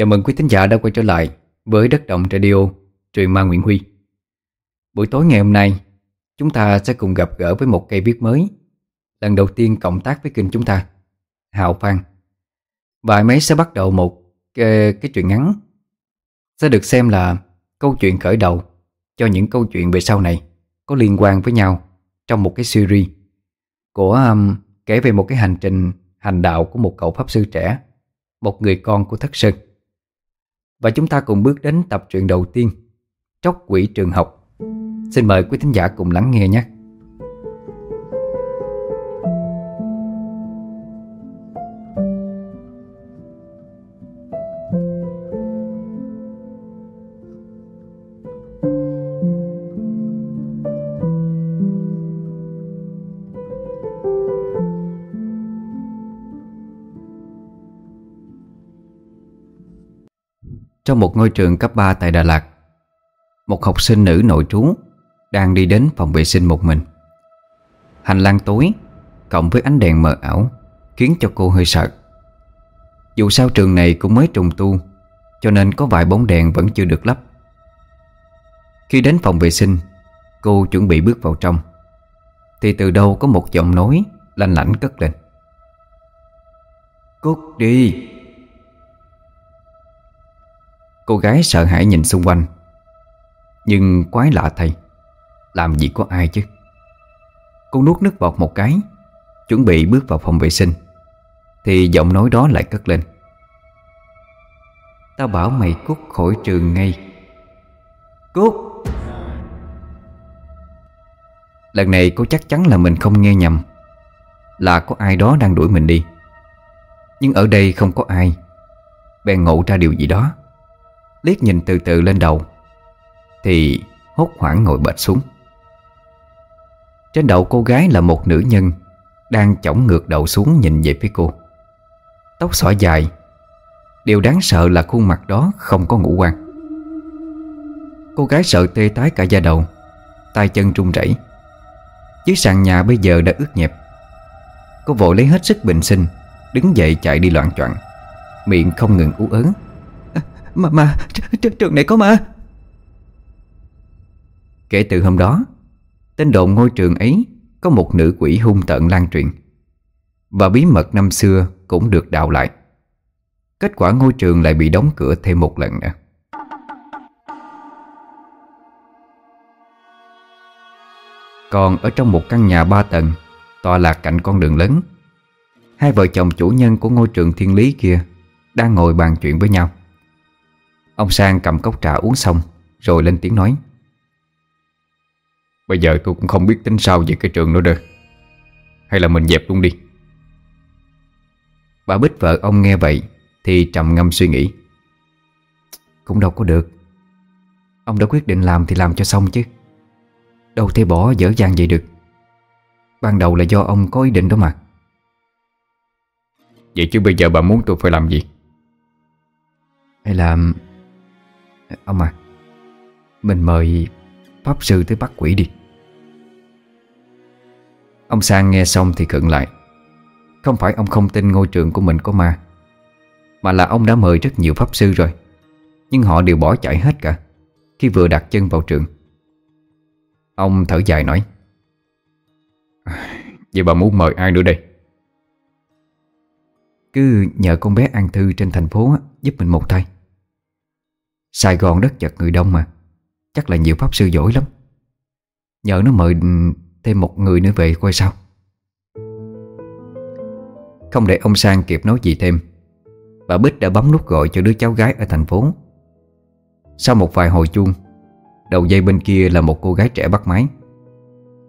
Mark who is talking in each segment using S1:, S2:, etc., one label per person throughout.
S1: Chào mừng quý thính giả đã quay trở lại với Đất Động Radio, truyền ma Nguyễn Huy. Buổi tối ngày hôm nay, chúng ta sẽ cùng gặp gỡ với một cây viết mới. Lần đầu tiên cộng tác với kênh chúng ta, Hào Phan. Và mấy sẽ bắt đầu một cái, cái chuyện ngắn. Sẽ được xem là câu chuyện khởi đầu cho những câu chuyện về sau này có liên quan với nhau trong một cái series của um, kể về một cái hành trình hành đạo của một cậu pháp sư trẻ, một người con của Thất Sơn. Và chúng ta cùng bước đến tập truyện đầu tiên, Tróc quỷ trường học. Xin mời quý thính giả cùng lắng nghe nhé. Trong một ngôi trường cấp 3 tại Đà Lạt. Một học sinh nữ nội trú Đang đi đến phòng vệ sinh một mình. Hành lang tối, Cộng với ánh đèn mờ ảo, Khiến cho cô hơi sợ. Dù sao trường này cũng mới trùng tu, Cho nên có vài bóng đèn vẫn chưa được lắp. Khi đến phòng vệ sinh, Cô chuẩn bị bước vào trong. Thì từ đâu có một giọng nói Lanh lảnh cất lên. Cút đi! Cô gái sợ hãi nhìn xung quanh. Nhưng quái lạ thầy Làm gì có ai chứ? Cô nuốt nước bọt một cái, Chuẩn bị bước vào phòng vệ sinh. Thì giọng nói đó lại cất lên. Tao bảo mày cút khỏi trường ngay. Cút! Lần này cô chắc chắn là mình không nghe nhầm, Là có ai đó đang đuổi mình đi. Nhưng ở đây không có ai, Bèn ngộ ra điều gì đó. Liếc nhìn từ từ lên đầu, Thì hốt hoảng ngồi bệt xuống. Trên đầu cô gái là một nữ nhân Đang chổng ngược đầu xuống nhìn về phía cô. Tóc xõa dài, Điều đáng sợ là khuôn mặt đó không có ngũ quan. Cô gái sợ tê tái cả da đầu, tay chân run rẩy. Dưới sàn nhà bây giờ đã ướt nhẹp. Cô vội lấy hết sức bình sinh, Đứng dậy chạy đi loạn choạng, Miệng không ngừng ú ớn mà mà, tr trường này có ma. Kể từ hôm đó, Tên đồn ngôi trường ấy Có một nữ quỷ hung tợn lan truyền, Và bí mật năm xưa Cũng được đào lại. Kết quả ngôi trường lại bị đóng cửa thêm một lần nữa. Còn ở trong một căn nhà ba tầng, Tọa lạc cạnh con đường lớn, Hai vợ chồng chủ nhân của ngôi trường thiên lý kia Đang ngồi bàn chuyện với nhau. Ông Sang cầm cốc trà uống xong, Rồi lên tiếng nói. Bây giờ tôi cũng không biết tính sao về cái trường nữa đâu. Hay là mình dẹp luôn đi. Bà Bích vợ ông nghe vậy Thì trầm ngâm suy nghĩ. Cũng đâu có được. Ông đã quyết định làm thì làm cho xong chứ. Đâu thể bỏ dở dàng vậy được. Ban đầu là do ông có ý định đó mà.
S2: Vậy chứ bây giờ bà muốn tôi phải làm gì?
S1: Hay là Ông à Mình mời Pháp Sư tới bắt quỷ đi. Ông Sang nghe xong thì khựng lại. Không phải ông không tin ngôi trường của mình có ma, Mà là ông đã mời rất nhiều Pháp Sư rồi. Nhưng họ đều bỏ chạy hết cả, Khi vừa đặt chân vào trường. Ông thở dài nói,
S2: Vậy bà muốn mời ai nữa đây?
S1: Cứ nhờ con bé An Thư trên thành phố Giúp mình một tay. Sài Gòn đất chật người đông mà. Chắc là nhiều pháp sư giỏi lắm. Nhờ nó mời thêm một người nữa về coi sao. Không để ông Sang kịp nói gì thêm, Bà Bích đã bấm nút gọi cho đứa cháu gái ở thành phố. Sau một vài hồi chuông, Đầu dây bên kia là một cô gái trẻ bắt máy.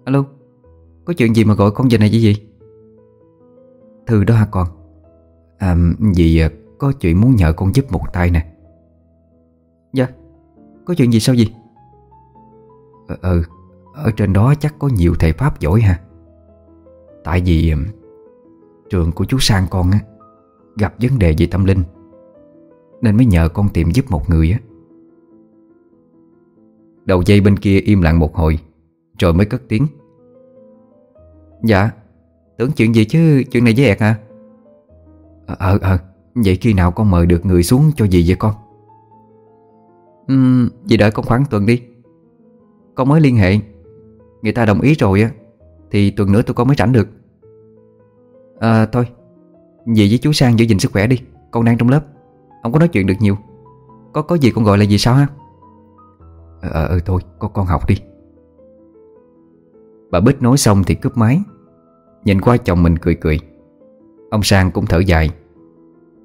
S1: Alo, Có chuyện gì mà gọi con giờ này chứ gì? Thư đó hả con? À gì à, có chuyện muốn nhờ con giúp một tay nè. Có chuyện gì sao gì Ừ, ừ Ở trên đó chắc có nhiều thầy Pháp giỏi ha. Tại vì um, Trường của chú Sang con á Gặp vấn đề về tâm linh Nên mới nhờ con tìm giúp một người á. Đầu dây bên kia im lặng một hồi Rồi mới cất tiếng. Dạ Tưởng chuyện gì chứ Chuyện này với ẹt hả Ờ ờ Vậy khi nào con mời được người xuống cho gì vậy con? Uhm, Dì đợi con khoảng tuần đi. Con mới liên hệ. Người ta đồng ý rồi á Thì tuần nữa tụi con mới rảnh được. À thôi Dì với chú Sang giữ gìn sức khỏe đi. Con đang trong lớp Không có nói chuyện được nhiều. Có có gì con gọi là gì sao ha? Ờ ừ, thôi con, con học đi. Bà Bích nói xong thì cướp máy. Nhìn qua chồng mình cười cười. Ông Sang cũng thở dài.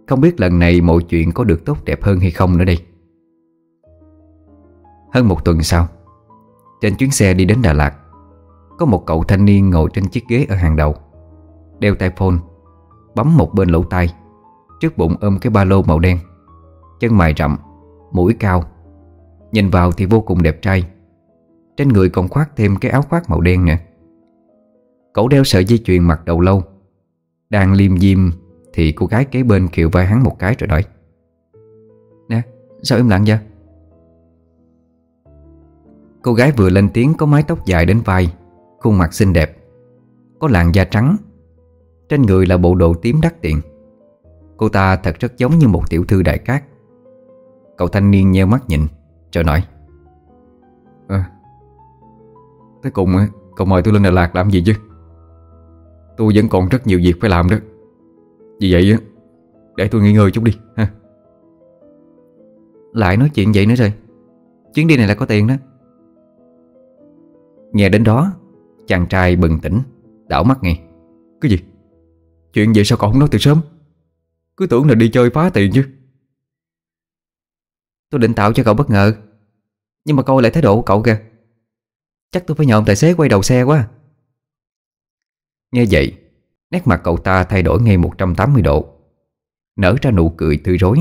S1: Không biết lần này mọi chuyện có được tốt đẹp hơn hay không nữa đây. Hơn một tuần sau, Trên chuyến xe đi đến Đà Lạt, Có một cậu thanh niên ngồi trên chiếc ghế ở hàng đầu, Đeo tai phone, Bấm một bên lỗ tai, Trước bụng ôm cái ba lô màu đen, Chân mày rậm, Mũi cao, Nhìn vào thì vô cùng đẹp trai, Trên người còn khoác thêm cái áo khoác màu đen nữa. Cậu đeo sợi dây chuyền mặt đầu lâu, Đang liêm diêm Thì cô gái kế bên kiệu vai hắn một cái rồi nói, Nè, sao im lặng vậy? Cô gái vừa lên tiếng có mái tóc dài đến vai Khuôn mặt xinh đẹp Có làn da trắng Trên người là bộ đồ tím đắt tiền. Cô ta thật rất giống như một tiểu thư đại cát. Cậu thanh niên nheo mắt nhìn Rồi nói à, Tới cùng ờ, cậu mời tôi lên Đà Lạt làm gì chứ? Tôi vẫn còn rất nhiều việc phải làm đó. Vì vậy á Để tôi nghỉ ngơi chút đi ha. Lại nói chuyện vậy nữa rồi. Chuyến đi này là có tiền đó. Nghe đến đó, Chàng trai bừng tỉnh, Đảo mắt nghe Cái gì? Chuyện vậy sao cậu không nói từ sớm? Cứ tưởng là đi chơi phá tiền chứ. Tôi định tạo cho cậu bất ngờ, Nhưng mà coi lại thái độ của cậu kìa. Chắc tôi phải nhờ ông tài xế quay đầu xe quá. Nghe vậy, Nét mặt cậu ta thay đổi ngay 180 độ, Nở ra nụ cười tươi rối,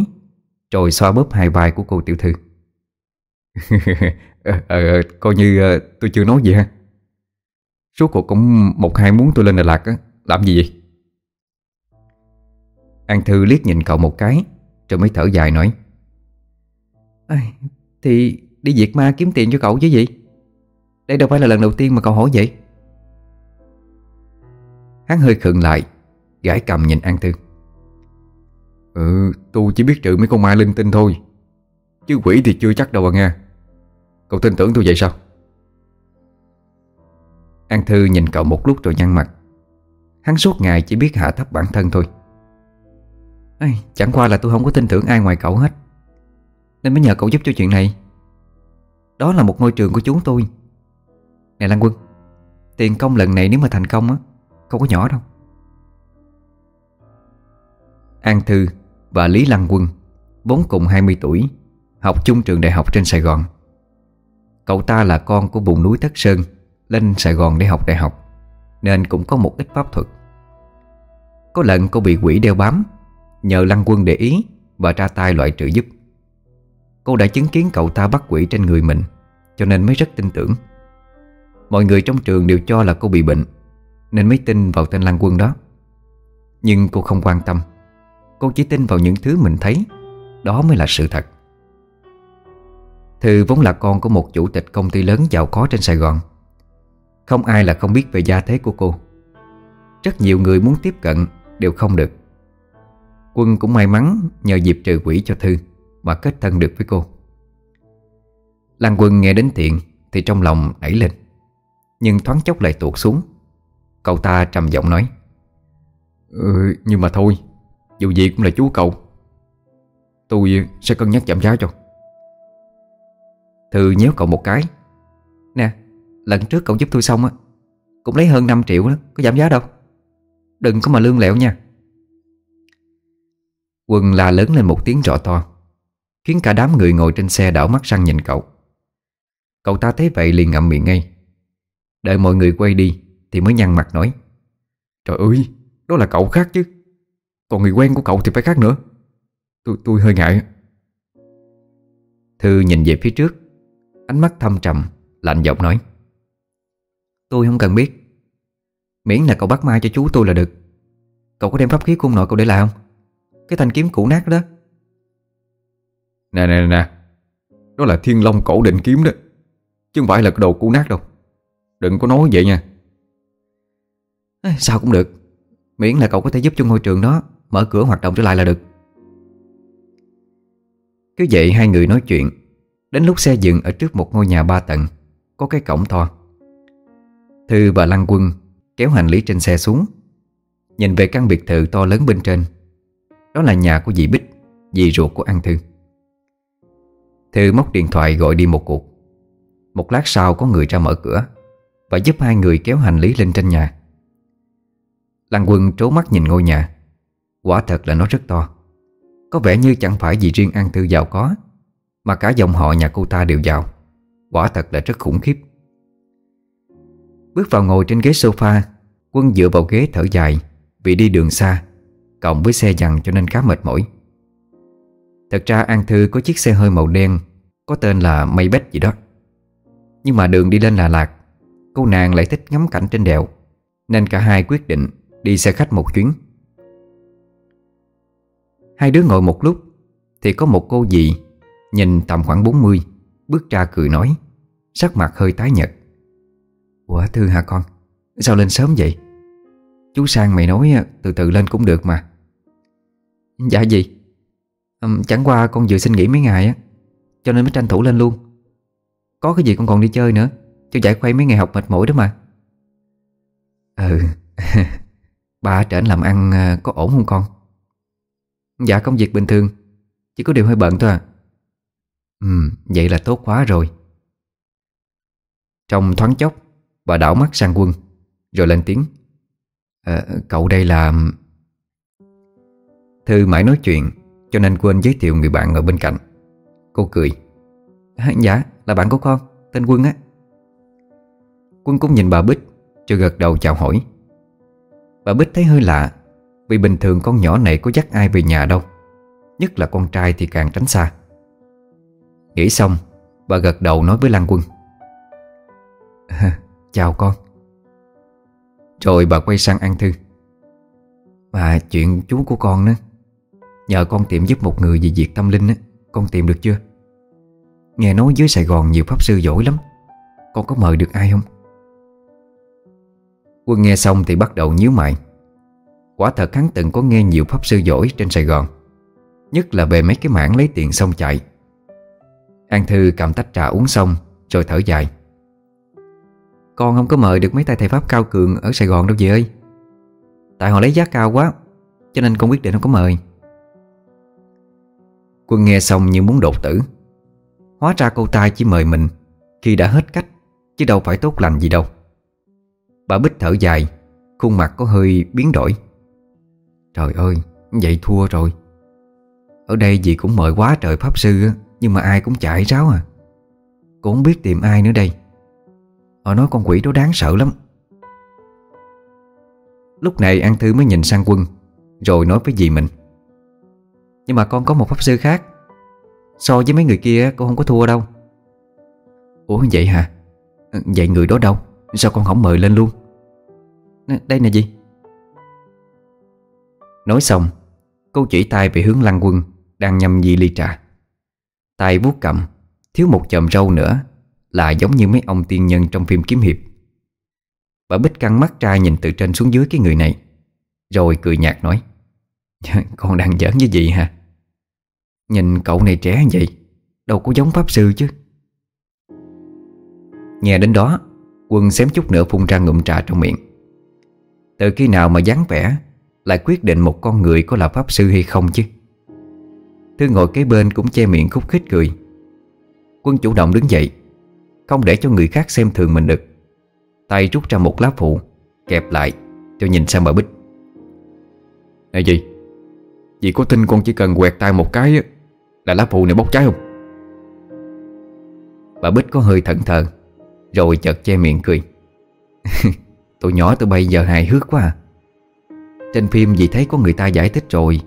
S1: Rồi xoa bóp hai vai của cô tiểu thư à, à, Coi như à, tôi chưa nói gì ha. Suốt cuộc cũng một hai muốn tôi lên Đà Lạt á Làm gì vậy? An Thư liếc nhìn cậu một cái Rồi mới thở dài nói Thì đi diệt ma kiếm tiền cho cậu chứ gì? Đây đâu phải là lần đầu tiên mà cậu hỏi vậy. Hắn hơi khựng lại Gãi cầm nhìn An Thư. Ừ tôi chỉ biết trừ mấy con ma linh tinh thôi Chứ quỷ thì chưa chắc đâu à nghe Cậu tin tưởng tôi vậy sao? An Thư nhìn cậu một lúc rồi nhăn mặt. Hắn suốt ngày chỉ biết hạ thấp bản thân thôi. Ê, Chẳng qua là tôi không có tin tưởng ai ngoài cậu hết. Nên mới nhờ cậu giúp cho chuyện này. Đó là một ngôi trường của chúng tôi. Nè Lan Quân Tiền công lần này nếu mà thành công á không có nhỏ đâu. An Thư và Lý Lăng Quân Vốn cùng 20 tuổi Học chung trường đại học trên Sài Gòn. Cậu ta là con của vùng núi Thất Sơn, Lên Sài Gòn để học đại học, Nên cũng có một ít pháp thuật. Có lần cô bị quỷ đeo bám, Nhờ Lăng Quân để ý Và ra tay loại trừ giúp. Cô đã chứng kiến cậu ta bắt quỷ trên người mình, Cho nên mới rất tin tưởng. Mọi người trong trường đều cho là cô bị bệnh, nên mới tin vào tên lăng Quân đó. Nhưng cô không quan tâm, Cô chỉ tin vào những thứ mình thấy, Đó mới là sự thật. Thư vốn là con của một chủ tịch công ty lớn giàu có trên Sài Gòn. Không ai là không biết về gia thế của cô. Rất nhiều người muốn tiếp cận, đều không được. Quân cũng may mắn nhờ dịp trừ quỷ cho Thư Mà kết thân được với cô. Lan Quân nghe đến thiện Thì trong lòng nảy lên, Nhưng thoáng chốc lại tuột xuống. Cậu ta trầm giọng nói Ừ nhưng mà thôi, Dù gì cũng là chú cậu. Tôi sẽ cân nhắc giảm giá cho. Thư nhéo cậu một cái. Nè, Lần trước cậu giúp tôi xong á, Cũng lấy hơn 5 triệu đó, Có giảm giá đâu. Đừng có mà lương lẹo nha. Quân la lớn lên một tiếng rõ to, Khiến cả đám người ngồi trên xe đảo mắt sang nhìn cậu. Cậu ta thấy vậy liền ngậm miệng ngay. Đợi mọi người quay đi thì mới nhăn mặt nói, Trời ơi, Đó là cậu khác chứ. Còn người quen của cậu thì phải khác nữa. Tôi tôi hơi ngại. Thư nhìn về phía trước Ánh mắt thâm trầm Lạnh giọng nói. Tôi không cần biết. Miễn là cậu bắt mai cho chú tôi là được. Cậu có đem pháp khí cung nội cậu để lại không? Cái thanh kiếm cũ nát đó. Nè nè nè Đó là thiên long cổ định kiếm đó. Chứ không phải là cái đồ cũ nát đâu. Đừng có nói vậy nha. Sao cũng được. Miễn là cậu có thể giúp cho ngôi trường đó Mở cửa hoạt động trở lại là được. Cứ vậy hai người nói chuyện Đến lúc xe dừng ở trước một ngôi nhà ba tầng, Có cái cổng to. Thư và Lăng Quân kéo hành lý trên xe xuống, Nhìn về căn biệt thự to lớn bên trên. Đó là nhà của dì Bích, Dì ruột của An Thư. Thư móc điện thoại gọi đi một cuộc. Một lát sau có người ra mở cửa Và giúp hai người kéo hành lý lên trên nhà. Lăng Quân trố mắt nhìn ngôi nhà. Quả thật là nó rất to. Có vẻ như chẳng phải vì riêng An Thư giàu có mà cả dòng họ nhà cô ta đều giàu Quả thật là rất khủng khiếp. Bước vào ngồi trên ghế sofa, Quân dựa vào ghế thở dài Vì đi đường xa, Cộng với xe dằn cho nên khá mệt mỏi. Thật ra An Thư có chiếc xe hơi màu đen, Có tên là Maybach gì đó. Nhưng mà đường đi lên Đà Lạt, Cô nàng lại thích ngắm cảnh trên đèo, Nên cả hai quyết định đi xe khách một chuyến. Hai đứa ngồi một lúc Thì có một cô dì Nhìn tầm khoảng 40 Bước ra cười nói Sắc mặt hơi tái nhợt. Ủa Thư hả con? Sao lên sớm vậy? Chú Sang mày nói à, từ từ lên cũng được mà. Dạ gì? À, Chẳng qua con vừa xin nghỉ mấy ngày á Cho nên mới tranh thủ lên luôn. Có cái gì con còn đi chơi nữa Cho giải khuây mấy ngày học mệt mỏi đó mà. Ừ Bà trển làm ăn à, có ổn không con? Dạ công việc bình thường Chỉ có điều hơi bận thôi à. Ừ vậy là tốt quá rồi. Trong thoáng chốc Bà đảo mắt sang quân Rồi lên tiếng. À, Cậu đây là Thư mãi nói chuyện Cho nên quên giới thiệu người bạn ở bên cạnh. Cô cười. À, Dạ là bạn của con Tên Quân á. Quân cũng nhìn bà Bích Rồi gật đầu chào hỏi. Bà Bích thấy hơi lạ Vì bình thường con nhỏ này có dắt ai về nhà đâu Nhất là con trai thì càng tránh xa. Nghĩ xong, Bà gật đầu nói với Lan Quân. Chào con. Rồi bà quay sang An Thư. Bà chuyện chú của con nữa Nhờ con tìm giúp một người về việc tâm linh á, Con tìm được chưa? Nghe nói dưới Sài Gòn nhiều pháp sư giỏi lắm. Con có mời được ai không? Quân nghe xong thì bắt đầu nhíu mày. Quả thật hắn từng có nghe nhiều pháp sư giỏi trên Sài Gòn, Nhất là về mấy cái mảng lấy tiền xong chạy. An Thư cầm tách trà uống xong, Rồi thở dài. Con không có mời được mấy tay thầy Pháp cao cường Ở Sài Gòn đâu, dì ơi. Tại họ lấy giá cao quá, Cho nên con quyết định không có mời. Quân nghe xong như muốn đột tử. Hóa ra cô ta chỉ mời mình Khi đã hết cách, Chứ đâu phải tốt lành gì đâu. Bà Bích thở dài, Khuôn mặt có hơi biến đổi. Trời ơi, Vậy thua rồi. Ở đây dì cũng mời quá trời pháp sư nhưng mà ai cũng chạy ráo à. Cũng không biết tìm ai nữa đây. Họ nói con quỷ đó đáng sợ lắm. Lúc này An Thư mới nhìn sang quân, Rồi nói với dì mình. Nhưng mà con có một pháp sư khác. So với mấy người kia con không có thua đâu. Ủa, vậy hả? Ừ, vậy người đó đâu? Sao con không mời lên luôn? Đây nè gì Nói xong, Cô chỉ tay về hướng lăng quân, Đang nhâm nhi ly trà tay vuốt cầm Thiếu một chòm râu nữa, Là giống như mấy ông tiên nhân trong phim kiếm hiệp. Bà Bích căng mắt ra nhìn từ trên xuống dưới cái người này, Rồi cười nhạt nói, Con đang giỡn với gì hả? Nhìn cậu này trẻ vậy, Đâu có giống pháp sư chứ. Nghe đến đó, Quân xém chút nữa phun ra ngụm trà trong miệng. Từ khi nào mà dáng vẻ Lại quyết định một con người có là pháp sư hay không chứ? Thư ngồi kế bên cũng che miệng khúc khích cười. Quân chủ động đứng dậy, Không để cho người khác xem thường mình được. Tay rút ra một lá phụ, Kẹp lại, cho nhìn sang bà Bích. Này gì? Dì có tin con chỉ cần quẹt tay một cái Là lá phụ này bốc cháy không? Bà Bích có hơi thận thờ, Rồi chợt che miệng cười. cười Tụi nhỏ tụi bây giờ hài hước quá à. Trên phim dì thấy có người ta giải thích rồi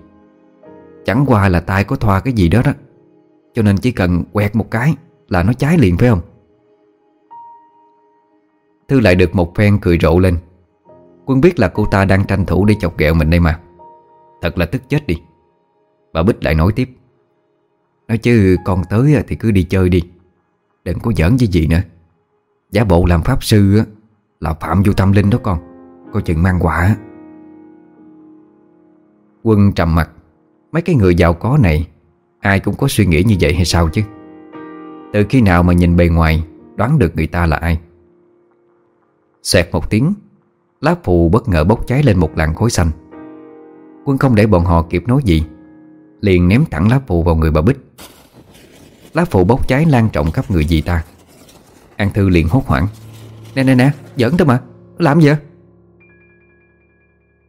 S1: Chẳng qua là tay có thoa cái gì đó đó. Cho nên chỉ cần quẹt một cái Là nó cháy liền, phải không? Thư lại được một phen cười rộ lên. Quân biết là cô ta đang tranh thủ để chọc ghẹo mình đây mà. Thật là tức chết đi. Bà Bích lại nói tiếp. Nói chứ con tới thì cứ đi chơi đi. Đừng có giỡn với gì nữa. Giả bộ làm pháp sư Là phạm vô tâm linh đó con. Coi chừng mang quả Quân trầm mặt. Mấy cái người giàu có này Ai cũng có suy nghĩ như vậy hay sao chứ? Từ khi nào mà nhìn bề ngoài Đoán được người ta là ai? Xoẹt một tiếng Lá phù bất ngờ bốc cháy lên một làn khối xanh. Quân không để bọn họ kịp nói gì Liền ném thẳng lá phù vào người bà Bích. Lá phù bốc cháy lan trọng khắp người dì ta. An Thư liền hốt hoảng. Nè nè nè, giỡn thôi mà Làm gì vậy?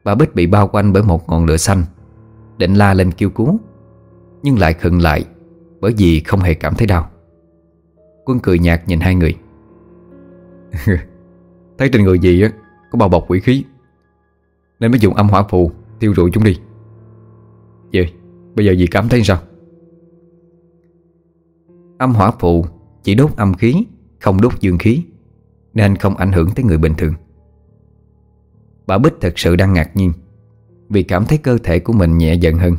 S1: Bà Bích bị bao quanh bởi một ngọn lửa xanh Định la lên kêu cứu, Nhưng lại khựng lại Bởi vì không hề cảm thấy đau. Quân cười nhạt nhìn hai người.
S2: Thấy trên người gì á, Có bao bọc quỷ khí, Nên mới dùng âm hỏa phù tiêu rụi chúng đi. Vậy, Bây giờ dì cảm thấy sao?
S1: Âm hỏa phù chỉ đốt âm khí, Không đốt dương khí, Nên không ảnh hưởng tới người bình thường. Bà Bích thật sự đang ngạc nhiên. Vì cảm thấy cơ thể của mình nhẹ dần hơn.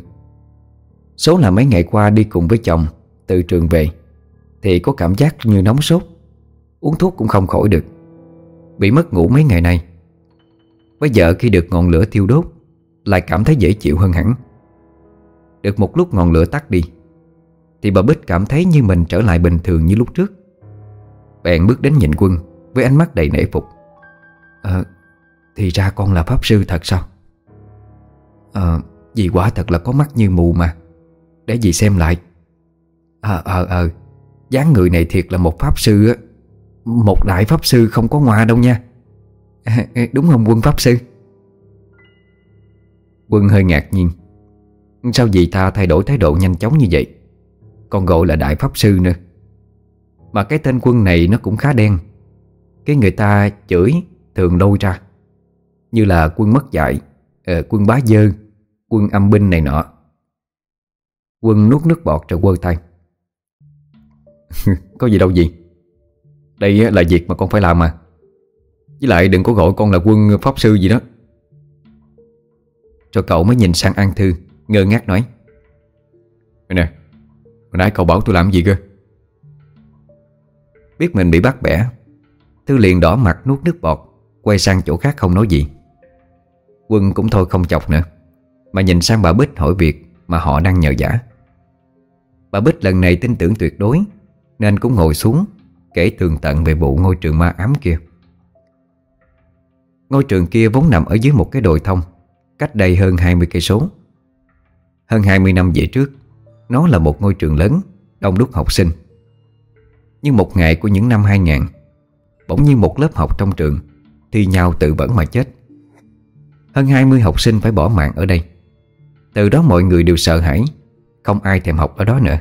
S1: Số là mấy ngày qua đi cùng với chồng, Từ trường về, Thì có cảm giác như nóng sốt, Uống thuốc cũng không khỏi được. Bị mất ngủ mấy ngày nay. Bây giờ khi được ngọn lửa thiêu đốt, Lại cảm thấy dễ chịu hơn hẳn. Được một lúc ngọn lửa tắt đi, Thì bà Bích cảm thấy như mình trở lại bình thường như lúc trước. Bèn bước đến nhìn quân Với ánh mắt đầy nể phục. Ờ Thì ra con là pháp sư thật sao? Ờ, à, Dì quả thật là có mắt như mù mà. Để dì xem lại. Ờ ờ ờ dáng người này thiệt là một pháp sư á. Một đại pháp sư không có ngoa đâu nha. Đúng không quân pháp sư? Quân hơi ngạc nhiên. Sao dì ta thay đổi thái độ nhanh chóng như vậy? Còn gọi là đại pháp sư nữa. Mà cái tên quân này nó cũng khá đen. Cái người ta chửi thường lôi ra. Như là quân mất dạy ờ, Quân bá dơ. Quân âm binh này nọ. Quân nuốt nước bọt rồi quơ tay.
S2: Có gì đâu gì. Đây là việc mà con phải làm mà. Với lại đừng có gọi con là quân pháp sư gì đó.
S1: Rồi cậu mới nhìn sang An Thư, Ngơ ngác nói.
S2: Nè, Hồi nãy cậu bảo tôi làm gì cơ?
S1: Biết mình bị bắt bẻ, Thư liền đỏ mặt nuốt nước bọt, Quay sang chỗ khác không nói gì. Quân cũng thôi không chọc nữa. Mà nhìn sang bà Bích hỏi việc Mà họ đang nhờ giả Bà Bích lần này tin tưởng tuyệt đối, Nên cũng ngồi xuống, Kể tường tận về vụ ngôi trường ma ám kia. Ngôi trường kia vốn nằm ở dưới một cái đồi thông, Cách đây hơn 20 cây số. Hơn 20 năm về trước, Nó là một ngôi trường lớn, Đông đúc học sinh. Nhưng một ngày của những năm 2000 Bỗng nhiên một lớp học trong trường Thi nhau tự vẫn mà chết. Hơn 20 học sinh phải bỏ mạng ở đây. Từ đó mọi người đều sợ hãi. Không ai thèm học ở đó nữa.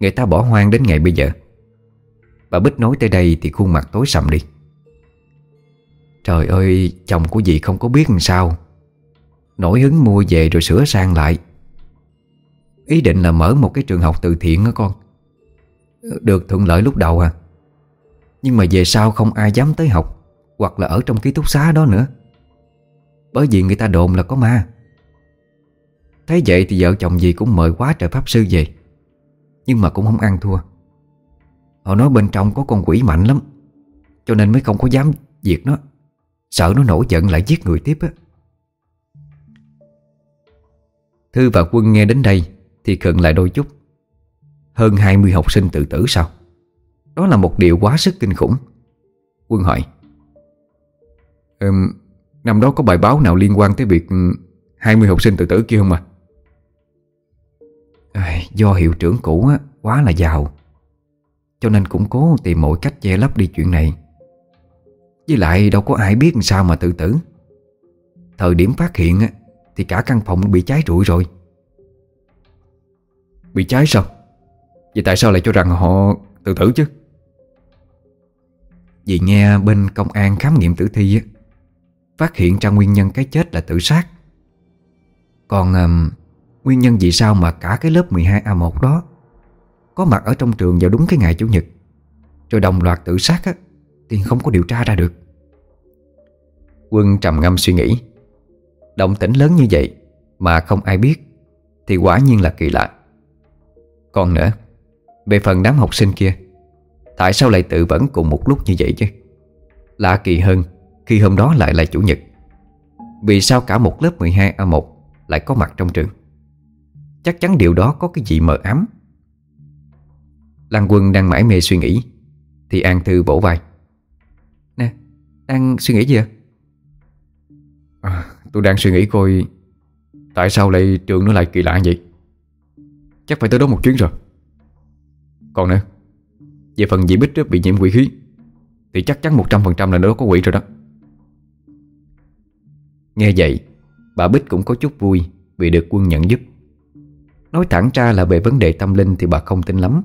S1: Người ta bỏ hoang đến ngày bây giờ. Bà Bích nói tới đây thì khuôn mặt tối sầm đi. Trời ơi, Chồng của dì không có biết làm sao. Nổi hứng mua về rồi sửa sang lại. Ý định là mở một cái trường học từ thiện đó con? Được thuận lợi lúc đầu à. Nhưng mà về sau không ai dám tới học, Hoặc là ở trong ký túc xá đó nữa. Bởi vì người ta đồn là có ma. Thấy vậy thì vợ chồng dì cũng mời quá trời pháp sư về. Nhưng mà cũng không ăn thua. Họ nói bên trong có con quỷ mạnh lắm Cho nên mới không có dám diệt nó. Sợ nó nổi giận lại giết người tiếp á. Thư và Quân nghe đến đây Thì khựng lại đôi chút. Hơn 20 học sinh tự tử sao Đó là một điều quá sức kinh khủng. Quân hỏi
S2: um, Năm đó có bài báo nào liên quan tới việc 20 học sinh tự tử kia không mà
S1: à, Do hiệu trưởng cũ á, quá là giàu. Cho nên cũng cố tìm mọi cách che lấp đi chuyện này. Với lại đâu có ai biết sao mà tự tử. Thời điểm phát hiện á, Thì cả căn phòng bị cháy rụi rồi.
S2: Bị cháy sao? Vậy tại sao lại cho rằng họ tự tử chứ?
S1: Vì nghe bên công an khám nghiệm tử thi á, Phát hiện ra nguyên nhân cái chết là tự sát. Còn um, Nguyên nhân vì sao mà cả cái lớp 12A1 đó Có mặt ở trong trường vào đúng cái ngày Chủ nhật? Rồi đồng loạt tự sát á, Thì không có điều tra ra được. Quân trầm ngâm suy nghĩ. Động tĩnh lớn như vậy Mà không ai biết Thì quả nhiên là kỳ lạ. Còn nữa, Về phần đám học sinh kia, Tại sao lại tự vẫn cùng một lúc như vậy chứ? Lạ kỳ hơn Khi hôm đó lại là Chủ nhật. Vì sao cả một lớp 12A1 Lại có mặt trong trường? Chắc chắn điều đó có cái gì mờ ám. Lăng quân đang mãi mê suy nghĩ. Thì An Thư vỗ vai. Nè, đang suy nghĩ gì ạ?
S2: À, tôi đang suy nghĩ coi Tại sao lại trường nó lại kỳ lạ vậy? Chắc phải tới đó một chuyến rồi. Còn nữa Về phần dị bích bị nhiễm quỷ khí Thì chắc chắn 100% là nó có quỷ rồi đó.
S1: Nghe vậy Bà Bích cũng có chút vui Vì được quân nhận giúp Nói thẳng ra là về vấn đề tâm linh Thì bà không tin lắm.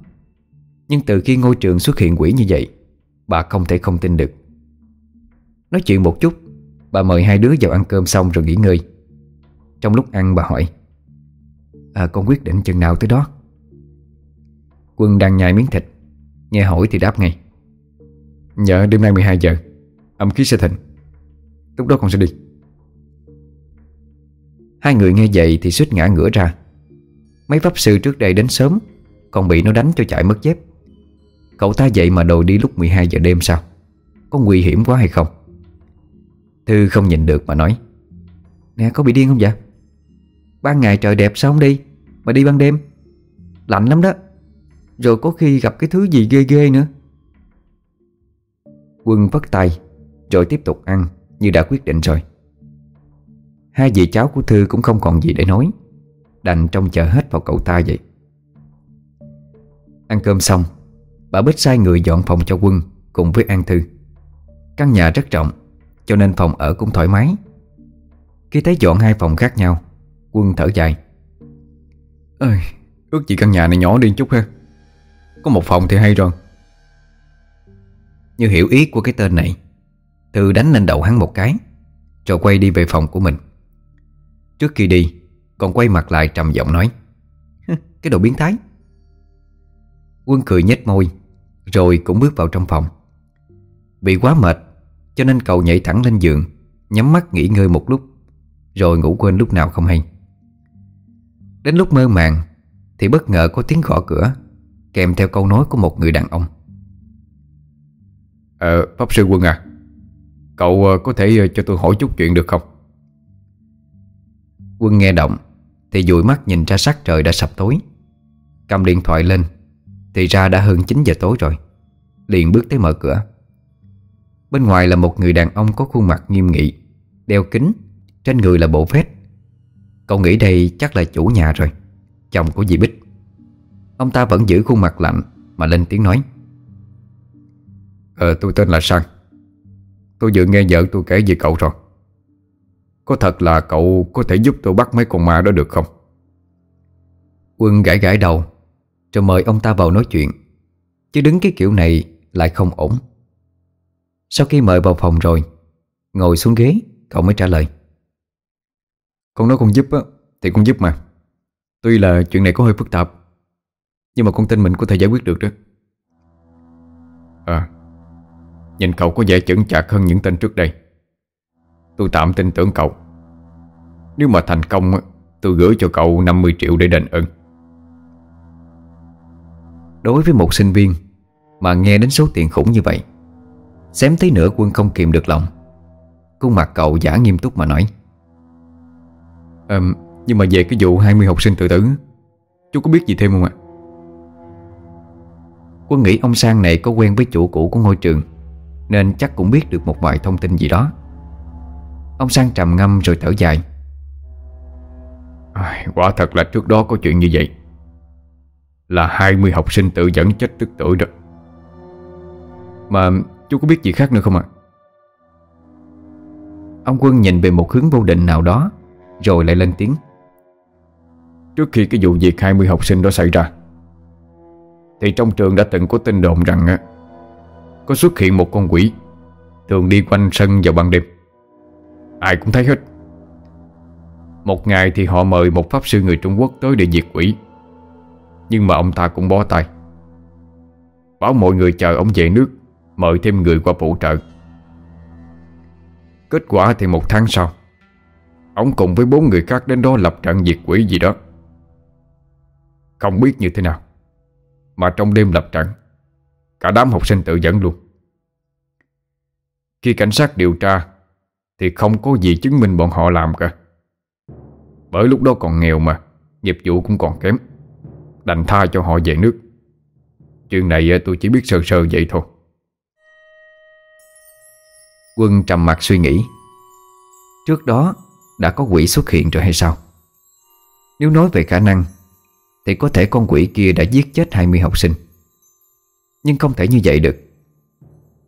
S1: Nhưng từ khi ngôi trường xuất hiện quỷ như vậy, Bà không thể không tin được. Nói chuyện một chút, Bà mời hai đứa vào ăn cơm xong rồi nghỉ ngơi. Trong lúc ăn, bà hỏi À con quyết định chừng nào tới đó? Quân đang nhai miếng thịt, Nghe hỏi thì đáp ngay
S2: Dạ đêm nay 12 giờ, Âm khí sẽ thịnh. Lúc đó con sẽ đi.
S1: Hai người nghe vậy thì suýt ngã ngửa ra. Mấy pháp sư trước đây đến sớm, Còn bị nó đánh cho chạy mất dép. Cậu ta dậy mà đòi đi lúc 12 giờ đêm sao? Có nguy hiểm quá hay không? Thư không nhìn được mà nói, Nè, có bị điên không vậy Ban ngày trời đẹp sao không đi? Mà đi ban đêm, Lạnh lắm đó. Rồi có khi gặp cái thứ gì ghê ghê nữa. Quân vất tay, Rồi tiếp tục ăn Như đã quyết định rồi. Hai dì cháu của Thư cũng không còn gì để nói. Đành trông chờ hết vào cậu ta vậy. Ăn cơm xong Bà Bích sai người dọn phòng cho Quân Cùng với An Thư. Căn nhà rất rộng Cho nên phòng ở cũng thoải mái. Khi thấy dọn hai phòng khác nhau Quân thở dài.
S2: Ơi, ước gì căn nhà này nhỏ đi chút ha. Có một phòng thì hay rồi.
S1: Như hiểu ý của cái tên này Thư đánh lên đầu hắn một cái Rồi quay đi về phòng của mình. Trước khi đi còn quay mặt lại trầm giọng nói Cái đồ biến thái. Quân cười nhếch môi Rồi cũng bước vào trong phòng. Vì quá mệt Cho nên cậu nhảy thẳng lên giường Nhắm mắt nghỉ ngơi một lúc Rồi ngủ quên lúc nào không hay. Đến lúc mơ màng Thì bất ngờ có tiếng gõ cửa Kèm theo câu nói của một người đàn ông.
S2: Ờ, Pháp Sư Quân à Cậu ờ, có thể ờ, cho tôi hỏi chút chuyện được không?
S1: Quân nghe động thì dụi mắt nhìn ra sắc trời đã sập tối. Cầm điện thoại lên, Thì ra đã hơn 9 giờ tối rồi. Liền bước tới mở cửa. Bên ngoài là một người đàn ông có khuôn mặt nghiêm nghị, Đeo kính, Trên người là bộ vest. Cậu nghĩ đây chắc là chủ nhà rồi, Chồng của dì Bích. Ông ta vẫn giữ khuôn mặt lạnh Mà lên tiếng nói.
S2: Ờ tôi tên là Sang. Tôi vừa nghe vợ tôi kể về cậu rồi. Có thật là cậu có thể giúp tôi bắt mấy con ma đó được không?
S1: Quân gãi gãi đầu, Rồi mời ông ta vào nói chuyện. Chứ đứng cái kiểu này lại không ổn. Sau khi mời vào phòng rồi, Ngồi xuống ghế, Cậu mới trả lời.
S2: Con nói con giúp á, Thì con giúp mà. Tuy là chuyện này có hơi phức tạp, Nhưng mà con tin mình có thể giải quyết được đó. À Nhìn cậu có vẻ chững chạc hơn những tên trước đây. Tôi tạm tin tưởng cậu. Nếu mà thành công Tôi gửi cho cậu 50 triệu để đền ơn.
S1: Đối với một sinh viên Mà nghe đến số tiền khủng như vậy Xém tí nữa quân không kìm được lòng. Khuôn mặt cậu giả nghiêm túc mà nói.
S2: À, Nhưng mà về cái vụ 20 học sinh tự tử Chú có biết gì thêm không ạ?
S1: Quân nghĩ ông Sang này có quen với chủ cũ của ngôi trường Nên chắc cũng biết được một vài thông tin gì đó Ông Sang trầm ngâm rồi thở dài.
S2: À, Quả thật là trước đó có chuyện như vậy. Là 20 học sinh tự dẫn chết tức tuổi đó. Mà chú có biết gì khác nữa không ạ?
S1: Ông Quân nhìn về một hướng vô định nào đó Rồi lại lên tiếng.
S2: Trước khi cái vụ việc 20 học sinh đó xảy ra Thì trong trường đã từng có tin đồn rằng Có xuất hiện một con quỷ Thường đi quanh sân vào ban đêm Ai cũng thấy hết. Một ngày thì họ mời một pháp sư người Trung Quốc tới để diệt quỷ. Nhưng mà ông ta cũng bó tay. Bảo mọi người chờ ông về nước, Mời thêm người qua phụ trợ. Kết quả thì một tháng sau, Ông cùng với bốn người khác đến đó lập trận diệt quỷ gì đó. Không biết như thế nào, Mà trong đêm lập trận, Cả đám học sinh tự dẫn luôn. Khi cảnh sát điều tra thì không có gì chứng minh bọn họ làm cả. Bởi lúc đó còn nghèo mà, Nghiệp vụ cũng còn kém. Đành tha cho họ về nước. Chuyện này à, tôi chỉ biết sơ sơ vậy thôi.
S1: Quân trầm mặt suy nghĩ. Trước đó, đã có quỷ xuất hiện rồi hay sao? Nếu nói về khả năng, Thì có thể con quỷ kia đã giết chết 20 học sinh. Nhưng không thể như vậy được.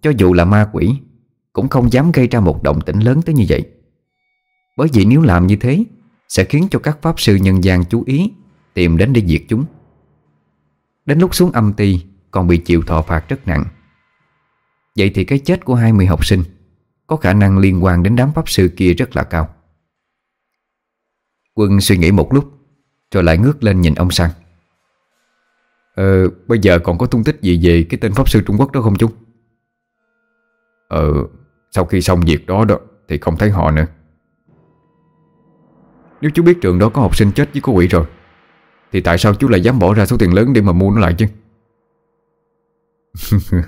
S1: Cho dù là ma quỷ cũng không dám gây ra một động tĩnh lớn tới như vậy. Bởi vì nếu làm như thế Sẽ khiến cho các pháp sư nhân gian chú ý Tìm đến để diệt chúng. Đến lúc xuống âm ti Còn bị chịu thọ phạt rất nặng. Vậy thì cái chết của 20 học sinh Có khả năng liên quan đến đám pháp sư kia rất là cao. Quân suy nghĩ một lúc Rồi lại ngước lên nhìn ông Sang.
S2: Ờ, bây giờ còn có tung tích gì về cái tên Pháp Sư Trung Quốc đó không chú? Ờ, sau khi xong việc đó đó, Thì không thấy họ nữa. Nếu chú biết trường đó có học sinh chết với có quỷ rồi, Thì tại sao chú lại dám bỏ ra số tiền lớn để mà mua nó lại chứ?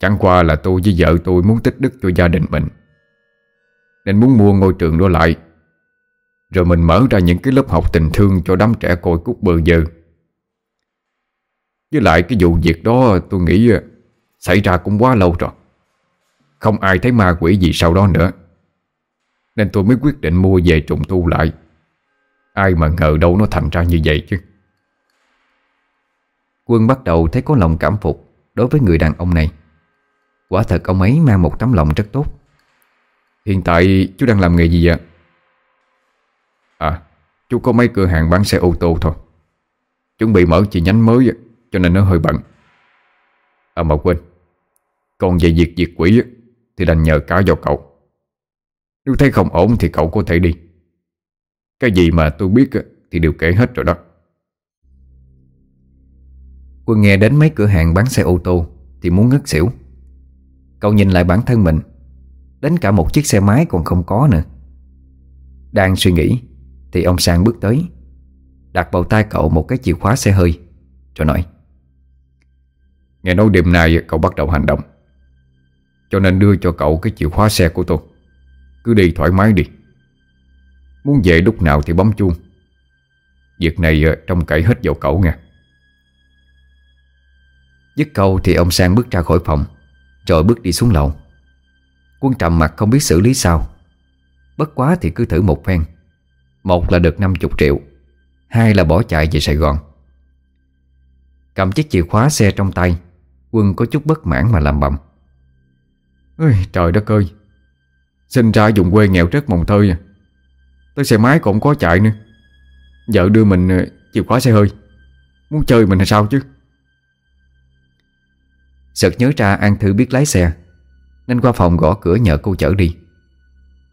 S2: Chẳng qua là tôi với vợ tôi muốn tích đức cho gia đình mình, Nên muốn mua ngôi trường đó lại. Rồi mình mở ra những cái lớp học tình thương cho đám trẻ côi cút bờ giờ. Với lại cái vụ việc đó, tôi nghĩ à, Xảy ra cũng quá lâu rồi. Không ai thấy ma quỷ gì sau đó nữa. Nên tôi mới quyết định mua về trùng tu lại. Ai mà ngờ đâu nó thành ra như vậy chứ.
S1: Quân bắt đầu thấy có lòng cảm phục Đối với người đàn ông này. Quả thật ông ấy mang một tấm lòng rất tốt.
S2: Hiện tại chú đang làm nghề gì vậy? À, chú có mấy cửa hàng bán xe ô tô thôi. Chuẩn bị mở chi nhánh mới Cho nên nó hơi bận. À mà quên Còn về việc diệt quỷ thì đành nhờ cả vào cậu. Nếu thấy không ổn thì cậu có thể đi. Cái gì mà tôi biết Thì đều kể hết rồi đó.
S1: Quân nghe đến mấy cửa hàng bán xe ô tô Thì muốn ngất xỉu. Cậu nhìn lại bản thân mình Đến cả một chiếc xe máy còn không có nữa. Đang suy nghĩ Thì ông Sang bước tới Đặt vào tay cậu một cái chìa khóa xe hơi Rồi nói
S2: Nghe nói đêm nay cậu bắt đầu hành động cho nên đưa cho cậu cái chìa khóa xe của tôi. Cứ đi thoải mái đi. Muốn về lúc nào thì bấm chuông. Việc này ờ, trông cậy hết vào cậu nha.
S1: Dứt câu thì ông Sang bước ra khỏi phòng, Rồi bước đi xuống lầu. Quân trầm mặt không biết xử lý sao. Bất quá thì cứ thử một phen. Một là được 50 triệu, Hai là bỏ chạy về Sài Gòn. Cầm chiếc chìa khóa xe trong tay, Quân có chút bất mãn mà làm bầm.
S2: Ôi, Trời đất ơi. Sinh ra dùng quê nghèo rất mồng tơi à. Tới xe máy cũng có chạy nữa. Vợ đưa mình ờ, chìa khóa xe hơi. Muốn chơi mình hay sao chứ?
S1: Sợt nhớ ra An Thư biết lái xe Nên qua phòng gõ cửa nhờ cô chở đi.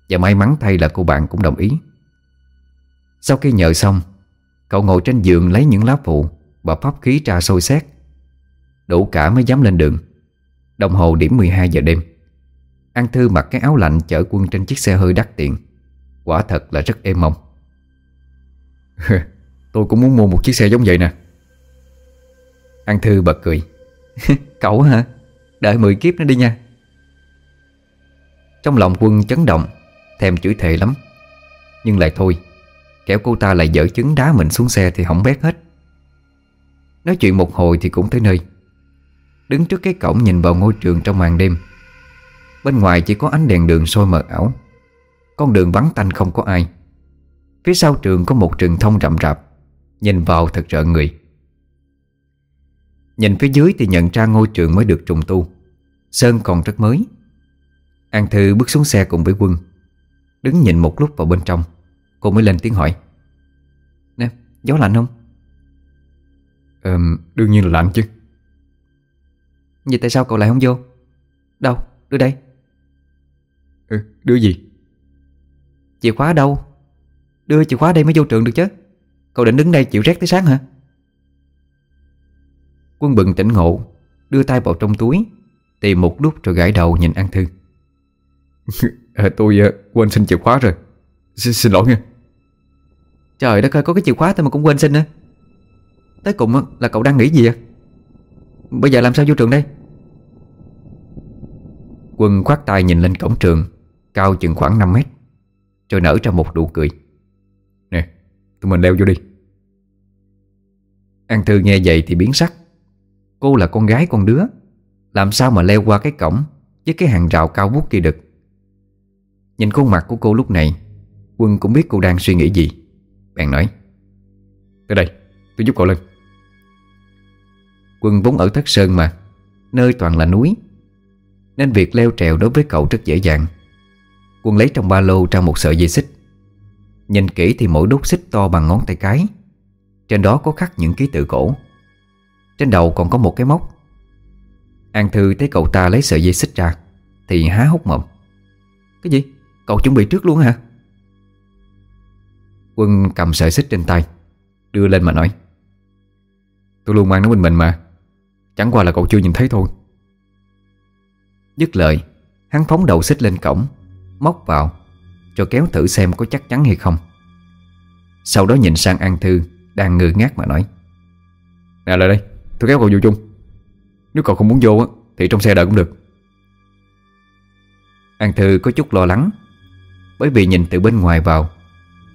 S1: Và may mắn thay là cô bạn cũng đồng ý. Sau khi nhờ xong Cậu ngồi trên giường lấy những lá phụ Và pháp khí ra sôi xét Đủ cả mới dám lên đường. Đồng hồ điểm 12 giờ đêm. An Thư mặc cái áo lạnh chở quân trên chiếc xe hơi đắt tiền. Quả thật là rất êm mong
S2: Tôi cũng muốn mua một chiếc xe giống vậy nè.
S1: An Thư bật cười. cười Cậu hả? Đợi 10 kiếp nữa đi nha. Trong lòng quân chấn động, Thèm chửi thề lắm. Nhưng lại thôi Kéo cô ta lại dở trứng đá mình xuống xe Thì hỏng bét hết. Nói chuyện một hồi thì cũng tới nơi. Đứng trước cái cổng nhìn vào ngôi trường trong màn đêm Bên ngoài chỉ có ánh đèn đường sôi mờ ảo. Con đường vắng tanh không có ai. Phía sau trường có một rừng thông rậm rạp. Nhìn vào thật rợn người. Nhìn phía dưới thì nhận ra ngôi trường mới được trùng tu. Sơn còn rất mới. An Thư bước xuống xe cùng với quân. Đứng nhìn một lúc vào bên trong. Cô mới lên tiếng hỏi. Nè, gió lạnh không?
S2: Ờ, đương nhiên là lạnh chứ.
S1: Vậy tại sao cậu lại không vô? Đâu, đưa đây
S2: ừ, Đưa gì?
S1: Chìa khóa đâu? Đưa chìa khóa đây mới vô trường được chứ. Cậu định đứng đây chịu rét tới sáng hả? Quân bừng tỉnh ngộ Đưa tay vào trong túi Tìm một lúc rồi gãi đầu nhìn An Thư.
S2: À, Tôi uh, quên xin chìa khóa rồi. Xin, xin lỗi nha.
S1: Trời đất ơi có cái chìa khóa thôi mà cũng quên xin nữa. Tới cùng là cậu đang nghĩ gì à? Bây giờ làm sao vô trường đây? Quân khoát tay nhìn lên cổng trường Cao chừng khoảng 5 mét Rồi nở ra một nụ cười.
S2: Nè tụi mình leo vô đi.
S1: An Thư nghe vậy thì biến sắc. Cô là con gái con đứa Làm sao mà leo qua cái cổng Với cái hàng rào cao vút kia được? Nhìn khuôn mặt của cô lúc này Quân cũng biết cô đang suy nghĩ gì. Bèn nói
S2: Tới đây tôi giúp cậu lên.
S1: Quân vốn ở Thất Sơn mà Nơi toàn là núi Nên việc leo trèo đối với cậu rất dễ dàng Quân lấy trong ba lô ra một sợi dây xích. Nhìn kỹ thì mỗi đốt xích to bằng ngón tay cái. Trên đó có khắc những ký tự cổ. Trên đầu còn có một cái móc. An Thư thấy cậu ta lấy sợi dây xích ra, Thì há hốc mồm. Cái gì? Cậu chuẩn bị trước luôn hả? Quân cầm sợi xích trên tay, Đưa lên mà nói.
S2: Tôi luôn mang nó bên mình mà. Chẳng qua là cậu chưa nhìn thấy thôi.
S1: Dứt lời, Hắn phóng đầu xích lên cổng Móc vào, Cho kéo thử xem có chắc chắn hay không. Sau đó nhìn sang An Thư, Đang ngơ ngác mà nói,
S2: Nè, lại đây, Tôi kéo cậu vô chung. Nếu cậu không muốn vô Thì trong xe đợi cũng được.
S1: An Thư có chút lo lắng, Bởi vì nhìn từ bên ngoài vào,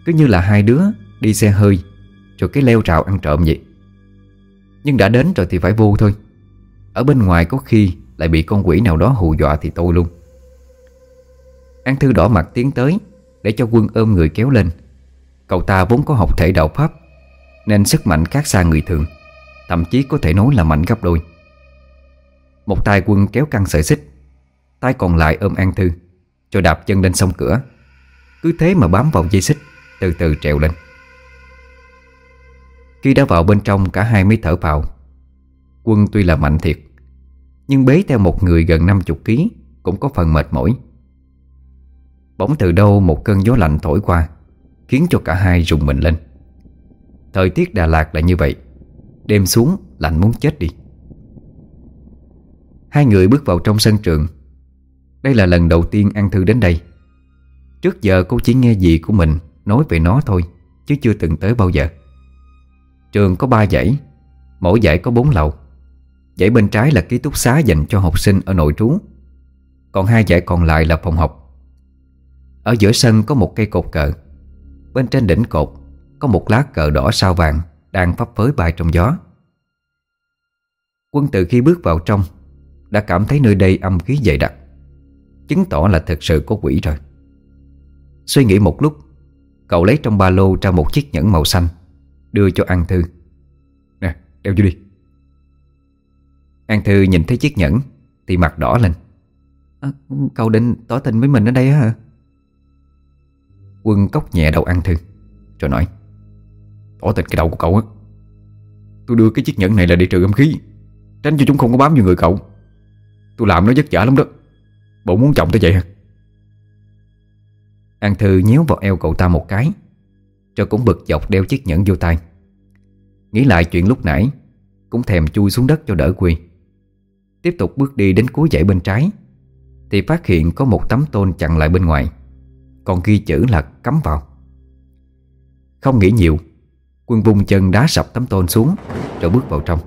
S1: Cứ như là hai đứa đi xe hơi Rồi cái leo trào ăn trộm vậy. Nhưng đã đến rồi thì phải vô thôi. Ở bên ngoài có khi Lại bị con quỷ nào đó hù dọa thì tôi luôn. An Thư đỏ mặt tiến tới, Để cho quân ôm người kéo lên. Cậu ta vốn có học thể đạo Pháp, Nên sức mạnh khác xa người thường, Thậm chí có thể nói là mạnh gấp đôi. Một tay quân kéo căng sợi xích, Tay còn lại ôm An Thư, Cho đạp chân lên sông cửa. Cứ thế mà bám vào dây xích, Từ từ trèo lên. Khi đã vào bên trong cả hai mới thở vào. Quân tuy là mạnh thiệt, Nhưng bế theo một người gần 50 kg Cũng có phần mệt mỏi. Bỗng từ đâu một cơn gió lạnh thổi qua, Khiến cho cả hai rùng mình lên. Thời tiết Đà Lạt là như vậy, Đêm xuống lạnh muốn chết đi. Hai người bước vào trong sân trường. Đây là lần đầu tiên An Thư đến đây. Trước giờ cô chỉ nghe gì của mình Nói về nó thôi, Chứ chưa từng tới bao giờ. Trường có ba dãy, Mỗi dãy có bốn lầu. Dãy bên trái là ký túc xá dành cho học sinh ở nội trú. Còn hai dãy còn lại là phòng học ở giữa sân có một cây cột cờ. Bên trên đỉnh cột Có một lá cờ đỏ sao vàng Đang phấp phới bay trong gió. Quân từ khi bước vào trong Đã cảm thấy nơi đây âm khí dày đặc Chứng tỏ là thật sự có quỷ rồi. Suy nghĩ một lúc Cậu lấy trong ba lô ra một chiếc nhẫn màu xanh Đưa cho An Thư.
S2: Nè, đeo vô đi.
S1: An Thư nhìn thấy chiếc nhẫn Thì mặt đỏ lên. À, Cậu định tỏ tình với mình ở đây hả? Quân cốc nhẹ đầu ăn thư Rồi nói Tỏ tình cái đầu của cậu á. Tôi đưa cái chiếc nhẫn này là để trừ âm khí, Tránh cho chúng không có bám vào người cậu. Tôi làm nó vất vả lắm đó. Bộ muốn chồng tới vậy hả? An Thư nhéo vào eo cậu ta một cái, Rồi cũng bực dọc đeo chiếc nhẫn vô tay. Nghĩ lại chuyện lúc nãy, Cũng thèm chui xuống đất cho đỡ quỳ. Tiếp tục bước đi đến cuối dãy bên trái, Thì phát hiện có một tấm tôn chặn lại bên ngoài còn ghi chữ là cấm vào. Không nghĩ nhiều Quân vung chân đá sập tấm tôn xuống Rồi bước vào trong.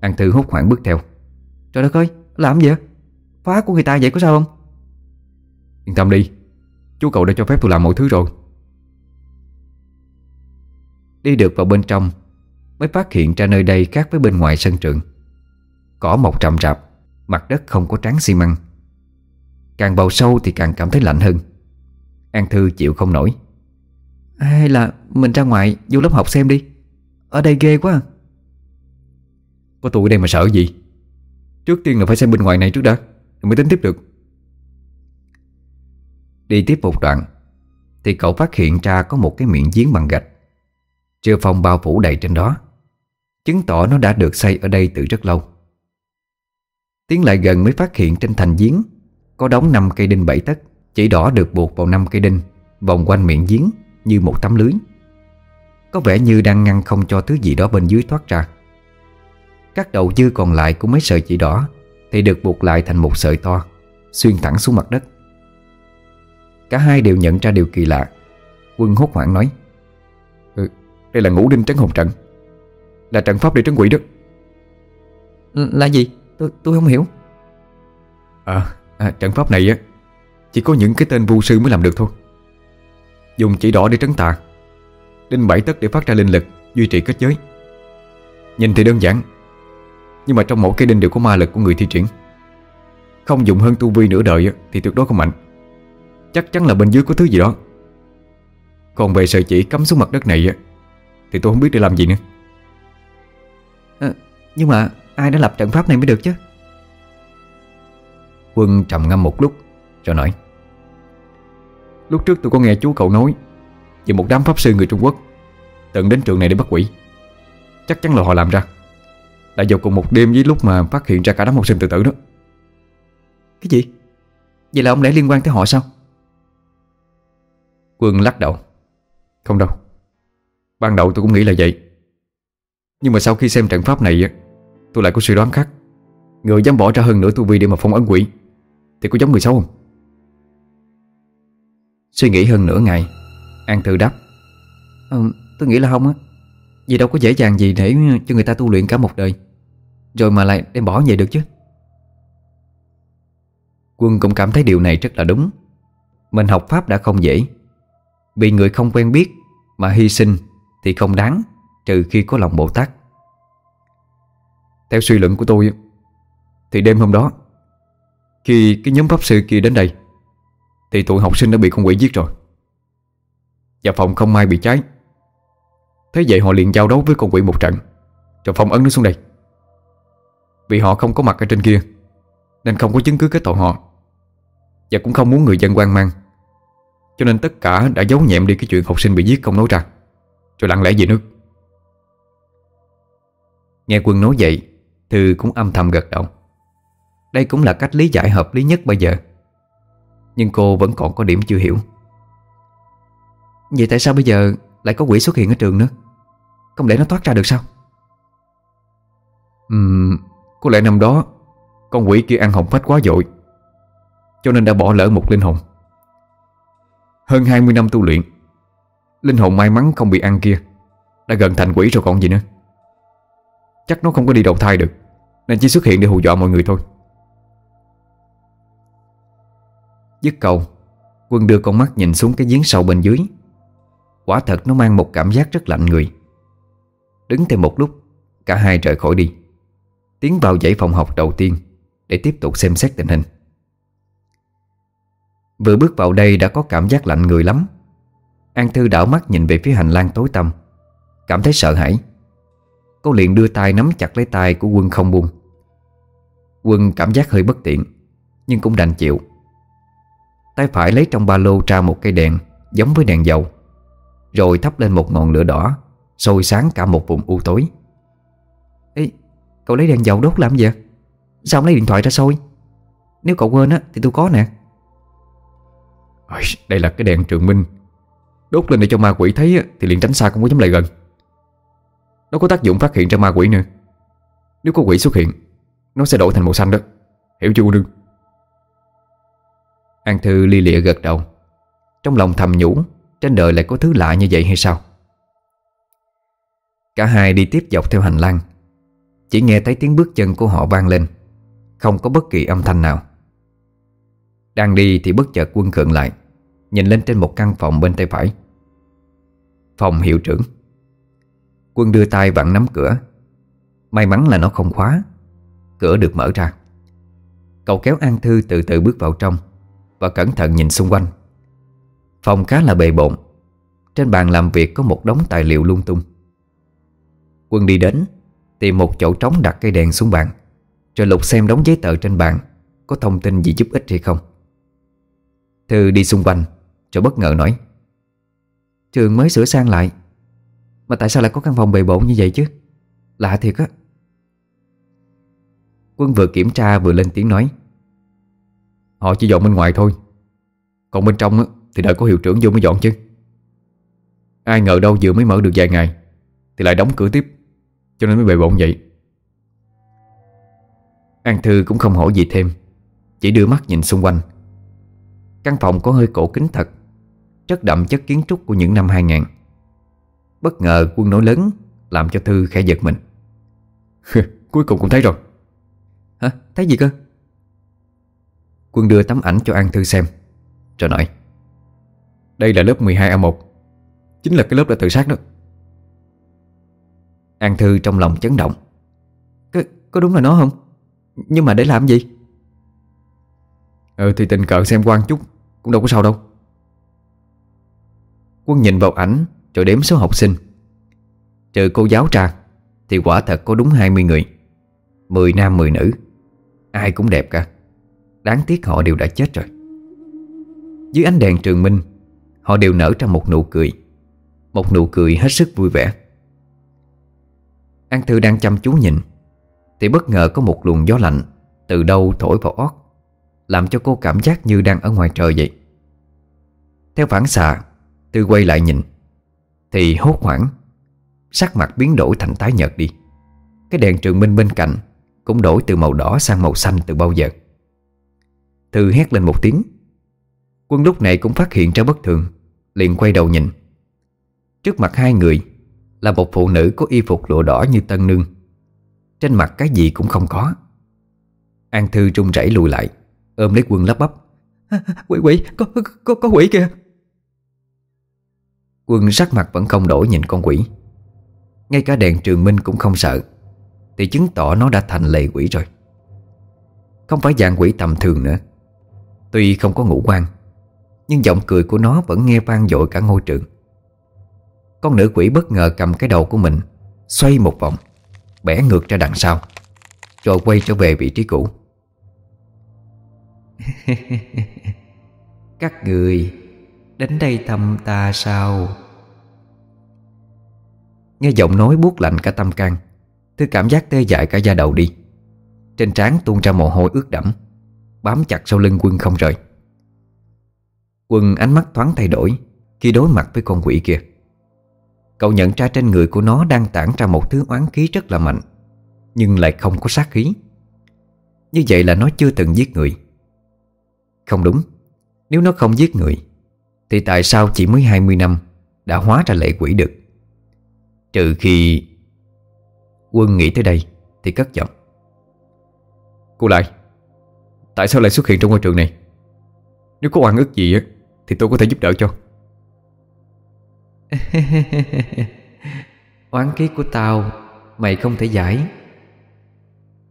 S1: An Thư hốt hoảng bước theo. Trời đất ơi, làm gì vậy? Phá của người ta vậy có sao không?
S2: Yên tâm đi Chú cậu đã cho phép tôi làm mọi thứ rồi.
S1: Đi được vào bên trong Mới phát hiện ra nơi đây khác với bên ngoài sân trường. Cỏ mọc rậm rạp Mặt đất không có tráng xi măng. Càng vào sâu thì càng cảm thấy lạnh hơn. An Thư chịu không nổi. Hay là mình ra ngoài vô lớp học xem đi. Ở đây ghê quá
S2: Có tụi đây mà sợ gì? Trước tiên là phải xem bên ngoài này trước đã Rồi mới tính tiếp được.
S1: Đi tiếp một đoạn Thì cậu phát hiện ra có một cái miệng giếng bằng gạch. Chưa phong bao phủ đầy trên đó. Chứng tỏ nó đã được xây ở đây từ rất lâu. Tiến lại gần mới phát hiện trên thành giếng Có đóng 5 cây đinh bảy tấc chỉ đỏ được buộc vào năm cây đinh Vòng quanh miệng giếng như một tấm lưới. Có vẻ như đang ngăn không cho thứ gì đó bên dưới thoát ra. Các đầu dư còn lại của mấy sợi chỉ đỏ Thì được buộc lại thành một sợi to Xuyên thẳng xuống mặt đất. Cả hai đều nhận ra điều kỳ lạ. Quân hốt hoảng nói
S2: ừ, Đây là ngũ đinh trấn hồn trận. Là trận pháp để trấn quỷ đó.
S1: Là gì? Tôi, tôi không hiểu.
S2: À, à trận pháp này á chỉ có những cái tên vu sư mới làm được thôi. Dùng chỉ đỏ để trấn tà Đinh bảy tất để phát ra linh lực Duy trì kết giới. Nhìn thì đơn giản Nhưng mà trong mỗi cái đinh đều có ma lực của người thi triển. Không dùng hơn tu vi nửa đời Thì tuyệt đối không mạnh. Chắc chắn là bên dưới có thứ gì đó. Còn về sợi chỉ cắm xuống mặt đất này Thì tôi không biết để làm gì nữa.
S1: À, Nhưng mà ai đã lập trận pháp này mới được chứ?
S2: Quân trầm ngâm một lúc Rồi nói Lúc trước tôi có nghe chú cậu nói Về một đám pháp sư người Trung Quốc Tận đến trường này để bắt quỷ. Chắc chắn là họ làm ra. Đã vào cùng một đêm với lúc mà phát hiện ra cả đám học sinh tự tử đó.
S1: Cái gì? Vậy là ông lẽ liên quan tới họ sao?
S2: Quân lắc đầu. Không đâu. Ban đầu tôi cũng nghĩ là vậy. Nhưng mà sau khi xem trận pháp này Tôi lại có suy đoán khác. Người dám bỏ ra hơn nửa tu vi để mà phong ấn quỷ Thì có giống người xấu không
S1: Suy nghĩ hơn nửa ngày An Thư đáp. Ừ, Tôi nghĩ là không á. Vì đâu có dễ dàng gì để cho người ta tu luyện cả một đời Rồi mà lại đem bỏ vậy được chứ. Quân cũng cảm thấy điều này rất là đúng. Mình học Pháp đã không dễ. Bị người không quen biết Mà hy sinh thì không đáng Trừ khi có lòng Bồ Tát.
S2: Theo suy luận của tôi Thì đêm hôm đó Khi cái nhóm pháp sư kia đến đây thì tụi học sinh đã bị con quỷ giết rồi. Và phòng không may bị cháy. Thế vậy họ liền giao đấu với con quỷ một trận. Rồi phong ấn nó xuống đây. Vì họ không có mặt ở trên kia, Nên không có chứng cứ kết tội họ. Và cũng không muốn người dân quan mang. Cho nên tất cả đã giấu nhẹm đi cái chuyện học sinh bị giết không nói ra. Rồi lặng lẽ về nước.
S1: Nghe quân nói vậy, Thư cũng âm thầm gật đầu. Đây cũng là cách lý giải hợp lý nhất bây giờ. Nhưng cô vẫn còn có điểm chưa hiểu. Vậy tại sao bây giờ lại có quỷ xuất hiện ở trường nữa? Không lẽ nó thoát ra được sao?
S2: Ừm, Có lẽ năm đó, Con quỷ kia ăn hồng phách quá dội, Cho nên đã bỏ lỡ một linh hồn. Hơn 20 năm tu luyện, Linh hồn may mắn không bị ăn kia, Đã gần thành quỷ rồi còn gì nữa. Chắc nó không có đi đầu thai được, Nên chỉ xuất hiện để hù dọa mọi người thôi.
S1: Dứt câu, Quân đưa con mắt nhìn xuống cái giếng sâu bên dưới. Quả thật nó mang một cảm giác rất lạnh người. Đứng thêm một lúc, Cả hai rời khỏi đi. Tiến vào dãy phòng học đầu tiên Để tiếp tục xem xét tình hình. Vừa bước vào đây đã có cảm giác lạnh người lắm. An Thư đảo mắt nhìn về phía hành lang tối tăm, Cảm thấy sợ hãi. Cô liền đưa tay nắm chặt lấy tay của quân không buông. Quân cảm giác hơi bất tiện, Nhưng cũng đành chịu. Tay phải lấy trong ba lô ra một cây đèn Giống với đèn dầu Rồi thắp lên một ngọn lửa đỏ sôi sáng cả một vùng u tối. Ê, cậu lấy đèn dầu đốt làm gì Sao không lấy điện thoại ra sôi Nếu cậu quên á thì tôi có nè.
S2: Đây là cái đèn trường minh. Đốt lên để cho ma quỷ thấy Thì liền tránh xa không có dám lại gần. Nó có tác dụng phát hiện ra ma quỷ nữa. Nếu có quỷ xuất hiện Nó sẽ đổi thành màu xanh đó. Hiểu chưa cô nương
S1: An Thư li lịa gật đầu. Trong lòng thầm nhủ, Trên đời lại có thứ lạ như vậy hay sao? Cả hai đi tiếp dọc theo hành lang. Chỉ nghe thấy tiếng bước chân của họ vang lên. Không có bất kỳ âm thanh nào. Đang đi thì bất chợt quân khượng lại, Nhìn lên trên một căn phòng bên tay phải. Phòng hiệu trưởng. Quân đưa tay vặn nắm cửa. May mắn là nó không khóa. Cửa được mở ra. Cậu kéo An Thư từ từ bước vào trong. Và cẩn thận nhìn xung quanh. Phòng khá là bề bộn, Trên bàn làm việc có một đống tài liệu lung tung. Quân đi đến, Tìm một chỗ trống đặt cây đèn xuống bàn, Rồi lục xem đống giấy tờ trên bàn Có thông tin gì giúp ích hay không. Thư đi xung quanh, Rồi bất ngờ nói, Trường mới sửa sang lại, Mà tại sao lại có căn phòng bề bộn như vậy chứ? Lạ thiệt á. Quân vừa kiểm tra vừa lên tiếng nói
S2: Họ chỉ dọn bên ngoài thôi. Còn bên trong thì đợi có hiệu trưởng vô mới dọn chứ. Ai ngờ đâu vừa mới mở được vài ngày, Thì lại đóng cửa tiếp, Cho nên mới bề bộn vậy.
S1: An Thư cũng không hỏi gì thêm, Chỉ đưa mắt nhìn xung quanh. Căn phòng có hơi cổ kính thật Rất đậm chất kiến trúc của những năm 2000 Bất ngờ quân nói lớn Làm cho Thư khẽ giật mình.
S2: Cuối cùng cũng thấy rồi.
S1: Hả? Thấy gì cơ? Quân đưa tấm ảnh cho An Thư xem Rồi nói
S2: Đây là lớp 12A1 Chính là cái lớp đã tự sát đó
S1: An Thư trong lòng chấn động Có, có đúng là nó không? Nhưng mà để làm gì?
S2: Ừ thì tình cờ xem quan chút Cũng đâu có sao đâu
S1: Quân nhìn vào ảnh Rồi đếm số học sinh Trừ cô giáo ra Thì quả thật có đúng 20 người 10 nam 10 nữ Ai cũng đẹp cả Đáng tiếc họ đều đã chết rồi. Dưới ánh đèn trường minh, Họ đều nở ra một nụ cười. Một nụ cười hết sức vui vẻ. An Thư đang chăm chú nhìn, Thì bất ngờ có một luồng gió lạnh Từ đâu thổi vào ót, Làm cho cô cảm giác như đang ở ngoài trời vậy. Theo phản xạ, Tư quay lại nhìn, Thì hốt hoảng, Sắc mặt biến đổi thành tái nhợt đi. Cái đèn trường minh bên cạnh Cũng đổi từ màu đỏ sang màu xanh từ bao giờ. Thư hét lên một tiếng. Quân lúc này cũng phát hiện ra bất thường Liền quay đầu nhìn. Trước mặt hai người Là một phụ nữ có y phục lụa đỏ như tân nương. Trên mặt cái gì cũng không có. An Thư trung rẩy lùi lại Ôm lấy quân lắp bắp. Quỷ quỷ, có, có, có quỷ kìa. Quân sắc mặt vẫn không đổi nhìn con quỷ. Ngay cả đèn trường minh cũng không sợ Thì chứng tỏ nó đã thành lệ quỷ rồi. Không phải dạng quỷ tầm thường nữa. Tuy không có ngũ quan Nhưng giọng cười của nó vẫn nghe vang dội cả ngôi trường. Con nữ quỷ bất ngờ cầm cái đầu của mình Xoay một vòng Bẻ ngược ra đằng sau Rồi quay trở về vị trí cũ. Các người Đến đây thăm ta sao? Nghe giọng nói buốt lạnh cả tâm can Thư cảm giác tê dại cả da đầu đi. Trên trán tuôn ra mồ hôi ướt đẫm Bám chặt sau lưng quân không rời. Quân ánh mắt thoáng thay đổi Khi đối mặt với con quỷ kia. Cậu nhận ra trên người của nó đang tản ra một thứ oán khí rất là mạnh, Nhưng lại không có sát khí. Như vậy là nó chưa từng giết người. Không đúng, Nếu nó không giết người, Thì tại sao chỉ mới 20 năm Đã hóa ra lệ quỷ được? Trừ khi Quân nghĩ tới đây Thì cất giọng.
S2: Cô lại Tại sao lại xuất hiện trong ngôi trường này? Nếu có oan ức gì á Thì tôi có thể giúp đỡ cho.
S1: Oán khí của tao Mày không thể giải.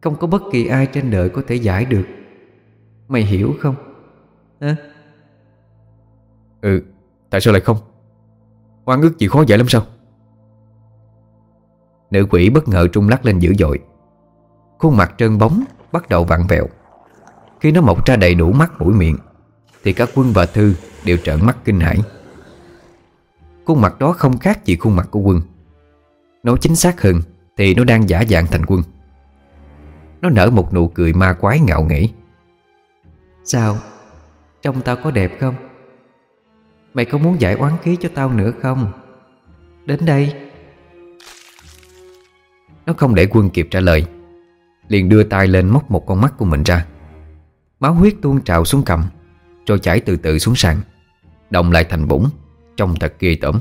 S1: Không có bất kỳ ai trên đời có thể giải được. Mày hiểu không? Hả?
S2: Ừ Tại sao lại không? Oan ức gì khó giải lắm sao?
S1: Nữ quỷ bất ngờ trung lắc lên dữ dội. Khuôn mặt trơn bóng Bắt đầu vặn vẹo Khi nó mọc ra đầy đủ mắt mũi miệng Thì cả quân và Thư đều trợn mắt kinh hãi. Khuôn mặt đó không khác gì khuôn mặt của quân. Nói chính xác hơn Thì nó đang giả dạng thành quân. Nó nở một nụ cười ma quái ngạo nghễ. Sao? Trông tao có đẹp không? Mày có muốn giải oán khí cho tao nữa không? Đến đây. Nó không để quân kịp trả lời Liền đưa tay lên móc một con mắt của mình ra Máu huyết tuôn trào xuống cầm Rồi chảy từ từ xuống sàn Đồng lại thành bụng Trông thật ghê tởm.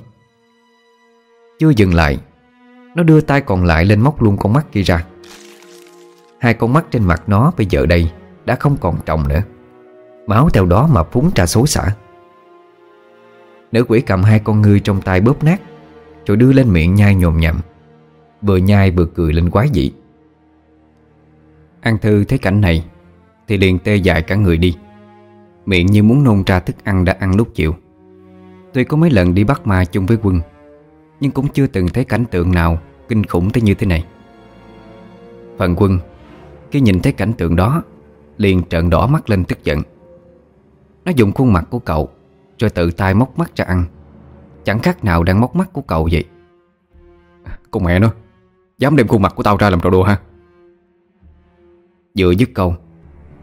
S1: Chưa dừng lại Nó đưa tay còn lại lên móc luôn con mắt kia ra. Hai con mắt trên mặt nó bây giờ đây Đã không còn trồng nữa. Máu theo đó mà phúng ra xối xả. Nữ quỷ cầm hai con ngươi trong tay bóp nát Rồi đưa lên miệng nhai nhồm nhậm, Vừa nhai vừa cười lên quái dị. An Thư thấy cảnh này thì liền tê dại cả người đi. Miệng như muốn nôn ra thức ăn đã ăn lúc chiều Tuy có mấy lần đi bắt ma chung với quân Nhưng cũng chưa từng thấy cảnh tượng nào Kinh khủng tới như thế này. Phần quân Khi nhìn thấy cảnh tượng đó Liền trợn đỏ mắt lên tức giận. Nó dùng khuôn mặt của cậu Rồi tự tay móc mắt ra ăn. Chẳng khác nào đang móc mắt của cậu vậy.
S2: Con mẹ nó Dám đem khuôn mặt của tao ra làm trò đùa ha
S1: Vừa dứt câu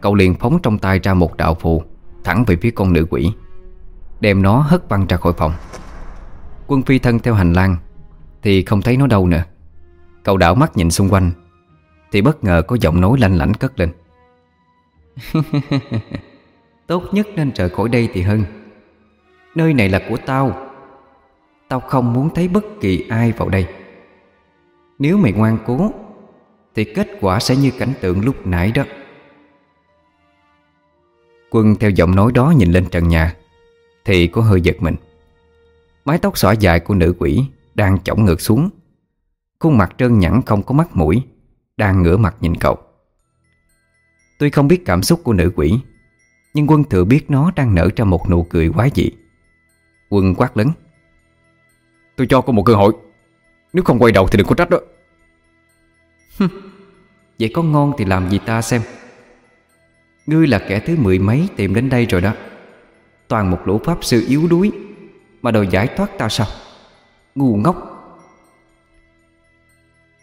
S1: Cậu liền phóng trong tay ra một đạo phù, Thẳng về phía con nữ quỷ, Đem nó hất văng ra khỏi phòng. Quân phi thân theo hành lang Thì không thấy nó đâu nữa. Cậu đảo mắt nhìn xung quanh Thì bất ngờ có giọng nói lanh lảnh cất lên. Tốt nhất nên rời khỏi đây thì hơn. Nơi này là của tao. Tao không muốn thấy bất kỳ ai vào đây. Nếu mày ngoan cố Thì kết quả sẽ như cảnh tượng lúc nãy đó. Quân theo giọng nói đó nhìn lên trần nhà Thì có hơi giật mình. Mái tóc xõa dài của nữ quỷ Đang chổng ngược xuống. Khuôn mặt trơn nhẵn không có mắt mũi Đang ngửa mặt nhìn cậu. Tôi không biết cảm xúc của nữ quỷ Nhưng quân thừa biết nó đang nở ra một nụ cười quái dị. Quân quát lớn.
S2: Tôi cho cô một cơ hội. Nếu không quay đầu thì đừng có trách đó.
S1: Vậy có ngon thì làm gì ta xem Ngươi là kẻ thứ mười mấy tìm đến đây rồi đó. Toàn một lũ pháp sư yếu đuối Mà đòi giải thoát ta sao? Ngu ngốc.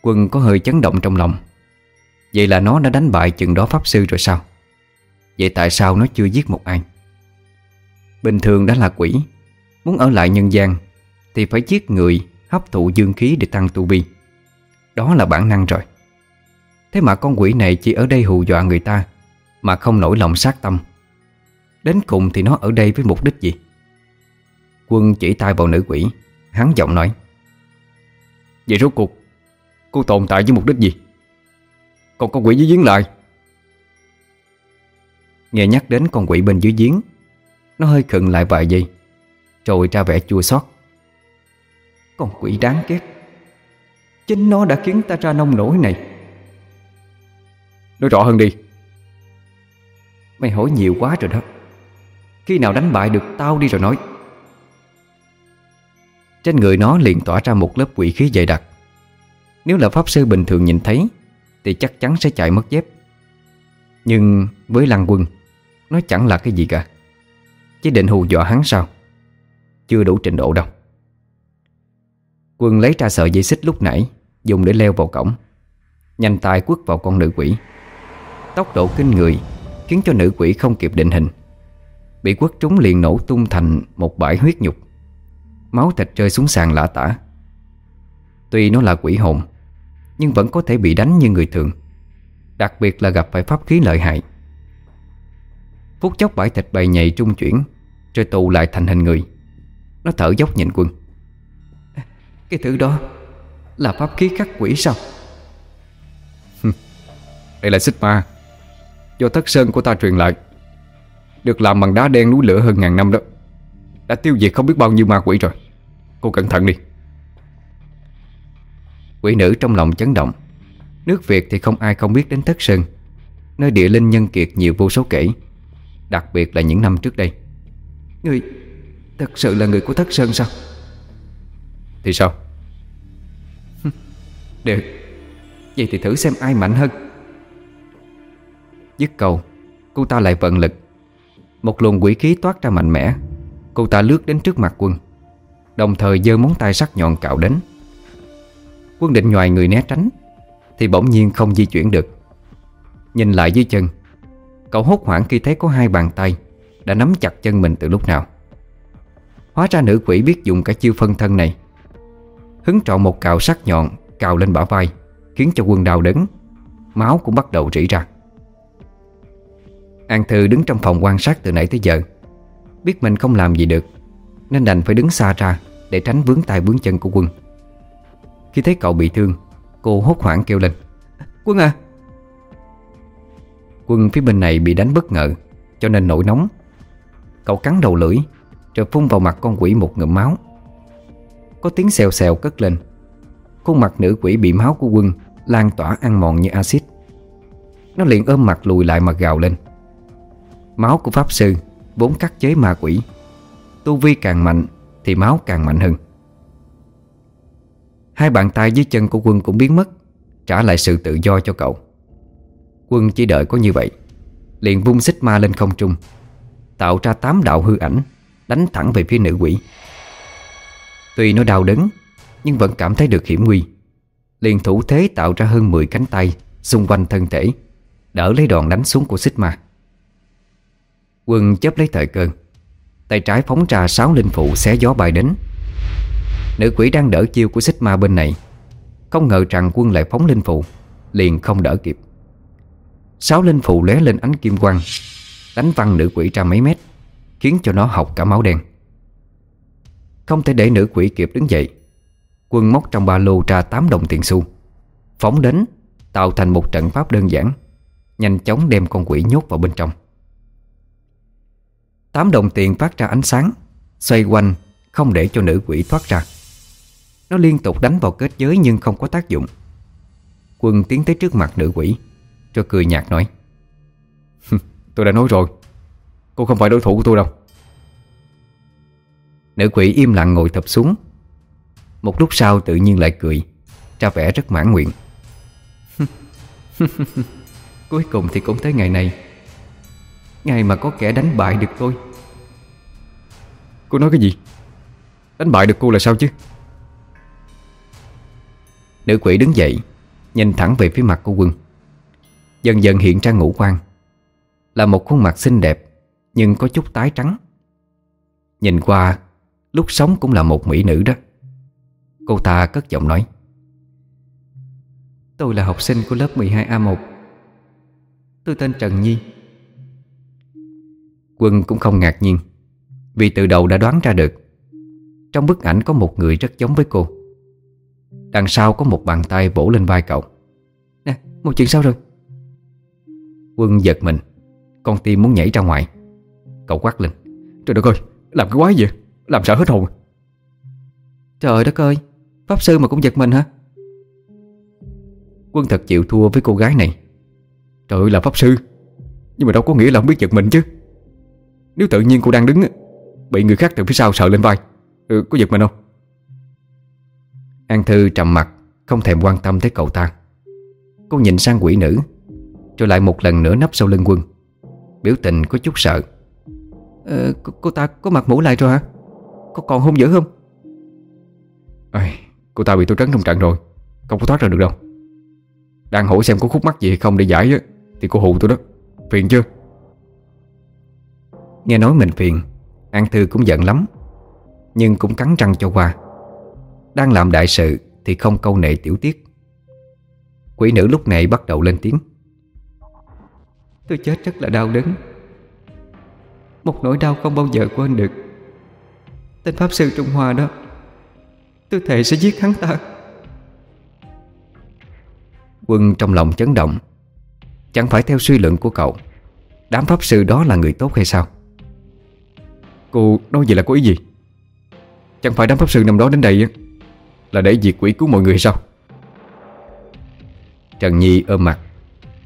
S1: Quân có hơi chấn động trong lòng. Vậy là nó đã đánh bại chừng đó pháp sư rồi sao? Vậy tại sao nó chưa giết một ai? Bình thường đã là quỷ. Muốn ở lại nhân gian Thì phải giết người Hấp thụ dương khí để tăng tu vi. Đó là bản năng rồi. Thế mà con quỷ này chỉ ở đây hù dọa người ta mà không nổi lòng sát tâm. Đến cùng thì nó ở đây với mục đích gì? Quân chỉ tay vào nữ quỷ, Hắn giọng nói.
S2: Vậy rốt cuộc, Cô tồn tại với mục đích gì? Còn con quỷ dưới giếng lại?
S1: Nghe nhắc đến con quỷ bên dưới giếng, Nó hơi khựng lại vài giây, Rồi ra vẻ chua xót. Con quỷ đáng ghét. Chính nó đã khiến ta ra nông nổi này.
S2: Nói rõ hơn đi.
S1: Mày hỏi nhiều quá rồi đó. Khi nào đánh bại được tao đi rồi nói. Trên người nó liền tỏa ra một lớp quỷ khí dày đặc. Nếu là pháp sư bình thường nhìn thấy, Thì chắc chắn sẽ chạy mất dép. Nhưng với lăng quân, Nó chẳng là cái gì cả. Chỉ định hù dọa hắn sao? Chưa đủ trình độ đâu. Quân lấy ra sợi dây xích lúc nãy, Dùng để leo vào cổng. Nhanh tay quất vào con nữ quỷ. Tốc độ kinh người Khiến cho nữ quỷ không kịp định hình. Bị quất trúng liền nổ tung thành Một bãi huyết nhục. Máu thịt rơi xuống sàn lã tả. Tuy nó là quỷ hồn, Nhưng vẫn có thể bị đánh như người thường, Đặc biệt là gặp phải pháp khí lợi hại. Phút chốc bãi thịt bầy nhầy trung chuyển, Rồi tụ lại thành hình người. Nó thở dốc nhìn quân Cái thứ đó Là pháp khí khắc quỷ sao?
S2: Đây là xích ma. Do thất sơn của ta truyền lại, Được làm bằng đá đen núi lửa hơn ngàn năm đó, Đã tiêu diệt không biết bao nhiêu ma quỷ rồi. Cô cẩn thận đi.
S1: Quỷ nữ trong lòng chấn động. Nước Việt thì không ai không biết đến Thất Sơn, Nơi địa linh nhân kiệt nhiều vô số kể, Đặc biệt là những năm trước đây. Người, Thật sự là người của Thất Sơn sao?
S2: Thì sao?
S1: Được. Vậy thì thử xem ai mạnh hơn. Dứt câu, Cô ta lại vận lực. Một luồng quỷ khí toát ra mạnh mẽ, Cô ta lướt đến trước mặt quân, Đồng thời giơ móng tay sắc nhọn cạo đến. Quân định nhòi người né tránh, Thì bỗng nhiên không di chuyển được. Nhìn lại dưới chân, Cậu hốt hoảng khi thấy có hai bàn tay Đã nắm chặt chân mình từ lúc nào. Hóa ra nữ quỷ biết dùng cả chiêu phân thân này, Hứng trọn một cạo sắc nhọn Cào lên bả vai, Khiến cho quân đau đớn, Máu cũng bắt đầu rỉ ra. An Thư đứng trong phòng quan sát từ nãy tới giờ. Biết mình không làm gì được, Nên đành phải đứng xa ra Để tránh vướng tay vướng chân của quân. Khi thấy cậu bị thương, Cô hốt hoảng kêu lên, Quân à! Quân phía bên này bị đánh bất ngờ, Cho nên nổi nóng. Cậu cắn đầu lưỡi, Rồi phun vào mặt con quỷ một ngụm máu. Có tiếng xèo xèo cất lên. Khuôn mặt nữ quỷ bị máu của quân Lan tỏa ăn mòn như axit. Nó liền ôm mặt lùi lại mà gào lên. Máu của Pháp Sư Vốn cắt chế ma quỷ. Tu vi càng mạnh Thì máu càng mạnh hơn. Hai bàn tay dưới chân của quân cũng biến mất, Trả lại sự tự do cho cậu. Quân chỉ đợi có như vậy, Liền vung xích ma lên không trung, Tạo ra tám đạo hư ảnh, Đánh thẳng về phía nữ quỷ. Tuy nó đau đớn, Nhưng vẫn cảm thấy được hiểm nguy. Liền thủ thế tạo ra hơn 10 cánh tay Xung quanh thân thể, Đỡ lấy đòn đánh xuống của xích ma. Quân chấp lấy thời cơ. Tay trái phóng ra sáu linh phụ xé gió bay đến. Nữ quỷ đang đỡ chiêu của xích ma bên này. Không ngờ rằng quân lại phóng linh phụ, Liền không đỡ kịp. Sáu linh phụ lóe lên ánh kim quang, Đánh văng nữ quỷ ra mấy mét, Khiến cho nó học cả máu đen. Không thể để nữ quỷ kịp đứng dậy, Quân móc trong ba lô ra 8 đồng tiền xu, Phóng đến, Tạo thành một trận pháp đơn giản, Nhanh chóng đem con quỷ nhốt vào bên trong. Tám đồng tiền phát ra ánh sáng, Xoay quanh, Không để cho nữ quỷ thoát ra. Nó liên tục đánh vào kết giới nhưng không có tác dụng. Quân tiến tới trước mặt nữ quỷ, Rồi cười nhạt nói
S2: Tôi đã nói rồi, Cô không phải đối thủ của tôi đâu.
S1: Nữ quỷ im lặng ngồi thập xuống. Một lúc sau tự nhiên lại cười, Ra vẻ rất mãn nguyện. Cuối cùng thì cũng tới ngày này Ngày mà có kẻ đánh bại được tôi.
S2: Cô nói cái gì? Đánh bại được cô là sao chứ?
S1: Nữ quỷ đứng dậy, Nhìn thẳng về phía mặt của quân. Dần dần hiện ra ngũ quan. Là một khuôn mặt xinh đẹp, Nhưng có chút tái trắng. Nhìn qua, Lúc sống cũng là một mỹ nữ đó. Cô ta cất giọng nói. Tôi là học sinh của lớp 12A1 Tôi tên Trần Nhi. Quân cũng không ngạc nhiên Vì từ đầu đã đoán ra được. Trong bức ảnh có một người rất giống với cô. Đằng sau có một bàn tay vỗ lên vai cậu. Nè, một chuyện sao rồi? Quân giật mình Con tim muốn nhảy ra ngoài. Cậu quát lên
S2: Trời đất ơi, làm cái quái gì? Làm sợ hết hồn.
S1: Trời đất ơi Pháp sư mà cũng giật mình hả? Quân thật chịu thua với cô gái này.
S2: Trời ơi là pháp sư Nhưng mà đâu có nghĩa là không biết giật mình chứ. Nếu tự nhiên cô đang đứng Bị người khác từ phía sau sợ lên vai ừ, Có giật mình không?
S1: An Thư trầm mặt Không thèm quan tâm tới cậu ta. Cô nhìn sang quỷ nữ Rồi lại một lần nữa nấp sau lưng quân. Biểu tình có chút sợ. Ờ, cô, cô ta có mặt mũ lại rồi hả? Có còn hung dữ không?
S2: À, Cô ta bị tôi trấn trong trận rồi Không có thoát ra được đâu. Đang hỏi xem có khúc mắc gì hay không để giải Thì cô hù tôi đó. Phiền chưa?
S1: Nghe nói mình phiền, An Thư cũng giận lắm, Nhưng cũng cắn răng cho qua. Đang làm đại sự Thì không câu nệ tiểu tiết. Quỷ nữ lúc này bắt đầu lên tiếng. Tôi chết rất là đau đớn. Một nỗi đau không bao giờ quên được. Tên Pháp Sư Trung Hoa đó, Tôi thề sẽ giết hắn ta. Quân trong lòng chấn động. Chẳng phải theo suy luận của cậu, Đám Pháp Sư đó là người tốt hay sao?
S2: Cô nói vậy là có ý gì? Chẳng phải đám Pháp Sư năm đó đến đây Là để diệt quỷ cứu mọi người sao?
S1: Trần Nhi ôm mặt,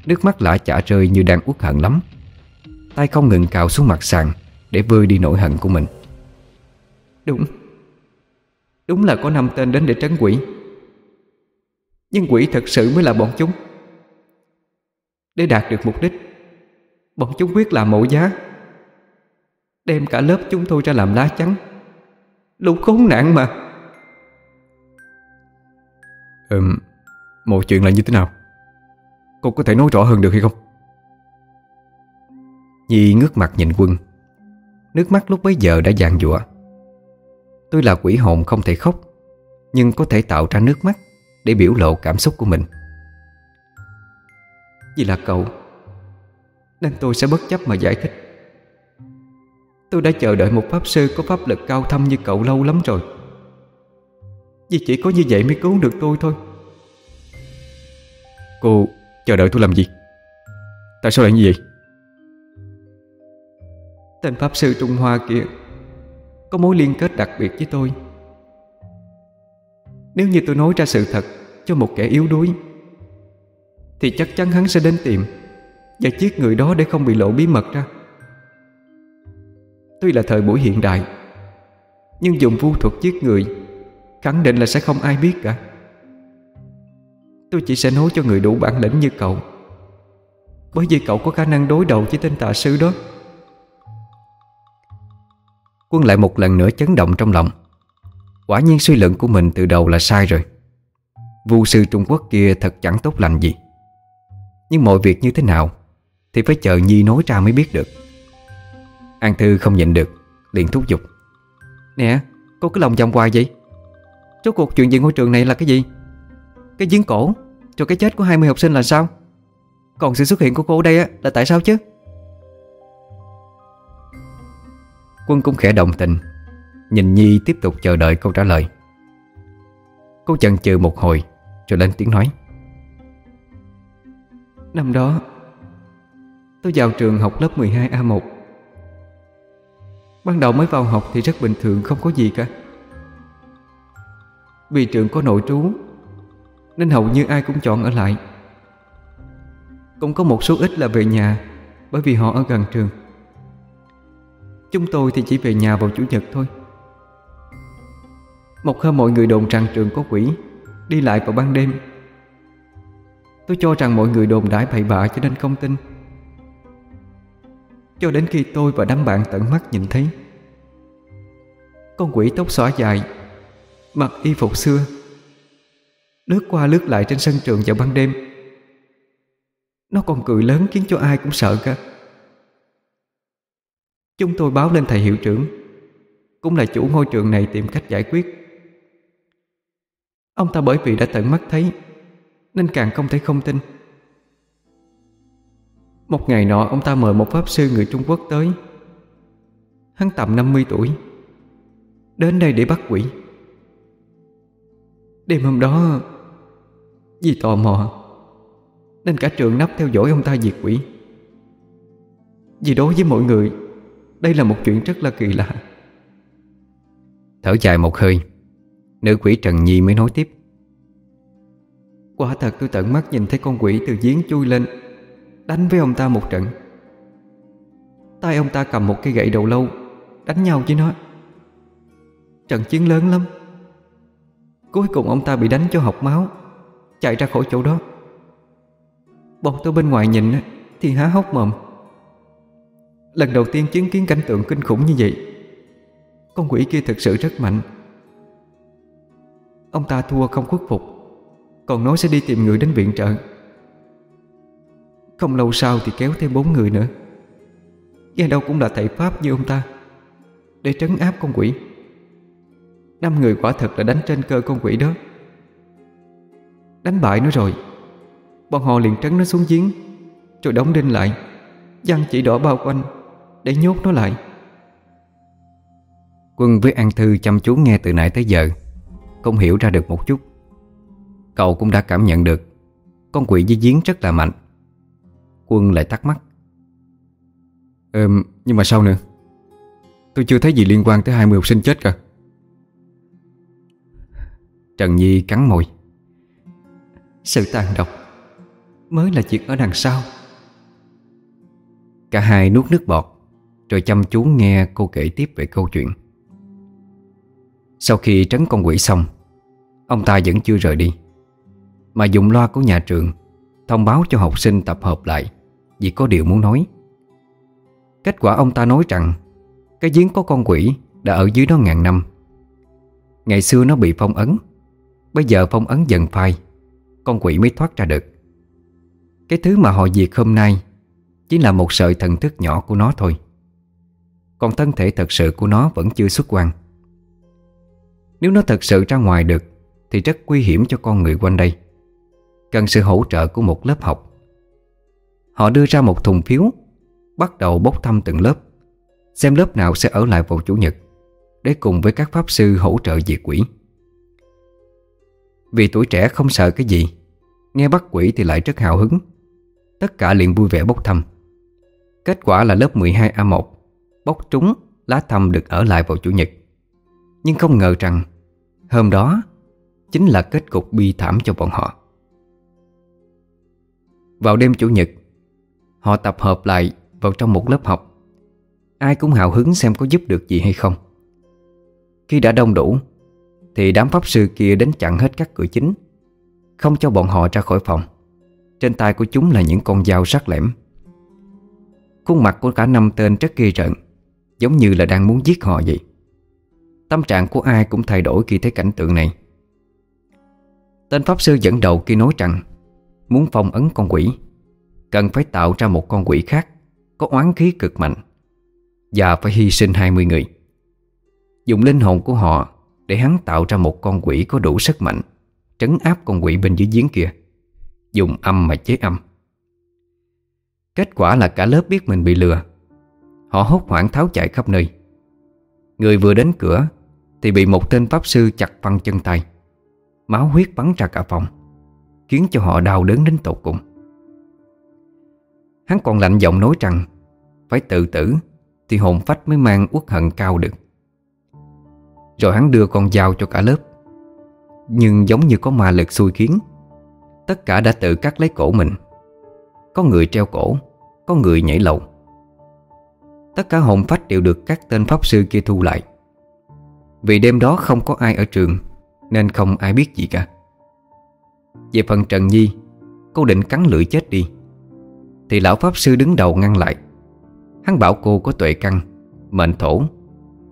S1: Nước mắt lã chả rơi như đang uất hận lắm. Tay không ngừng cào xuống mặt sàn Để vơi đi nỗi hận của mình. Đúng. Đúng là có năm tên đến để trấn quỷ. Nhưng quỷ thật sự mới là bọn chúng. Để đạt được mục đích, Bọn chúng quyết làm mẫu giá. Đem cả lớp chúng tôi ra làm lá chắn. Lũ khốn nạn mà.
S2: Ừm Một chuyện là như thế nào? Cô có thể nói rõ hơn được hay không?
S1: Nhi ngước mặt nhìn quân. Nước mắt lúc bấy giờ đã giàn giụa. Tôi là quỷ hồn không thể khóc, Nhưng có thể tạo ra nước mắt Để biểu lộ cảm xúc của mình. Vì là cậu, Nên tôi sẽ bất chấp mà giải thích. Tôi đã chờ đợi một pháp sư có pháp lực cao thâm như cậu lâu lắm rồi. Vì chỉ có như vậy mới cứu được tôi thôi.
S2: Cô, chờ đợi tôi làm gì? Tại sao lại như vậy?
S1: Tên pháp sư Trung Hoa kia Có mối liên kết đặc biệt với tôi. Nếu như tôi nói ra sự thật Cho một kẻ yếu đuối, Thì chắc chắn hắn sẽ đến tìm Và giết người đó để không bị lộ bí mật ra. Tuy là thời buổi hiện đại, Nhưng dùng vu thuật giết người, Khẳng định là sẽ không ai biết cả. Tôi chỉ sẽ nói cho người đủ bản lĩnh như cậu. Bởi vì cậu có khả năng đối đầu với tên tà sư đó. Quân lại một lần nữa chấn động trong lòng. Quả nhiên suy luận của mình từ đầu là sai rồi. Vu sư Trung Quốc kia thật chẳng tốt lành gì. Nhưng mọi việc như thế nào Thì phải chờ Nhi nói ra mới biết được. An Thư không nhịn được, Liền thúc giục. Nè cô cứ lòng vòng hoài vậy? Rốt cuộc chuyện gì ngôi trường này là cái gì? Cái giếng cổ, Cho cái chết của 20 học sinh là sao? Còn sự xuất hiện của cô ở đây là tại sao chứ? Quân cũng khẽ động tình, Nhìn Nhi tiếp tục chờ đợi câu trả lời. Cô chần chừ một hồi, Rồi lên tiếng nói. Năm đó, Tôi vào trường học lớp 12A1 Ban đầu mới vào học thì rất bình thường, Không có gì cả.
S3: Vì trường có nội trú, Nên hầu như ai cũng chọn ở lại. Cũng có một số ít là về nhà, Bởi vì họ ở gần trường. Chúng tôi thì chỉ về nhà vào Chủ nhật thôi. Một hôm mọi người đồn rằng trường có quỷ, Đi lại vào ban đêm. Tôi cho rằng mọi người đồn đãi bậy bạ cho nên không tin. Cho đến khi tôi và đám bạn tận mắt nhìn thấy, Con quỷ tóc xõa dài, Mặc y phục xưa, Lướt qua lướt lại trên sân trường vào ban đêm. Nó còn cười lớn khiến cho ai cũng sợ cả. Chúng tôi báo lên thầy hiệu trưởng, Cũng là chủ ngôi trường này tìm cách giải quyết. Ông ta bởi vì đã tận mắt thấy, Nên càng không thể không tin. Một ngày nọ ông ta mời một pháp sư người Trung Quốc tới. Hắn tầm 50 tuổi Đến đây để bắt quỷ. Đêm hôm đó Vì tò mò Nên cả trường nắp theo dõi ông ta diệt quỷ. Vì đối với mọi người Đây là một chuyện rất là kỳ lạ.
S1: Thở dài một hơi Nữ quỷ Trần Nhi mới nói tiếp.
S3: Quả thật tôi tận mắt nhìn thấy con quỷ từ giếng chui lên Đánh với ông ta một trận. Tay ông ta cầm một cây gậy đầu lâu, Đánh nhau với nó. Trận chiến lớn lắm. Cuối cùng ông ta bị đánh cho học máu, Chạy ra khỏi chỗ đó. Bọn tôi bên ngoài nhìn Thì há hốc mồm. Lần đầu tiên chứng kiến cảnh tượng kinh khủng như vậy. Con quỷ kia thực sự rất mạnh. Ông ta thua không khuất phục, Còn nói sẽ đi tìm người đến viện trợ. Không lâu sau thì kéo thêm bốn người nữa. Nghe đâu cũng là thầy Pháp như ông ta. Để trấn áp con quỷ. Năm người quả thật là đánh trên cơ con quỷ đó. Đánh bại nó rồi. Bọn họ liền trấn nó xuống giếng, Rồi đóng đinh lại Giăng chỉ đỏ bao quanh, Để nhốt nó lại.
S1: Quân với An Thư chăm chú nghe từ nãy tới giờ, Không hiểu ra được một chút. Cậu cũng đã cảm nhận được, Con quỷ dưới giếng rất là mạnh. Quân lại thắc mắc.
S2: Ờ, nhưng mà sao nữa? Tôi chưa thấy gì liên quan tới 20 học sinh chết cả.
S1: Trần Nhi cắn môi.
S3: Sự tàn độc Mới là chuyện ở đằng sau.
S1: Cả hai nuốt nước bọt Rồi chăm chú nghe cô kể tiếp về câu chuyện. Sau khi trấn con quỷ xong Ông ta vẫn chưa rời đi Mà dùng loa của nhà trường Thông báo cho học sinh tập hợp lại, Vì có điều muốn nói. Kết quả ông ta nói rằng, Cái giếng có con quỷ Đã ở dưới đó ngàn năm. Ngày xưa nó bị phong ấn, Bây giờ phong ấn dần phai, Con quỷ mới thoát ra được. Cái thứ mà họ diệt hôm nay Chỉ là một sợi thần thức nhỏ của nó thôi. Còn thân thể thật sự của nó vẫn chưa xuất quan. Nếu nó thật sự ra ngoài được, Thì rất nguy hiểm cho con người quanh đây. Cần sự hỗ trợ của một lớp học. Họ đưa ra một thùng phiếu, Bắt đầu bốc thăm từng lớp, Xem lớp nào sẽ ở lại vào Chủ nhật, Để cùng với các pháp sư hỗ trợ diệt quỷ Vì tuổi trẻ không sợ cái gì, Nghe bắt quỷ thì lại rất hào hứng. Tất cả liền vui vẻ bốc thăm. Kết quả là lớp 12A1 Bốc trúng, lá thăm được ở lại vào Chủ nhật. Nhưng không ngờ rằng, Hôm đó Chính là kết cục bi thảm cho bọn họ. Vào đêm Chủ nhật, Họ tập hợp lại vào trong một lớp học. Ai cũng hào hứng xem có giúp được gì hay không. Khi đã đông đủ, Thì đám pháp sư kia đến chặn hết các cửa chính, Không cho bọn họ ra khỏi phòng. Trên tay của chúng là những con dao sắc lẻm. Khuôn mặt của cả năm tên rất ghê rợn, Giống như là đang muốn giết họ vậy. Tâm trạng của ai cũng thay đổi khi thấy cảnh tượng này. Tên Pháp Sư dẫn đầu khi nói rằng Muốn phong ấn con quỷ. Cần phải tạo ra một con quỷ khác, Có oán khí cực mạnh, Và phải hy sinh 20 người. Dùng linh hồn của họ Để hắn tạo ra một con quỷ có đủ sức mạnh, Trấn áp con quỷ bên dưới giếng kia. Dùng âm mà chế âm. Kết quả là cả lớp biết mình bị lừa. Họ hốt hoảng tháo chạy khắp nơi. Người vừa đến cửa Thì bị một tên pháp sư chặt văng chân tay. Máu huyết bắn ra cả phòng. Khiến cho họ đau đớn đến tột cùng. Hắn còn lạnh giọng nói rằng, Phải tự tử Thì hồn phách mới mang uất hận cao được. Rồi hắn đưa con dao cho cả lớp, Nhưng giống như có ma lực xui khiến, Tất cả đã tự cắt lấy cổ mình. Có người treo cổ, Có người nhảy lầu. Tất cả hồn phách đều được các tên pháp sư kia thu lại. Vì đêm đó không có ai ở trường, Nên không ai biết gì cả. Về phần Trần Nhi, Cô định cắn lưỡi chết đi. Thì lão pháp sư đứng đầu ngăn lại. Hắn bảo cô có tuệ căn, Mệnh thổ,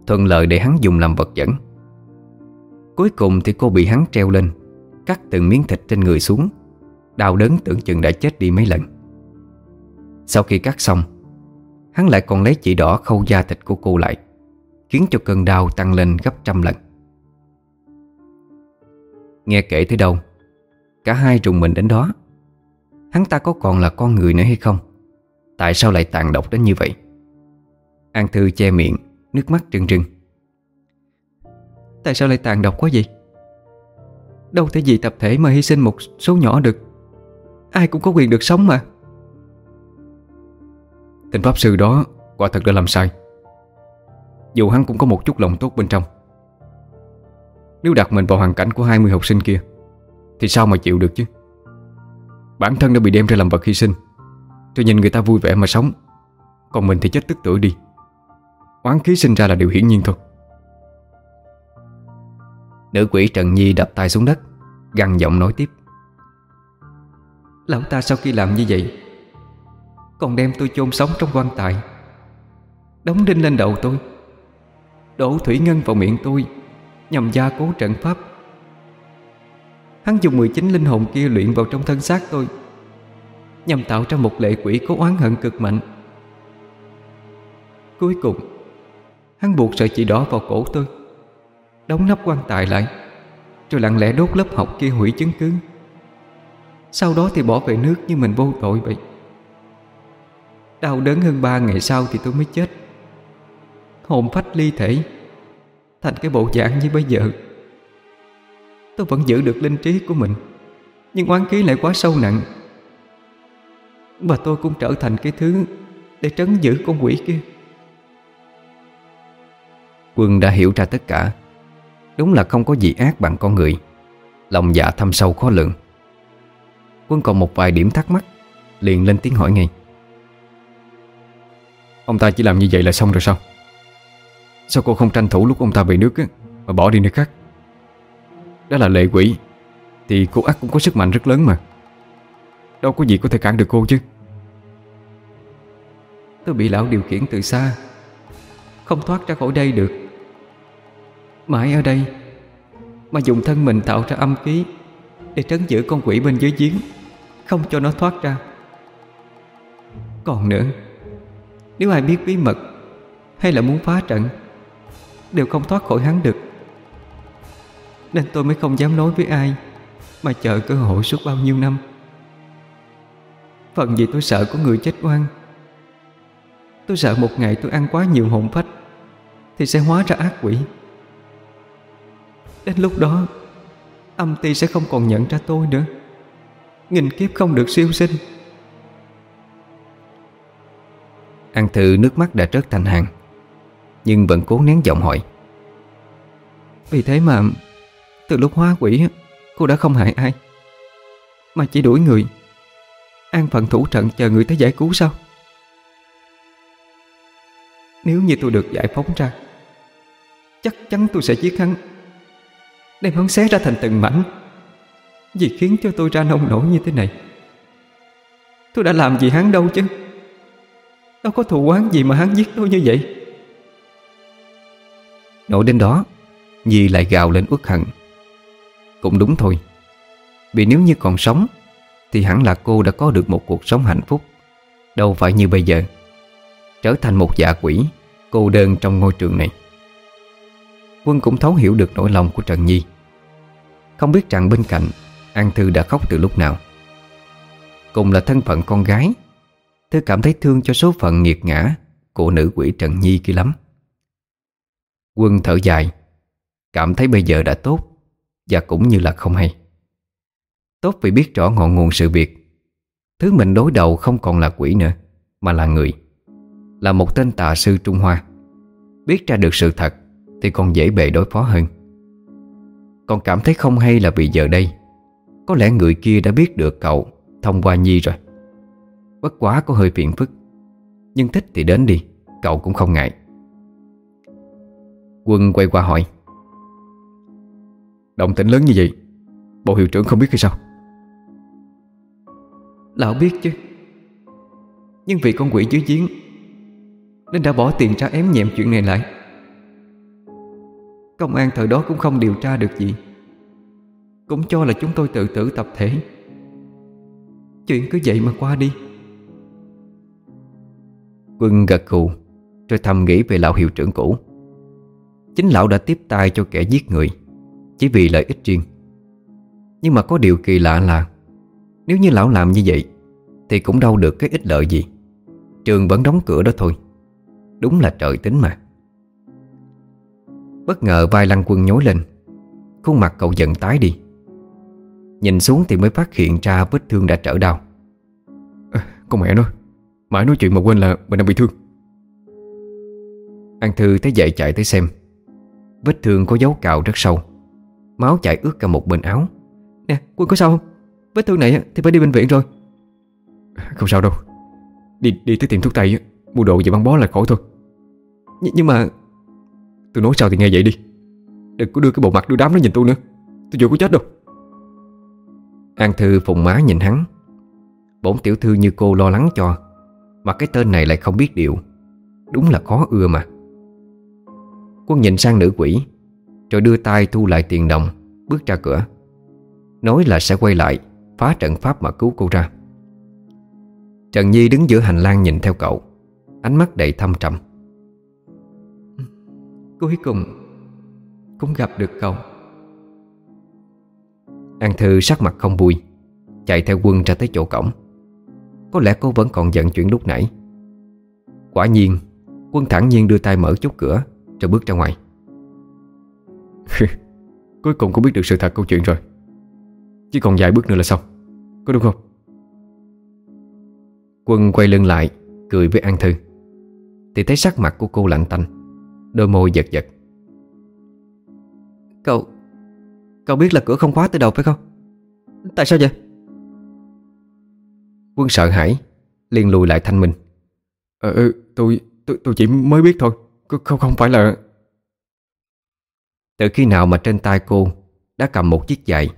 S1: Thuận lợi để hắn dùng làm vật dẫn. Cuối cùng thì cô bị hắn treo lên, Cắt từng miếng thịt trên người xuống, Đau đớn tưởng chừng đã chết đi mấy lần. Sau khi cắt xong, Hắn lại còn lấy chỉ đỏ khâu da thịt của cô lại, Khiến cho cơn đau tăng lên gấp trăm lần. Nghe kể tới đâu Cả hai trùng mình đến đó. Hắn ta có còn là con người nữa hay không? Tại sao lại tàn độc đến như vậy? An Thư che miệng, Nước mắt trừng trừng.
S3: Tại sao lại tàn độc quá vậy? Đâu thể gì tập thể mà hy sinh một số nhỏ được. Ai cũng có quyền được sống mà.
S2: Tên pháp sư đó quả thật đã làm sai. Dù hắn cũng có một chút lòng tốt bên trong. Nếu đặt mình vào hoàn cảnh của 20 học sinh kia thì sao mà chịu được chứ? Bản thân đã bị đem ra làm vật hy sinh. Cho nhìn người ta vui vẻ mà sống. Còn mình thì chết tức tưởi đi. Oán khí sinh ra là điều hiển nhiên thôi.
S1: Nữ quỷ Trần Nhi đập tay xuống đất Găng giọng nói tiếp.
S3: Lão ta sau khi làm như vậy, Còn đem tôi chôn sống trong quan tài. Đóng đinh lên đầu tôi. Đổ thủy ngân vào miệng tôi, Nhằm gia cố trận pháp. Hắn dùng 19 linh hồn kia luyện vào trong thân xác tôi, Nhằm tạo ra một lệ quỷ có oán hận cực mạnh. Cuối cùng, Hắn buộc sợi chỉ đỏ vào cổ tôi, Đóng nắp quan tài lại, Rồi lặng lẽ đốt lớp học kia hủy chứng cứ. Sau đó thì bỏ về nước như mình vô tội vậy. Đau đớn hơn ba ngày sau thì tôi mới chết. Hồn phách ly thể, Thành cái bộ dạng như bây giờ. Tôi vẫn giữ được linh trí của mình. Nhưng oán khí lại quá sâu nặng. Và tôi cũng trở thành cái thứ Để trấn giữ con quỷ kia.
S1: Quân đã hiểu ra tất cả. Đúng là không có gì ác bằng con người. Lòng dạ thâm sâu khó lượng Quân còn một vài điểm thắc mắc Liền lên tiếng hỏi ngay.
S2: Ông ta chỉ làm như vậy là xong rồi sao? Sao cô không tranh thủ lúc ông ta về nước á, Mà bỏ đi nơi khác? Đó là lệ quỷ. Thì cô ác cũng có sức mạnh rất lớn mà. Đâu có gì có thể cản được cô chứ.
S3: Tôi bị lão điều khiển từ xa. Không thoát ra khỏi đây được. Mãi ở đây, Mà dùng thân mình tạo ra âm khí Để trấn giữ con quỷ bên dưới giếng, Không cho nó thoát ra. Còn nữa, Nếu ai biết bí mật Hay là muốn phá trận, Đều không thoát khỏi hắn được. Nên tôi mới không dám nói với ai Mà chờ cơ hội suốt bao nhiêu năm. Phần gì tôi sợ có người chết oan. Tôi sợ một ngày tôi ăn quá nhiều hồn phách Thì sẽ hóa ra ác quỷ. Đến lúc đó Âm ti sẽ không còn nhận ra tôi nữa. Nghìn kiếp không được siêu sinh.
S1: An Thư nước mắt đã rớt thành hàng Nhưng vẫn cố nén giọng hỏi.
S3: Vì thế mà từ lúc hóa quỷ Cô đã không hại ai. Mà chỉ đuổi người. An phận thủ trận chờ người tới giải cứu sao? Nếu như tôi được giải phóng ra, Chắc chắn tôi sẽ giết hắn. Đem hắn xé ra thành từng mảnh. Vì khiến cho tôi ra nông nổi như thế này. Tôi đã làm gì hắn đâu chứ? Đâu có thù oán gì mà hắn giết tôi như vậy.
S1: Nổi đến đó, Nhi lại gào lên uất hận. Cũng đúng thôi. Vì nếu như còn sống, Thì hẳn là cô đã có được một cuộc sống hạnh phúc. Đâu phải như bây giờ. Trở thành một dạ quỷ, Cô đơn trong ngôi trường này. Quân cũng thấu hiểu được nỗi lòng của Trần Nhi. Không biết rằng bên cạnh, An Thư đã khóc từ lúc nào. Cùng là thân phận con gái, Thư cảm thấy thương cho số phận nghiệt ngã Của nữ quỷ Trần Nhi kia lắm. Quân thở dài, Cảm thấy bây giờ đã tốt. Và cũng như là không hay. Tốt vì biết rõ ngọn nguồn sự việc. Thứ mình đối đầu không còn là quỷ nữa, Mà là người. Là một tên tà sư Trung Hoa. Biết ra được sự thật, Thì còn dễ bề đối phó hơn. Còn cảm thấy không hay là vì giờ đây, Có lẽ người kia đã biết được cậu Thông qua Nhi rồi. Bất quá có hơi phiền phức. Nhưng thích thì đến đi, Cậu cũng không ngại. Quân quay qua hỏi.
S2: Động tĩnh lớn như vậy Bộ hiệu trưởng không biết hay sao?
S3: Lão biết chứ. Nhưng vì con quỷ dưới giếng Nên đã bỏ tiền ra ém nhẹm chuyện này lại. Công an thời đó cũng không điều tra được gì. Cũng cho là chúng tôi tự tử tập thể. Chuyện cứ vậy mà qua đi.
S1: Quân gật gù Rồi thầm nghĩ về lão hiệu trưởng cũ. Chính lão đã tiếp tay cho kẻ giết người Chỉ vì lợi ích riêng. Nhưng mà có điều kỳ lạ là Nếu như lão làm như vậy Thì cũng đâu được cái ích lợi gì. Trường vẫn đóng cửa đó thôi. Đúng là trời tính mà. Bất ngờ vai lăng quân nhối lên Khuôn mặt cậu giận tái đi. Nhìn xuống thì mới phát hiện ra vết thương đã trở đau.
S2: À, Con mẹ nó Mãi nói chuyện mà quên là mình đang bị thương.
S1: An Thư thấy dậy chạy tới xem. Vết thương có dấu cào rất sâu Máu chảy ướt cả một bên áo.
S3: Nè Quân có sao không? Vết thương này thì phải đi bệnh viện rồi.
S2: Không sao đâu. Đi đi tới tiệm thuốc tây Mua đồ về băng bó là khỏi thôi.
S3: Nh Nhưng mà
S2: Tôi nói sao thì nghe vậy đi. Đừng có đưa cái bộ mặt đưa đám nó nhìn tôi nữa. Tôi chưa có chết đâu.
S1: An Thư phùng má nhìn hắn. Bổn tiểu thư như cô lo lắng cho Mà cái tên này lại không biết điều Đúng là khó ưa mà. Quân nhìn sang nữ quỷ rồi đưa tay thu lại tiền đồng, Bước ra cửa. Nói là sẽ quay lại, Phá trận pháp mà cứu cô ra. Trần Nhi đứng giữa hành lang nhìn theo cậu, Ánh mắt đầy thâm trầm.
S3: Cuối cùng, Cũng gặp được cậu.
S1: An Thư sắc mặt không vui, Chạy theo quân ra tới chỗ cổng. Có lẽ cô vẫn còn giận chuyện lúc nãy. Quả nhiên, Quân thẳng nhiên đưa tay mở chút cửa, Rồi bước ra ngoài.
S2: Cuối cùng cũng biết được sự thật câu chuyện rồi. Chỉ còn vài bước nữa là xong. Có đúng không?
S1: Quân quay lưng lại Cười với An Thư. Thì thấy sắc mặt của cô lạnh tanh Đôi môi giật giật.
S3: Cậu Cậu biết là cửa không khóa từ đầu phải không? Tại sao vậy?
S1: Quân sợ hãi liền lùi lại thanh minh.
S2: Ờ ừ, tôi, tôi tôi chỉ mới biết thôi. Không không phải là
S1: từ khi nào mà trên tay cô Đã cầm một chiếc giày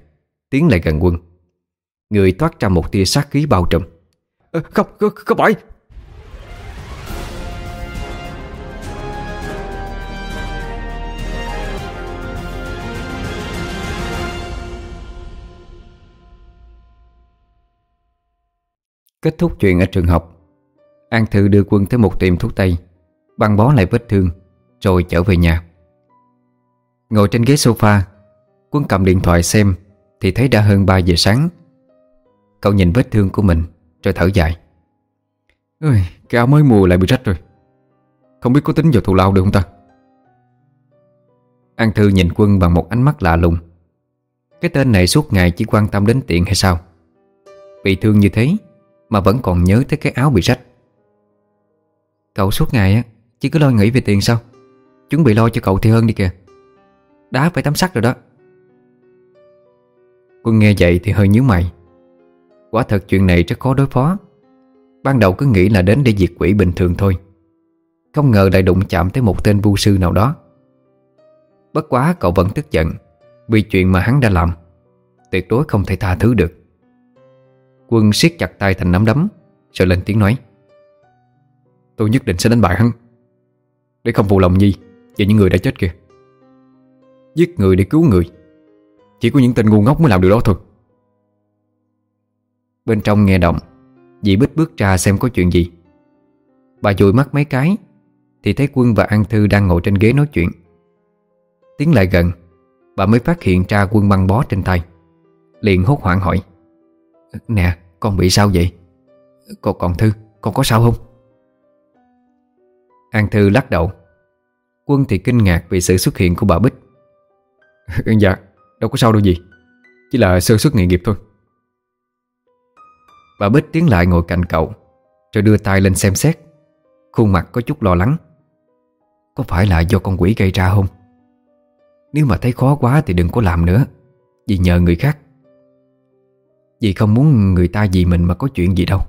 S1: Tiến lại gần quân? Người thoát ra một tia sát khí bao trùm.
S2: À, Không, không, không phải.
S1: Kết thúc chuyện ở trường học An Thư đưa quân tới một tiệm thuốc tây Băng bó lại vết thương Rồi trở về nhà. Ngồi trên ghế sofa Quân cầm điện thoại xem Thì thấy đã hơn 3 giờ sáng. Cậu nhìn vết thương của mình Rồi thở dài.
S2: Ôi, Cái áo mới mua lại bị rách rồi. Không biết có tính vào thù lao được không ta?
S1: An Thư nhìn Quân bằng một ánh mắt lạ lùng. Cái tên này suốt ngày chỉ quan tâm đến tiền hay sao? Bị thương như thế Mà vẫn còn nhớ tới cái áo bị rách.
S3: Cậu suốt ngày á Chỉ cứ lo nghĩ về tiền sao? Chuẩn bị lo cho cậu thì hơn đi kìa Đá phải tấm sắt rồi đó.
S1: Quân nghe vậy thì hơi nhíu mày. Quả thật chuyện này rất khó đối phó. Ban đầu cứ nghĩ là đến để diệt quỷ bình thường thôi. Không ngờ lại đụng chạm tới một tên vu sư nào đó. Bất quá cậu vẫn tức giận, Vì chuyện mà hắn đã làm. Tuyệt đối không thể tha thứ được. Quân siết chặt tay thành nắm đấm, Rồi lên tiếng nói.
S2: Tôi nhất định sẽ đánh bại hắn. Để không phụ lòng Nhi Và những người đã chết kìa. Giết người để cứu người. Chỉ có những tên ngu ngốc mới làm được đó thôi.
S1: Bên trong nghe động Dì Bích bước ra xem có chuyện gì. Bà dụi mắt mấy cái Thì thấy Quân và An Thư đang ngồi trên ghế nói chuyện. Tiến lại gần Bà mới phát hiện ra Quân băng bó trên tay Liền hốt hoảng hỏi Nè con bị sao vậy? Còn, còn Thư con có sao không? An Thư lắc đầu. Quân thì kinh ngạc vì sự xuất hiện của bà Bích.
S2: Dạ đâu có sao đâu gì Chỉ là sơ xuất nghề nghiệp thôi.
S1: Bà Bích tiến lại ngồi cạnh cậu, Rồi đưa tay lên xem xét. Khuôn mặt có chút lo lắng. Có phải là do con quỷ gây ra không? Nếu mà thấy khó quá thì đừng có làm nữa, Vì nhờ người khác. Vì không muốn người ta vì mình mà có chuyện gì đâu.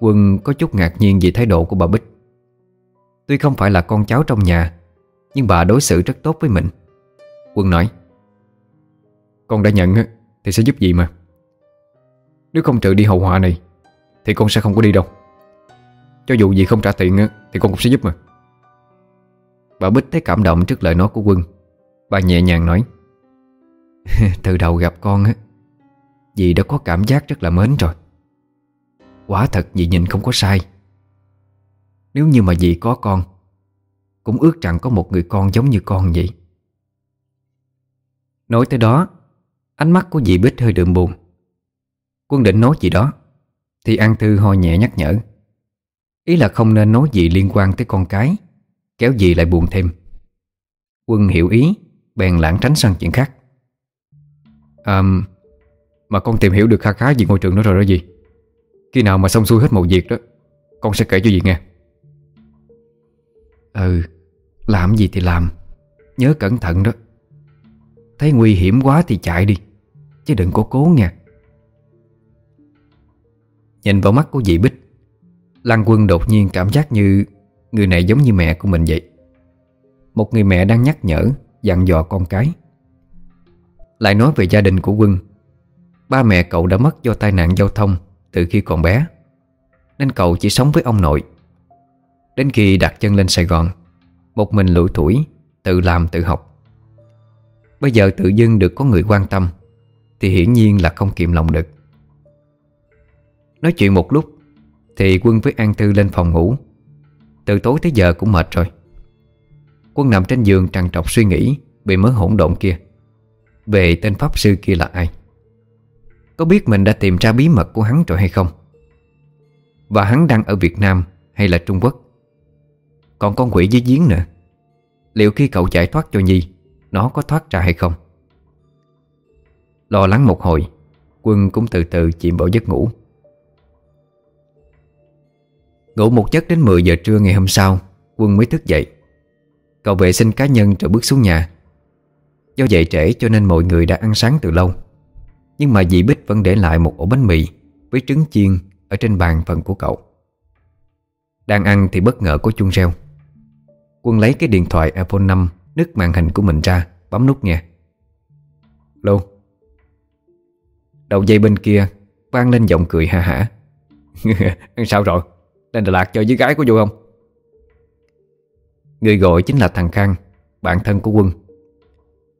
S1: Quân có chút ngạc nhiên vì thái độ của bà Bích. Tuy không phải là con cháu trong nhà nhưng bà đối xử rất tốt với mình. Quân nói,
S2: Con đã nhận thì sẽ giúp gì mà? Nếu không trừ đi hậu họa này, Thì con sẽ không có đi đâu. Cho dù gì không trả tiền Thì con cũng sẽ giúp mà.
S1: Bà Bích thấy cảm động trước lời nói của Quân. Bà nhẹ nhàng nói, Từ đầu gặp con á, Dì đã có cảm giác rất là mến rồi. Quả thật dì nhìn không có sai. Nếu như mà dì có con cũng ước rằng có một người con giống như con vậy. Nói tới đó, Ánh mắt của dì Bích hơi đượm buồn. Quân định nói gì đó, Thì An Thư ho nhẹ nhắc nhở. Ý là không nên nói gì liên quan tới con cái, Kéo dì lại buồn thêm. Quân hiểu ý, Bèn lãng tránh sang chuyện khác.
S2: À Mà con tìm hiểu được khá khá về ngôi trường đó rồi đó gì Khi nào mà xong xuôi hết một việc đó, Con sẽ kể cho dì nghe.
S1: Ừ Làm gì thì làm. Nhớ cẩn thận đó. Thấy nguy hiểm quá thì chạy đi, Chứ đừng có cố nha Nhìn vào mắt của dì Bích, Lăng quân đột nhiên cảm giác như Người này giống như mẹ của mình vậy. Một người mẹ đang nhắc nhở, Dặn dò con cái. Lại nói về gia đình của quân. Ba mẹ cậu đã mất do tai nạn giao thông Từ khi còn bé, Nên cậu chỉ sống với ông nội. Đến khi đặt chân lên Sài Gòn, Một mình lủi tuổi Tự làm tự học. Bây giờ tự dưng được có người quan tâm, Thì hiển nhiên là không kiềm lòng được. Nói chuyện một lúc, Thì Quân với An Tư lên phòng ngủ. Từ tối tới giờ cũng mệt rồi. Quân nằm trên giường trằn trọc suy nghĩ Về mớ hỗn độn kia, Về tên Pháp Sư kia là ai. Có biết mình đã tìm ra bí mật của hắn rồi hay không? Và hắn đang ở Việt Nam hay là Trung Quốc? Còn con quỷ dưới giếng nữa. Liệu khi cậu giải thoát cho Nhi, Nó có thoát ra hay không? Lo lắng một hồi, Quân cũng từ từ chìm vào giấc ngủ. Ngủ một giấc đến 10 giờ trưa ngày hôm sau, Quân mới thức dậy. Cậu vệ sinh cá nhân rồi bước xuống nhà. Do dậy trễ cho nên mọi người đã ăn sáng từ lâu. Nhưng mà dì Bích vẫn để lại một ổ bánh mì Với trứng chiên Ở trên bàn phần của cậu. Đang ăn thì bất ngờ có chuông reo. Quân lấy cái điện thoại iPhone 5 Nứt màn hình của mình ra, Bấm nút nghe. Lô. Đầu dây bên kia vang lên giọng cười ha hả. Sao rồi? Lên Đà Lạt chơi với gái của vui không? Người gọi chính là thằng Khang, Bạn thân của Quân.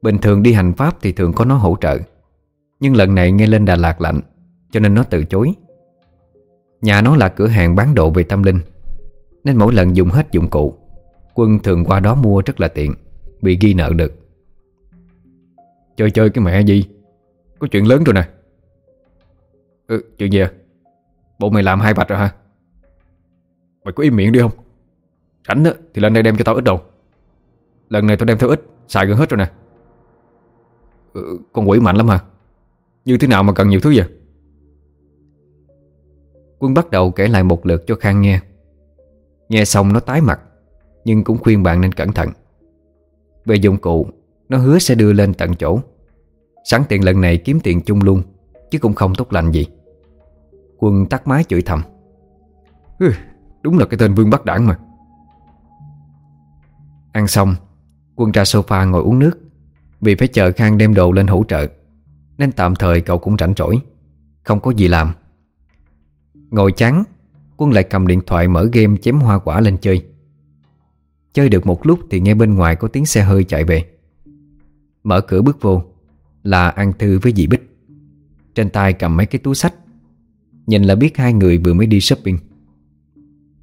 S1: Bình thường đi hành pháp thì thường có nó hỗ trợ, Nhưng lần này nghe lên Đà Lạt lạnh, Cho nên nó từ chối. Nhà nó là cửa hàng bán đồ về tâm linh, Nên mỗi lần dùng hết dụng cụ Quân thường qua đó mua rất là tiện Bị ghi nợ được.
S2: Chơi chơi cái mẹ gì? Có chuyện lớn rồi nè. Ừ chuyện gì à Bộ mày làm hai vạch rồi hả? Mày có im miệng đi không? Rảnh á thì lên đây đem cho tao ít đồ. Lần này tao đem theo ít Xài gần hết rồi nè. Ừ, Con quỷ mạnh lắm hả? Như thế nào mà cần nhiều thứ vậy?
S1: Quân bắt đầu kể lại một lượt cho Khang nghe. Nghe xong nó tái mặt. Nhưng cũng khuyên bạn nên cẩn thận. Về dụng cụ Nó hứa sẽ đưa lên tận chỗ. Sẵn tiện lần này kiếm tiền chung luôn Chứ cũng không tốt lành gì. Quân tắt máy chửi thầm.
S2: Hừ, Đúng là cái tên Vương Bắc Đảng mà.
S1: Ăn xong Quân ra sofa ngồi uống nước. Vì phải chờ Khang đem đồ lên hỗ trợ Nên tạm thời cậu cũng rảnh rỗi Không có gì làm. Ngồi chán Quân lại cầm điện thoại mở game chém hoa quả lên chơi. Chơi được một lúc thì nghe bên ngoài có tiếng xe hơi chạy về. Mở cửa bước vô Là An Thư với dì Bích. Trên tay cầm mấy cái túi sách. Nhìn là biết hai người vừa mới đi shopping.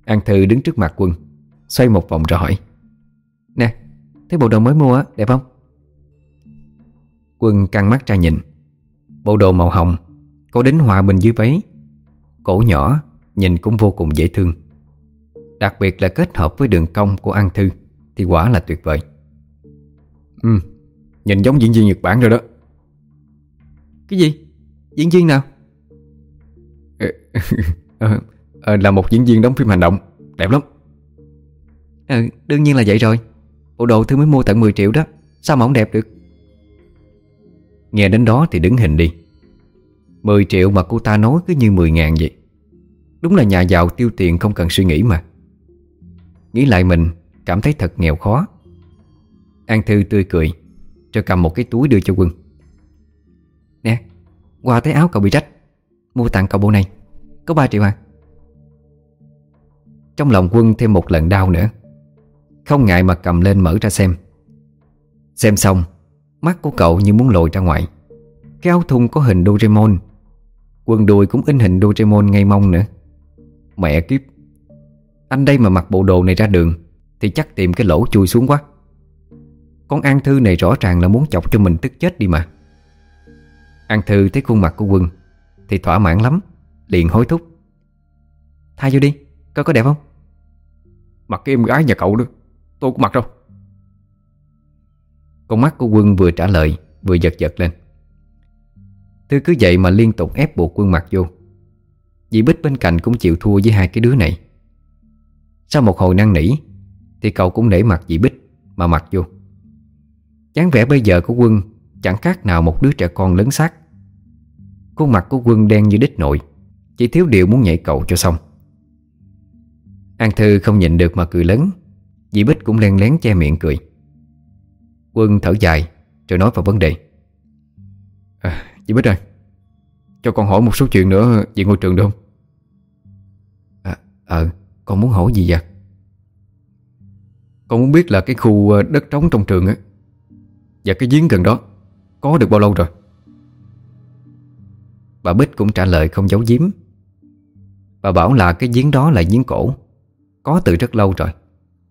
S1: An Thư đứng trước mặt Quân Xoay một vòng rồi hỏi. Nè, thấy bộ đồ mới mua á, đẹp không? Quân căng mắt ra nhìn. Bộ đồ màu hồng Có đính họa bên dưới váy. Cổ nhỏ Nhìn cũng vô cùng dễ thương. Đặc biệt là kết hợp với đường cong của An Thư Thì quả là tuyệt vời.
S2: Ừ Nhìn giống diễn viên Nhật Bản rồi đó.
S3: Cái gì? Diễn viên nào?
S2: à, à, Là một diễn viên đóng phim hành động Đẹp lắm.
S3: Ừ, đương nhiên là vậy rồi. Bộ đồ Thư mới mua tận 10 triệu đó Sao mà không đẹp được?
S1: Nghe đến đó thì đứng hình đi. 10 triệu mà cô ta nói cứ như 10 ngàn vậy. Đúng là nhà giàu tiêu tiền không cần suy nghĩ mà Nghĩ lại mình, Cảm thấy thật nghèo khó. An Thư tươi cười, cho cầm một cái túi đưa cho Quân.
S3: Nè Qua thấy áo cậu bị rách. Mua tặng cậu bộ này, Có 3 triệu à.
S1: Trong lòng Quân thêm một lần đau nữa. Không ngại mà cầm lên mở ra xem. Xem xong, Mắt của cậu như muốn lồi ra ngoài. Cái áo thun có hình Doraemon. Quần đùi cũng in hình Doraemon ngay mông nữa. Mẹ kiếp anh đây mà mặc bộ đồ này ra đường Thì chắc tìm cái lỗ chui xuống quá. Con An Thư này rõ ràng là muốn chọc cho mình tức chết đi mà. An Thư thấy khuôn mặt của Quân Thì thỏa mãn lắm Liền hối thúc.
S3: Thay vô đi, coi có đẹp không?
S2: Mặc cái em gái nhà cậu nữa Tôi cũng mặc đâu.
S1: Con mắt của Quân vừa trả lời Vừa giật giật lên. Thư cứ vậy mà liên tục ép buộc Quân mặc vô. Dì Bích bên cạnh cũng chịu thua với hai cái đứa này sau một hồi năn nỉ Thì cậu cũng nể mặt dì Bích Mà mặc vô. Dáng vẻ bây giờ của Quân Chẳng khác nào một đứa trẻ con lớn xác. Khuôn mặt của Quân đen như đít nội Chỉ thiếu điều muốn nhảy cậu cho xong. An Thư không nhịn được mà cười lớn Dì Bích cũng len lén che miệng cười. Quân thở dài Rồi nói vào vấn đề.
S2: À, Dì Bích ơi Cho con hỏi một số chuyện nữa về ngôi trường được không?
S1: À, Ờ. Con muốn hỏi gì vậy?
S2: Con muốn biết là cái khu ờ, đất trống trong trường á, Và cái giếng gần đó Có được bao lâu rồi?
S1: Bà Bích cũng trả lời không giấu giếm. Bà bảo là cái giếng đó là giếng cổ, Có từ rất lâu rồi,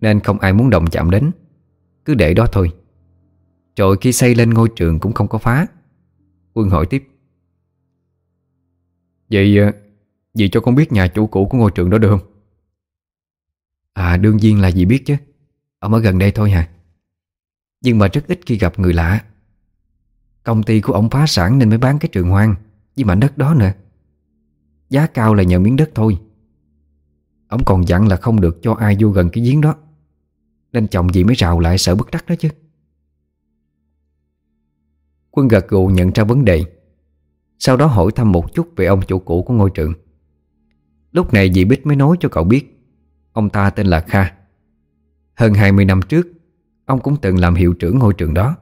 S1: Nên không ai muốn động chạm đến. Cứ để đó thôi. Rồi khi xây lên ngôi trường cũng không có phá. Quân hỏi tiếp.
S2: Vậy ờ, vậy cho con biết nhà chủ cũ của ngôi trường đó được không?
S1: À đương nhiên là dì biết chứ. Ông ở gần đây thôi hả? Nhưng mà rất ít khi gặp người lạ. Công ty của ông phá sản nên mới bán cái trường hoang, Với mảnh đất đó nữa. Giá cao là nhờ miếng đất thôi. Ông còn dặn là không được cho ai vô gần cái giếng đó. Nên chồng dì mới rào lại sợ bất đắc đó chứ. Quân gật gù nhận ra vấn đề. Sau đó hỏi thăm một chút về ông chủ cũ của ngôi trường. Lúc này dì Bích mới nói cho cậu biết. Ông ta tên là Kha. Hơn 20 năm trước, Ông cũng từng làm hiệu trưởng ngôi trường đó.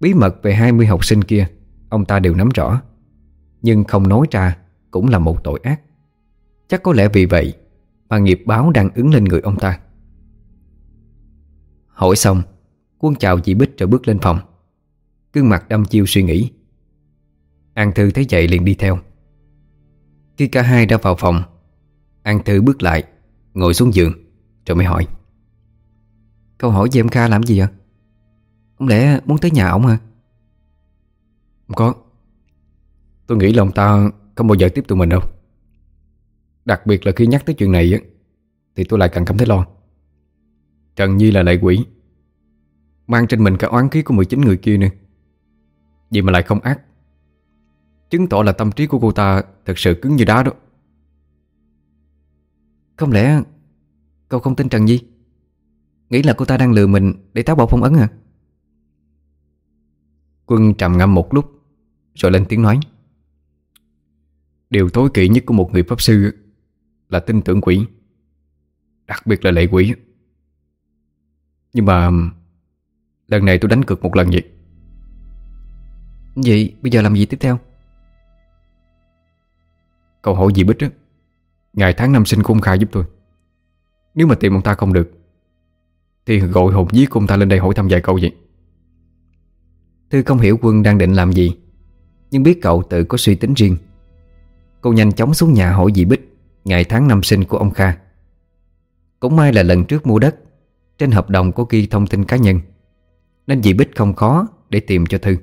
S1: Bí mật về 20 học sinh kia, Ông ta đều nắm rõ. Nhưng không nói ra Cũng là một tội ác. Chắc có lẽ vì vậy Mà nghiệp báo đang ứng lên người ông ta. Hỏi xong, Quân chào chị Bích rồi bước lên phòng. Cương mặt đâm chiêu suy nghĩ. An Thư thấy vậy liền đi theo. Khi cả hai đã vào phòng, An Thư bước lại. Ngồi xuống giường, Rồi mới hỏi.
S3: Câu hỏi về em Kha làm gì vậy? Không lẽ muốn tới nhà ổng hả?
S2: Không có. Tôi nghĩ là ông ta không bao giờ tiếp tụi mình đâu. Đặc biệt là khi nhắc tới chuyện này Thì tôi lại càng cảm thấy lo. Trần Nhi là lệ quỷ, Mang trên mình cả oán khí của 19 người kia nữa. Vậy mà lại không ác. Chứng tỏ là tâm trí của cô ta Thật sự cứng như đá đó.
S3: Không lẽ Cậu không tin Trần Nhi? Nghĩ là cô ta đang lừa mình để táo bạo phong ấn hả?
S1: Quân trầm ngâm một lúc, Rồi lên tiếng nói.
S2: Điều tối kỵ nhất của một người pháp sư Là tin tưởng quỷ, Đặc biệt là lệ quỷ. Nhưng mà Lần này tôi đánh cược một lần vậy.
S3: Vậy bây giờ làm gì tiếp theo?
S2: Câu hỏi gì Bích á? Ngày tháng năm sinh của ông Khai giúp tôi. Nếu mà tìm ông ta không được, Thì gọi hồn giết của ông ta lên đây hỏi thăm vài câu vậy.
S1: Thư không hiểu Quân đang định làm gì, Nhưng biết cậu tự có suy tính riêng. Cô nhanh chóng xuống nhà hỏi dì Bích Ngày tháng năm sinh của ông Kha. Cũng may là lần trước mua đất, Trên hợp đồng có ghi thông tin cá nhân, Nên dì Bích không khó Để tìm cho Thư.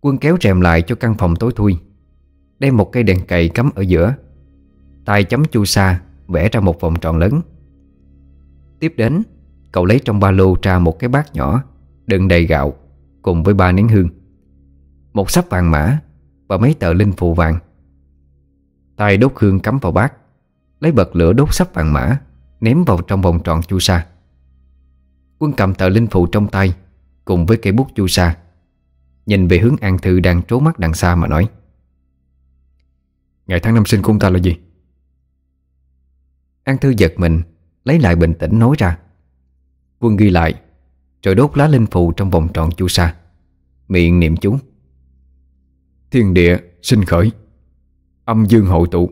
S1: Quân kéo rèm lại cho căn phòng tối thui, Đem một cây đèn cày cắm ở giữa tay chấm chu sa, Vẽ ra một vòng tròn lớn. Tiếp đến, Cậu lấy trong ba lô ra một cái bát nhỏ, Đựng đầy gạo, Cùng với ba nén hương. Một sắp vàng mã Và mấy tờ linh phù vàng. Tay đốt hương cắm vào bát, Lấy bật lửa đốt sắp vàng mã, Ném vào trong vòng tròn chu sa. Quân cầm tờ linh phù trong tay, Cùng với cây bút chu sa. Nhìn về hướng An Thư đang trố mắt đằng xa mà nói,
S2: Ngày tháng năm sinh của ông ta là gì?
S1: An Thư giật mình Lấy lại bình tĩnh nói ra. Quân ghi lại Rồi đốt lá linh phù trong vòng tròn chu sa. Miệng niệm chú.
S2: Thiên địa sinh khởi. Âm dương hội tụ.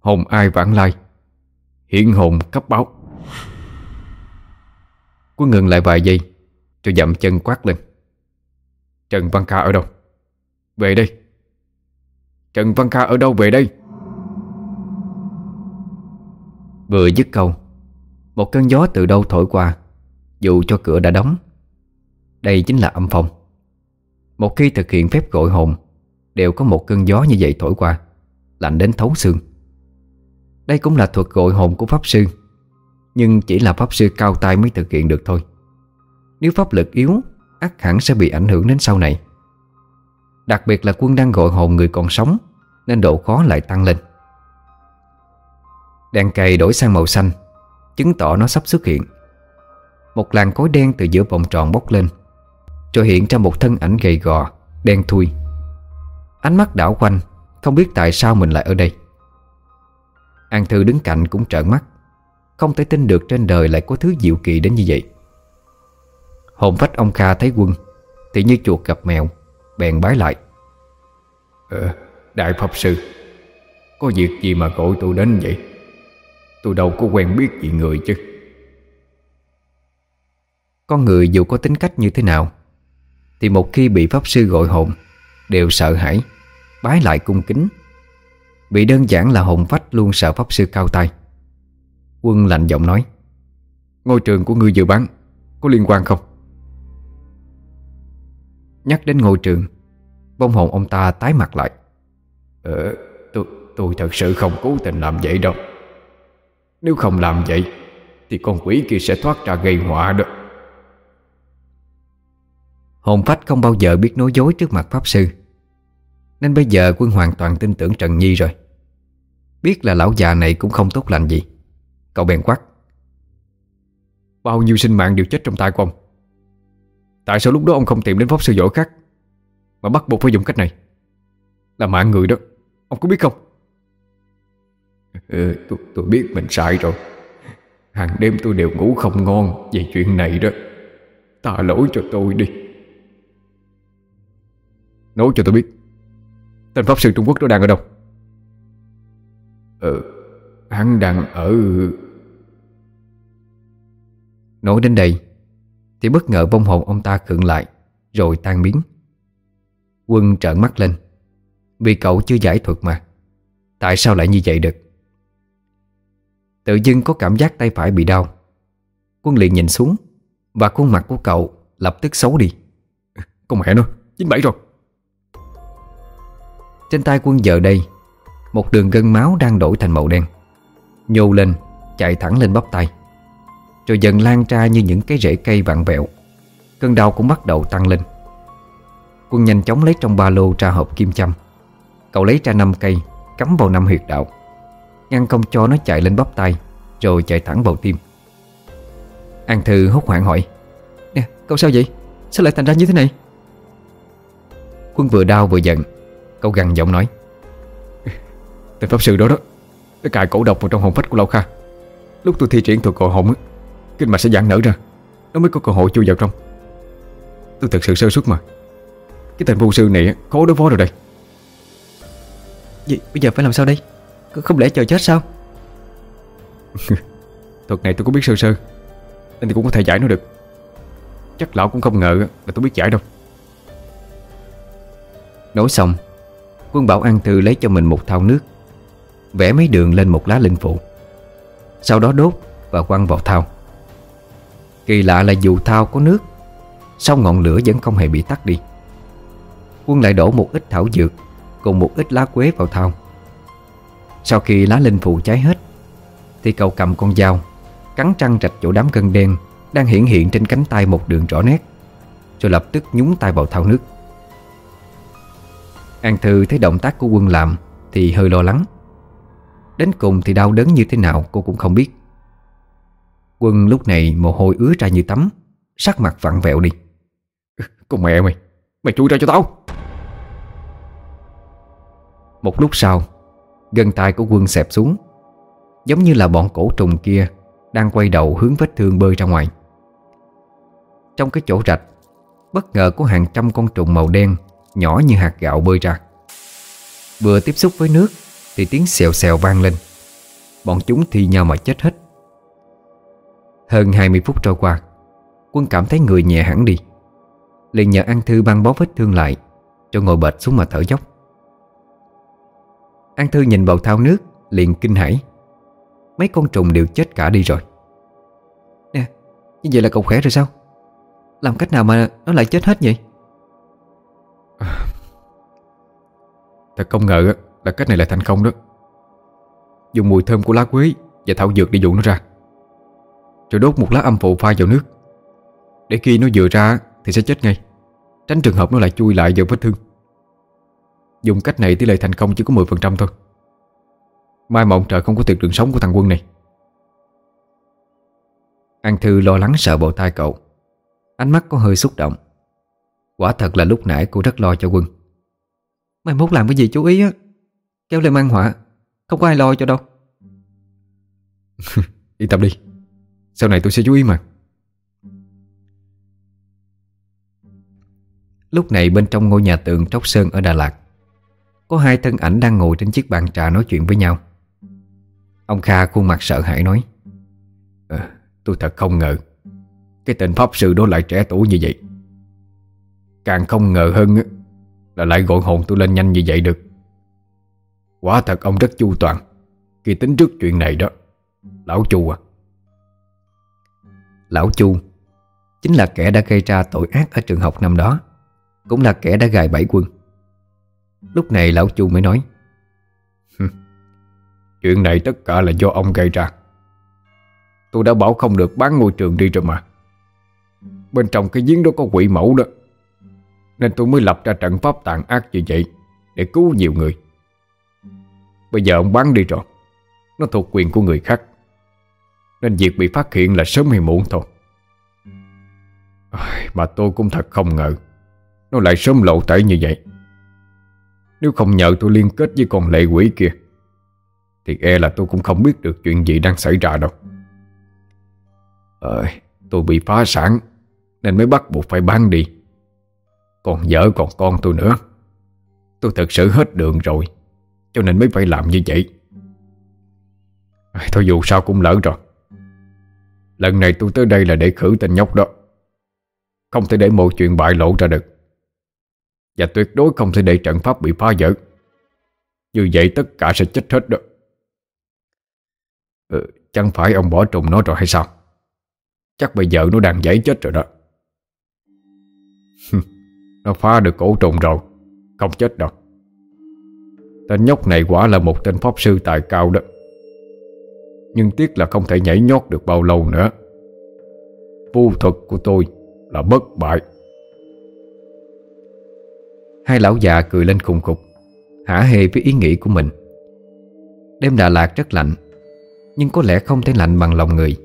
S2: Hồn ai vãng lai. Hiện hồn cấp báo.
S1: Quân ngừng lại vài giây Rồi dậm chân quát lên.
S2: Trần Văn Kha ở đâu? Về đây. Trần Văn Kha ở đâu? Về đây?
S1: Vừa dứt câu. Một cơn gió từ đâu thổi qua, Dù cho cửa đã đóng. Đây chính là âm phong. Một khi thực hiện phép gọi hồn, Đều có một cơn gió như vậy thổi qua, Lạnh đến thấu xương. Đây cũng là thuật gọi hồn của Pháp Sư, Nhưng chỉ là Pháp Sư cao tay mới thực hiện được thôi. Nếu pháp lực yếu, ắt hẳn sẽ bị ảnh hưởng đến sau này. Đặc biệt là quân đang gọi hồn người còn sống, Nên độ khó lại tăng lên. Đèn cày đổi sang màu xanh Chứng tỏ nó sắp xuất hiện. Một làn khói đen từ giữa vòng tròn bốc lên Rồi hiện ra một thân ảnh gầy gò Đen thui. Ánh mắt đảo quanh Không biết tại sao mình lại ở đây. An Thư đứng cạnh cũng trợn mắt Không thể tin được trên đời lại có thứ diệu kỳ đến như vậy. Hồn phách ông Kha thấy quân Thì như chuột gặp mèo Bèn bái lại.
S2: Ờ, Đại Pháp Sư Có việc gì mà gọi tôi đến vậy? Tôi đâu có quen biết gì người chứ.
S1: Con người dù có tính cách như thế nào Thì một khi bị Pháp Sư gọi hồn Đều sợ hãi Bái lại cung kính. Bị đơn giản là hồn phách luôn sợ Pháp Sư cao tay Quân lạnh giọng nói
S2: Ngôi trường của ngươi dự bán Có liên quan không?
S1: Nhắc đến ngôi trường bông hồn ông ta tái mặt lại.
S2: Ờ tôi, tôi thật sự không cố tình làm vậy đâu. Nếu không làm vậy Thì con quỷ kia sẽ thoát ra gây họa đó.
S1: Hồn phách không bao giờ biết nói dối trước mặt Pháp Sư. Nên bây giờ quân hoàn toàn tin tưởng Trần Nhi rồi. Biết là lão già này cũng không tốt lành gì. Cậu bèn quát.
S2: Bao nhiêu sinh mạng đều chết trong tay của ông. Tại sao lúc đó ông không tìm đến pháp sư giỏi khác? Mà bắt buộc phải dùng cách này. Là mạng người đó. Ông có biết không ừ, tôi, tôi biết mình sai rồi. Hàng đêm tôi đều ngủ không ngon Về chuyện này đó. Ta lỗi cho tôi đi. Nói cho tôi biết Tên pháp sư Trung Quốc đó đang ở đâu? Ừ Hắn đang ở
S1: Nói đến đây Thì bất ngờ vong hồn ông ta khựng lại Rồi tan biến. Quân trợn mắt lên Vì cậu chưa giải thuật mà. Tại sao lại như vậy được? Tự dưng có cảm giác tay phải bị đau. Quân liền nhìn xuống Và khuôn mặt của cậu lập tức xấu đi.
S2: Con mẹ nó, chín bảy rồi.
S1: Trên tay quân giờ đây Một đường gân máu đang đổi thành màu đen. Nhô lên Chạy thẳng lên bắp tay. Rồi dần lan ra như những cái rễ cây vặn vẹo. Cơn đau cũng bắt đầu tăng lên. Quân nhanh chóng lấy trong ba lô ra hộp kim châm. Cậu lấy ra năm cây Cắm vào năm huyệt đạo. Ngăn không cho nó chạy lên bắp tay, Rồi chạy thẳng vào tim. An Thư hốt hoảng hỏi, Nè, cậu sao vậy? Sao lại thành ra như thế này? Quân vừa đau vừa giận, Cậu gằn giọng nói,
S2: Tên pháp sư đó đó Nó cài cổ độc vào trong hồn phách của lâu Kha. Lúc tôi thi triển thuật cổ hồn Kinh mạch sẽ giãn nở ra, Nó mới có cơ hội chui vào trong. Tôi thật sự sơ suất mà. Cái tên vô sư này khó đối phó rồi đây.
S3: Vậy bây giờ phải làm sao đây? Không lẽ chờ chết sao?
S2: Thuật này tôi cũng biết sơ sơ Nên thì cũng có thể giải nó được. Chắc lão cũng không ngờ là tôi biết giải đâu.
S1: Nói xong Quân bảo An Thư lấy cho mình một thau nước Vẽ mấy đường lên một lá linh phụ. Sau đó đốt và quăng vào thau. Kỳ lạ là dù thau có nước Sau ngọn lửa vẫn không hề bị tắt đi. Quân lại đổ một ít thảo dược Cùng một ít lá quế vào thau Sau khi lá linh phụ cháy hết Thì cậu cầm con dao Cắn trăng rạch chỗ đám cân đen Đang hiện hiện trên cánh tay một đường rõ nét Rồi lập tức nhúng tay vào thau nước. An Thư thấy động tác của quân làm Thì hơi lo lắng. Đến cùng thì đau đớn như thế nào cô cũng không biết. Quân lúc này mồ hôi ứa ra như tắm Sắc mặt vặn vẹo đi.
S2: Con mẹ mày Mày chui ra cho tao.
S1: Một lúc sau Gân tay của quân xẹp xuống. Giống như là bọn cổ trùng kia Đang quay đầu hướng vết thương bơi ra ngoài. Trong cái chỗ rạch, Bất ngờ có hàng trăm con trùng màu đen Nhỏ như hạt gạo bơi ra. Vừa tiếp xúc với nước Thì tiếng xèo xèo vang lên. Bọn chúng thi nhau mà chết hết. Hơn 20 phút trôi qua, Quân cảm thấy người nhẹ hẳn đi. Liền nhờ An Thư băng bó vết thương lại, Cho ngồi bệt xuống mà thở dốc. An Thư nhìn vào thao nước, Liền kinh hãi. Mấy con trùng đều chết cả đi rồi. Nè, Như vậy là cậu khỏe rồi sao? Làm cách nào mà nó lại chết hết vậy?
S2: À, thật không ngờ là cách này lại thành công đó. Dùng mùi thơm của lá quế Và thảo dược để dụ nó ra. Rồi đốt một lá âm phụ pha vào nước. Để khi nó vừa ra Thì sẽ chết ngay. Tránh trường hợp nó lại chui lại vào vết thương. Dùng cách này tỷ lệ thành công chỉ có 10% thôi. Mai mộng trời không có tuyệt đường sống của thằng quân này.
S1: An Thư lo lắng sợ bộ tai cậu. Ánh mắt có hơi xúc động. Quả thật là lúc nãy cô rất lo cho quân. Mày mốt làm cái gì chú ý á? Kéo lên mang họa. Không có ai lo cho đâu.
S2: Yên tâm đi. Sau này tôi sẽ chú ý mà.
S1: Lúc này bên trong ngôi nhà tường Tróc Sơn ở Đà Lạt có hai thân ảnh đang ngồi trên chiếc bàn trà nói chuyện với nhau. Ông Kha khuôn mặt sợ hãi nói
S2: à, Tôi thật không ngờ Cái tên pháp sư đó lại trẻ tuổi như vậy. Càng không ngờ hơn Là lại gọi hồn tôi lên nhanh như vậy được. Quả thật ông rất chu toàn Khi tính trước chuyện này đó Lão Chu à.
S1: Lão Chu Chính là kẻ đã gây ra tội ác ở trường học năm đó Cũng là kẻ đã gài bẫy quân. Lúc này Lão Chu mới nói
S2: Chuyện này tất cả là do ông gây ra. Tôi đã bảo không được bán ngôi trường đi rồi mà. Bên trong cái giếng đó có quỷ mẫu đó, Nên tôi mới lập ra trận pháp tàn ác như vậy Để cứu nhiều người. Bây giờ ông bán đi rồi, Nó thuộc quyền của người khác, Nên việc bị phát hiện là sớm hay muộn thôi. Mà tôi cũng thật không ngờ, Nó lại sớm lộ tẩy như vậy. Nếu không nhờ tôi liên kết với con lệ quỷ kia Thì e là tôi cũng không biết được chuyện gì đang xảy ra đâu. Ờ, tôi bị phá sản Nên mới bắt buộc phải bán đi. Còn vợ còn con tôi nữa Tôi thật sự hết đường rồi Cho nên mới phải làm như vậy. Thôi dù sao cũng lỡ rồi. Lần này tôi tới đây là để khử tên nhóc đó Không thể để mọi chuyện bại lộ ra được. Và tuyệt đối không thể để trận pháp bị phá vỡ. Như vậy tất cả sẽ chết hết đó. Ừ, Chẳng phải ông bỏ trùng nó rồi hay sao? Chắc bây giờ nó đang giấy chết rồi đó. Nó phá được cổ trùng rồi. Không chết đâu. Tên nhóc này quả là một tên pháp sư tài cao đó. Nhưng tiếc là không thể nhảy nhót được bao lâu nữa. Phu thuật của tôi là bất bại.
S1: Hai lão già cười lên khùng khục, Hả hê với ý nghĩ của mình. Đêm Đà Lạt rất lạnh, Nhưng có lẽ không thể lạnh bằng lòng người.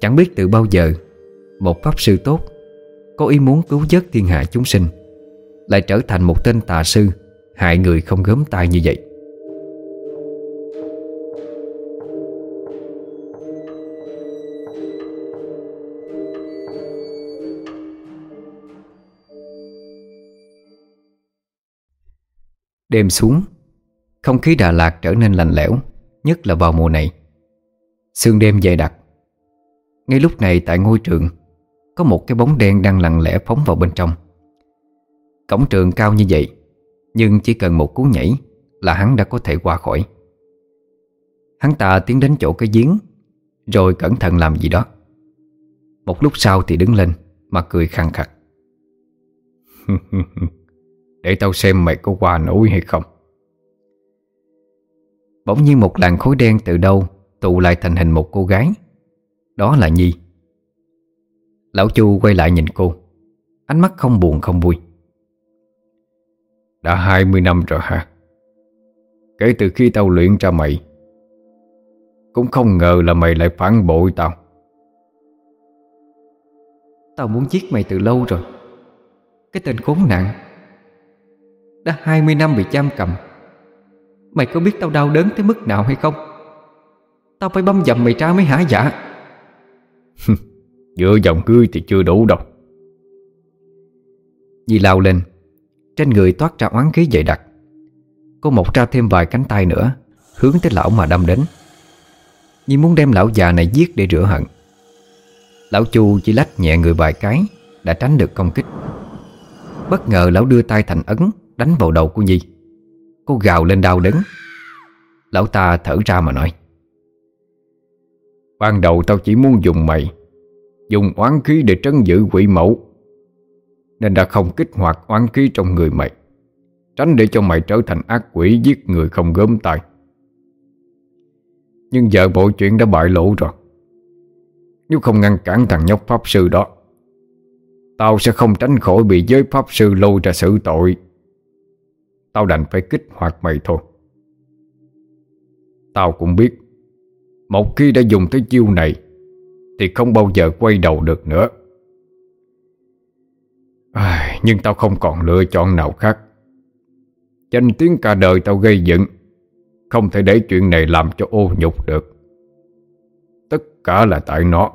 S1: Chẳng biết từ bao giờ, Một pháp sư tốt, Có ý muốn cứu vớt thiên hạ chúng sinh, Lại trở thành một tên tà sư Hại người không gớm tay như vậy. Đêm xuống. Không khí Đà Lạt trở nên lạnh lẽo, Nhất là vào mùa này. Sương đêm dày đặc. Ngay lúc này tại ngôi trường, Có một cái bóng đen đang lặng lẽ phóng vào bên trong. Cổng trường cao như vậy, Nhưng chỉ cần một cú nhảy Là hắn đã có thể qua khỏi. Hắn ta tiến đến chỗ cái giếng, Rồi cẩn thận làm gì đó. Một lúc sau thì đứng lên, Mà cười khăng khặt.
S2: Để tao xem mày có qua nổi hay không.
S1: Bỗng nhiên một làn khối đen từ đâu Tụ lại thành hình một cô gái. Đó là Nhi. Lão Chu quay lại nhìn cô. Ánh mắt không buồn không vui.
S2: Đã 20 năm rồi hả? Kể từ khi tao luyện ra mày, Cũng không ngờ là mày lại phản bội tao.
S3: Tao muốn giết mày từ lâu rồi. Cái tên khốn nạn. Đã 20 năm bị giam cầm. Mày có biết tao đau đớn tới mức nào hay không? Tao phải băm dầm mày ra mới hả dạ?
S2: Dựa dòng ngươi thì chưa đủ đâu.
S1: Di lao lên. Trên người toát ra oán khí dày đặc. Cô mọc ra thêm vài cánh tay nữa Hướng tới lão mà đâm đến. Như muốn đem lão già này giết để rửa hận. Lão Chu chỉ lách nhẹ người vài cái Đã tránh được công kích. Bất ngờ lão đưa tay thành ấn Đánh vào đầu của Nhi. Cô gào lên đau đớn. Lão ta thở ra mà nói,
S2: Ban đầu tao chỉ muốn dùng mày, Dùng oán khí để trấn giữ quỷ mẫu, Nên đã không kích hoạt oán khí trong người mày, Tránh để cho mày trở thành ác quỷ giết người không gớm tay Nhưng giờ bộ chuyện đã bại lộ rồi. Nếu không ngăn cản thằng nhóc pháp sư đó, Tao sẽ không tránh khỏi bị giới pháp sư lôi ra xử tội. Tao đành phải kích hoạt mày thôi. Tao cũng biết Một khi đã dùng tới chiêu này Thì không bao giờ quay đầu được nữa. À, Nhưng tao không còn lựa chọn nào khác. Danh tiếng cả đời tao gây dựng Không thể để chuyện này làm cho ô nhục được. Tất cả là tại nó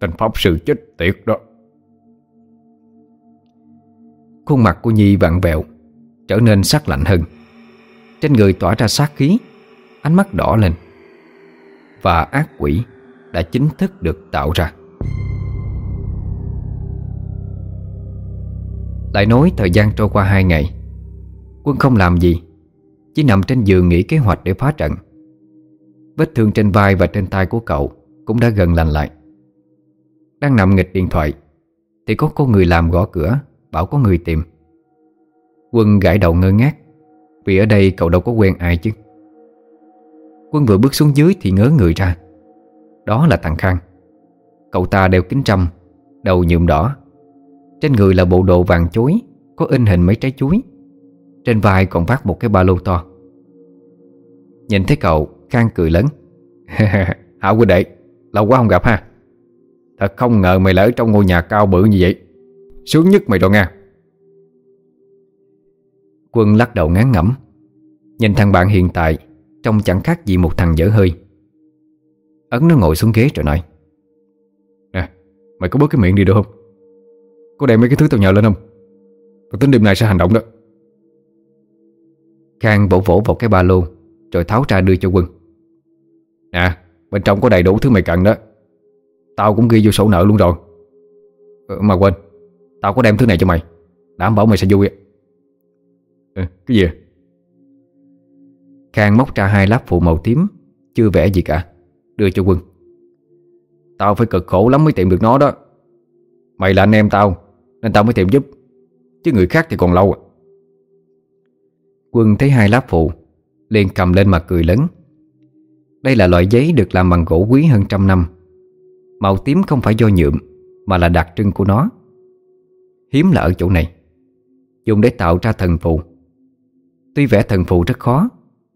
S2: Tên pháp sư chết tiệt đó.
S1: Khuôn mặt của Nhi vặn vẹo. Trở nên sắc lạnh hơn. Trên người tỏa ra sát khí, Ánh mắt đỏ lên. Và ác quỷ Đã chính thức được tạo ra. Lại nói thời gian trôi qua hai ngày, Quân không làm gì, Chỉ nằm trên giường nghĩ kế hoạch để phá trận. Vết thương trên vai và trên tay của cậu Cũng đã gần lành lại. Đang nằm nghịch điện thoại, Thì có cô người làm gõ cửa, Bảo có người tìm. Quân gãi đầu ngơ ngác. Vì ở đây cậu đâu có quen ai chứ. Quân vừa bước xuống dưới thì ngớ người ra. Đó là thằng Khang. Cậu ta đeo kính trăm Đầu nhuộm đỏ. Trên người là bộ đồ vàng chuối Có in hình mấy trái chuối. Trên vai còn vác một cái ba lô to. Nhìn thấy cậu, Khang cười lớn. Hảo quý đệ, Lâu quá không gặp ha. Thật không ngờ mày lỡ trong ngôi nhà cao bự như vậy. Sướng nhất mày rồi nha. Quân lắc đầu ngán ngẩm. Nhìn thằng bạn hiện tại Trông chẳng khác gì một thằng dở hơi. Ấn nó ngồi xuống ghế rồi nói.
S2: Nè Mày có bớt cái miệng đi được không? Có đem mấy cái thứ tao nhờ lên không? Tao tính đêm nay sẽ hành động đó.
S1: Khang vỗ vỗ vào cái ba lô Rồi tháo ra đưa cho quân.
S2: Nè Bên trong có đầy đủ thứ mày cần đó. Tao cũng ghi vô sổ nợ luôn rồi. Ừ, Mà quên Tao có đem thứ này cho mày. Đảm bảo mày sẽ vui ừ, Cái gì
S1: Khang móc ra hai láp phụ màu tím Chưa vẽ gì cả Đưa cho quân.
S2: Tao phải cực khổ lắm mới tìm được nó đó. Mày là anh em tao Nên tao mới tìm giúp Chứ người khác thì còn lâu à.
S1: Quân thấy hai láp phụ liền cầm lên mặt cười lớn. Đây là loại giấy được làm bằng gỗ quý hơn trăm năm. Màu tím không phải do nhuộm Mà là đặc trưng của nó. Hiếm là ở chỗ này. Dùng để tạo ra thần phù Tuy vẽ thần phù rất khó,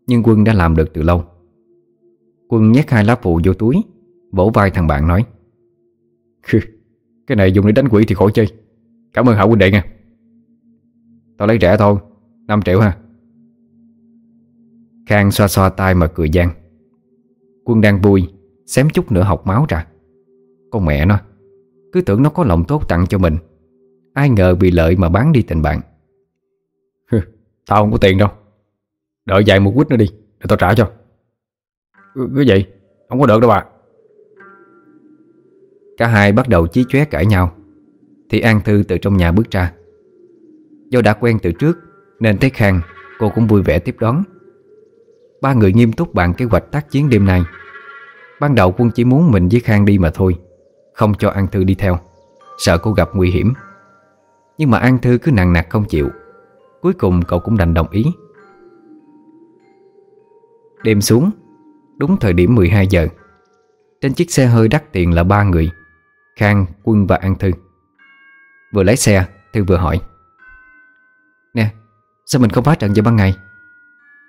S1: Nhưng Quân đã làm được từ lâu. Quân nhét hai lá phù vô túi, Vỗ vai thằng bạn nói
S2: Cái này dùng để đánh quỷ thì khỏi chơi. Cảm ơn Hảo huynh đệ nha. Tao lấy rẻ thôi 5 triệu ha.
S1: Khang xoa xoa tay mà cười gian. Quân đang vui, Xém chút nữa học máu ra. Con mẹ nó, Cứ tưởng nó có lòng tốt tặng cho mình. Ai ngờ bị lợi mà bán đi tình bạn.
S2: Tao không có tiền đâu. Đợi dài một quýt nữa đi Để tao trả cho. Cái gì Không có được đâu bà.
S1: Cả hai bắt đầu chí chóe cãi nhau. Thì An Thư từ trong nhà bước ra. Do đã quen từ trước, Nên thấy Khang, Cô cũng vui vẻ tiếp đón. Ba người nghiêm túc bàn kế hoạch tác chiến đêm nay. Ban đầu quân chỉ muốn mình với Khang đi mà thôi, Không cho An Thư đi theo, Sợ cô gặp nguy hiểm. Nhưng mà An Thư cứ nặng nặc không chịu. Cuối cùng cậu cũng đành đồng ý. Đêm xuống Đúng thời điểm 12 giờ Trên chiếc xe hơi đắt tiền là ba người Khang, Quân và An Thư. Vừa lái xe Thư vừa hỏi Nè, sao mình không phá trận vào ban ngày?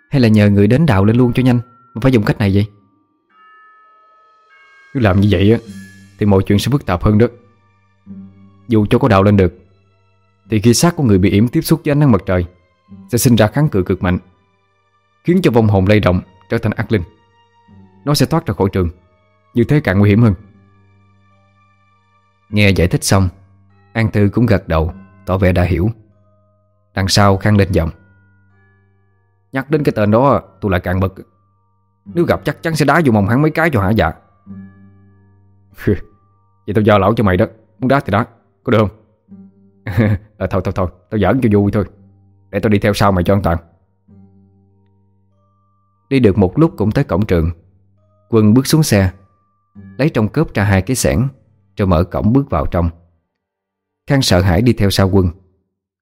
S1: Hay là nhờ người đến đào lên luôn cho nhanh Mà phải dùng cách này vậy?
S2: Cứ làm như vậy á Thì mọi chuyện sẽ phức tạp hơn đó. Dù cho có đào lên được thì khi xác của người bị yểm tiếp xúc với ánh nắng mặt trời, Sẽ sinh ra kháng cự cực mạnh, Khiến cho vong hồn lay động, Trở thành ác linh. Nó sẽ thoát ra khỏi trường, Như thế càng nguy hiểm hơn.
S1: Nghe giải thích xong, An Thư cũng gật đầu, Tỏ vẻ đã hiểu. Đằng sau khang lên giọng.
S2: Nhắc đến cái tên đó, tôi lại càng bực. Nếu gặp chắc chắn sẽ đá vô mông hắn mấy cái cho hả dạ? Vậy tao giao lão cho mày đó, Muốn đá thì đá, Có được không? À, Thôi thôi thôi Tao giỡn cho vui thôi. Để tao đi theo sau mày cho an toàn.
S1: Đi được một lúc cũng tới cổng trường. Quân bước xuống xe Lấy trong cốp ra hai cái sẻn Rồi mở cổng bước vào trong. Khang sợ hãi đi theo sau quân.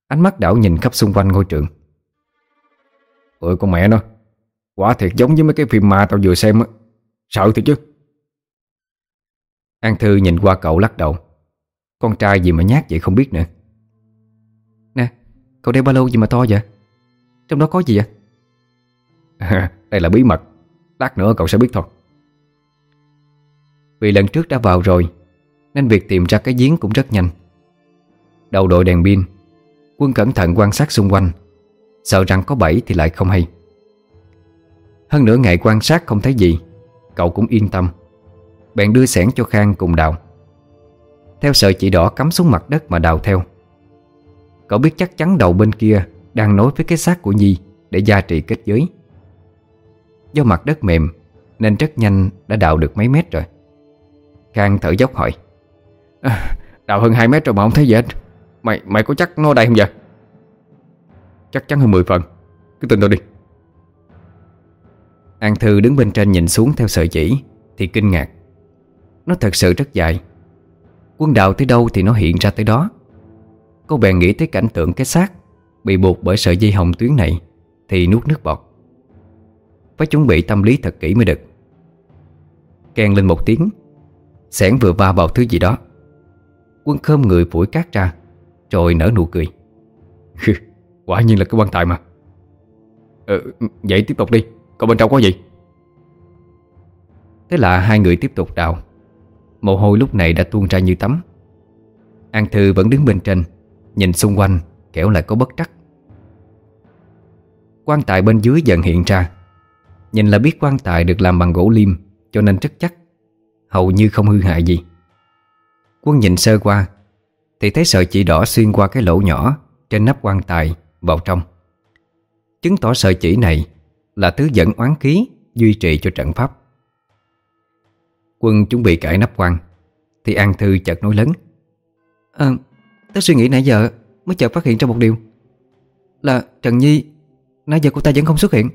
S1: Ánh mắt đảo nhìn khắp xung quanh ngôi trường.
S2: Ôi con mẹ nó Quả thiệt giống với mấy cái phim ma tao vừa xem á. Sợ thiệt chứ.
S1: An Thư nhìn qua cậu lắc đầu. Con trai gì mà nhát vậy không biết nữa.
S3: Cậu đeo ba lô gì mà to vậy? Trong đó có gì vậy?
S2: Đây là bí mật. Lát nữa cậu sẽ biết thôi.
S1: Vì lần trước đã vào rồi Nên việc tìm ra cái giếng cũng rất nhanh. Đầu đội đèn pin Quân cẩn thận quan sát xung quanh. Sợ rằng có bẫy thì lại không hay. Hơn nửa ngày quan sát không thấy gì Cậu cũng yên tâm. Bèn đưa sẻn cho Khang cùng đào. Theo sợi chỉ đỏ cắm xuống mặt đất mà đào theo Cậu biết chắc chắn đầu bên kia Đang nối với cái xác của Nhi Để gia trì kết giới. Do mặt đất mềm Nên rất nhanh đã đào được mấy mét rồi. Khang thở dốc hỏi
S2: à, Đào hơn 2 mét rồi mà không thấy gì hết. Mày mày có chắc nó đây không vậy? Chắc chắn hơn 10 phần. Cứ tin tôi đi.
S1: An Thư đứng bên trên nhìn xuống theo sợi chỉ Thì kinh ngạc. Nó thật sự rất dài. Quân đào tới đâu thì nó hiện ra tới đó. Cô bèn nghĩ tới cảnh tượng cái xác Bị buộc bởi sợi dây hồng tuyến này Thì nuốt nước bọt. Phải chuẩn bị tâm lý thật kỹ mới được. Kèn lên một tiếng Sẻn vừa va vào thứ gì đó. Quân khơm người phủi cát ra Rồi nở nụ cười.
S2: Quả nhiên là cái quan tài mà. Ừ, Vậy tiếp tục đi Còn bên trong có gì?
S1: Thế là hai người tiếp tục đào. Mồ hôi lúc này đã tuôn ra như tắm. An Thư vẫn đứng bên trên Nhìn xung quanh, Kẻo lại có bất trắc. Quan tài bên dưới dần hiện ra. Nhìn là biết quan tài được làm bằng gỗ liêm Cho nên rất chắc. Hầu như không hư hại gì. Quân nhìn sơ qua, Thì thấy sợi chỉ đỏ xuyên qua cái lỗ nhỏ, Trên nắp quan tài, vào trong. Chứng tỏ sợi chỉ này Là thứ dẫn oán khí, Duy trì cho trận pháp. Quân chuẩn bị cải nắp quan, Thì An Thư chợt nói lớn.
S3: À Tớ suy nghĩ nãy giờ Mới chợt phát hiện ra một điều. Là Trần Nhi, Nãy giờ cô ta vẫn không xuất hiện.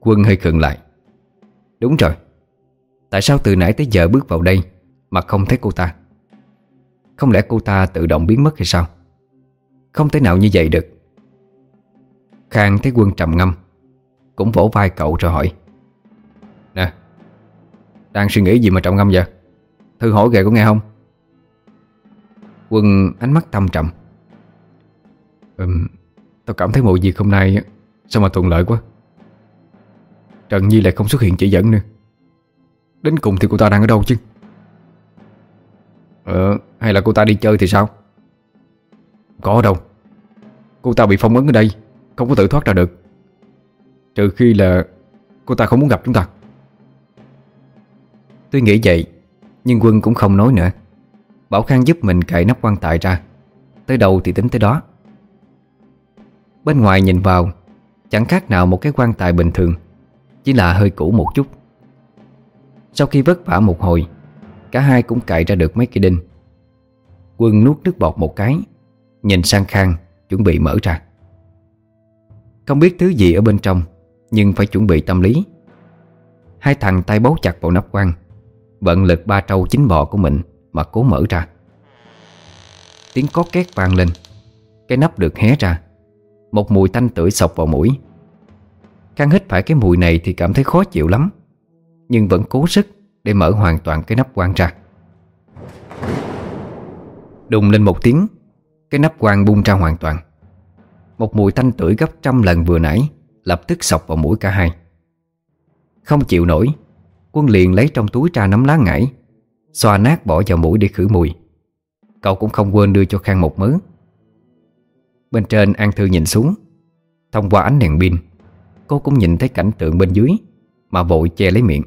S1: Quân hơi khựng lại. Đúng rồi. Tại sao từ nãy tới giờ bước vào đây Mà không thấy cô ta? Không lẽ cô ta tự động biến mất hay sao? Không thể nào như vậy được. Khang thấy quân trầm ngâm, Cũng vỗ vai cậu rồi hỏi.
S2: Nè, Đang suy nghĩ gì mà trầm ngâm vậy? Thư hỏi ghê có nghe không?
S1: Quân ánh mắt tâm trầm.
S2: Ừm, Tao cảm thấy mọi việc hôm nay Sao mà thuận lợi quá. Trần Nhi lại không xuất hiện chỉ dẫn nữa. Đến cùng thì cô ta đang ở đâu chứ? Ờ Hay là cô ta đi chơi thì sao? Có đâu. Cô ta bị phong ấn ở đây, Không có tự thoát ra được. Trừ khi là Cô ta không muốn gặp chúng ta.
S1: Tôi nghĩ vậy, Nhưng Quân cũng không nói nữa. Bảo Khang giúp mình cậy nắp quan tài ra. Tới đâu thì tính tới đó. Bên ngoài nhìn vào, Chẳng khác nào một cái quan tài bình thường, Chỉ là hơi cũ một chút. Sau khi vất vả một hồi, Cả hai cũng cậy ra được mấy cây đinh. Quân nuốt nước bọt một cái, Nhìn sang Khang, Chuẩn bị mở ra. Không biết thứ gì ở bên trong, Nhưng phải chuẩn bị tâm lý. Hai thằng tay bấu chặt vào nắp quan, Vận lực ba trâu chính bò của mình. Mà cố mở ra. Tiếng có két vang lên. Cái nắp được hé ra. Một mùi tanh tưởi sọc vào mũi. Khang hít phải cái mùi này thì cảm thấy khó chịu lắm. Nhưng vẫn cố sức Để mở hoàn toàn cái nắp quan ra. Đùng lên một tiếng, Cái nắp quan bung ra hoàn toàn. Một mùi tanh tưởi gấp trăm lần vừa nãy, Lập tức sọc vào mũi cả hai. Không chịu nổi, Quân liền lấy trong túi ra nắm lá ngải Xoa nát bỏ vào mũi để khử mùi. Cậu cũng không quên đưa cho Khang một mớ. Bên trên, An Thư nhìn xuống. Thông qua ánh đèn pin, Cô cũng nhìn thấy cảnh tượng bên dưới, Mà vội che lấy miệng.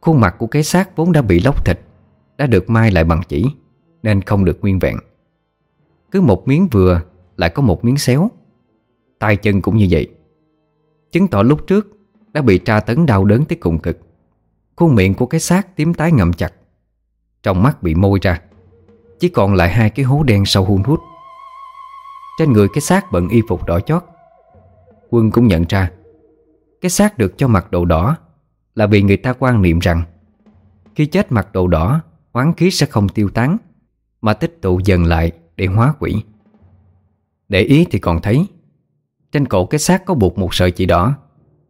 S1: Khuôn mặt của cái xác vốn đã bị lóc thịt, Đã được mai lại bằng chỉ, Nên không được nguyên vẹn. Cứ một miếng vừa, Lại có một miếng xéo. Tay chân cũng như vậy. Chứng tỏ lúc trước Đã bị tra tấn đau đớn tới cùng cực. Khuôn miệng của cái xác tím tái ngậm chặt. Trong mắt bị môi ra, Chỉ còn lại hai cái hố đen sâu hun hút. Trên người cái xác bận y phục đỏ chót. Quân cũng nhận ra, Cái xác được cho mặc đồ đỏ Là vì người ta quan niệm rằng, Khi chết mặc đồ đỏ Hoán khí sẽ không tiêu tán, Mà tích tụ dần lại để hóa quỷ. Để ý thì còn thấy, Trên cổ cái xác có buộc một sợi chỉ đỏ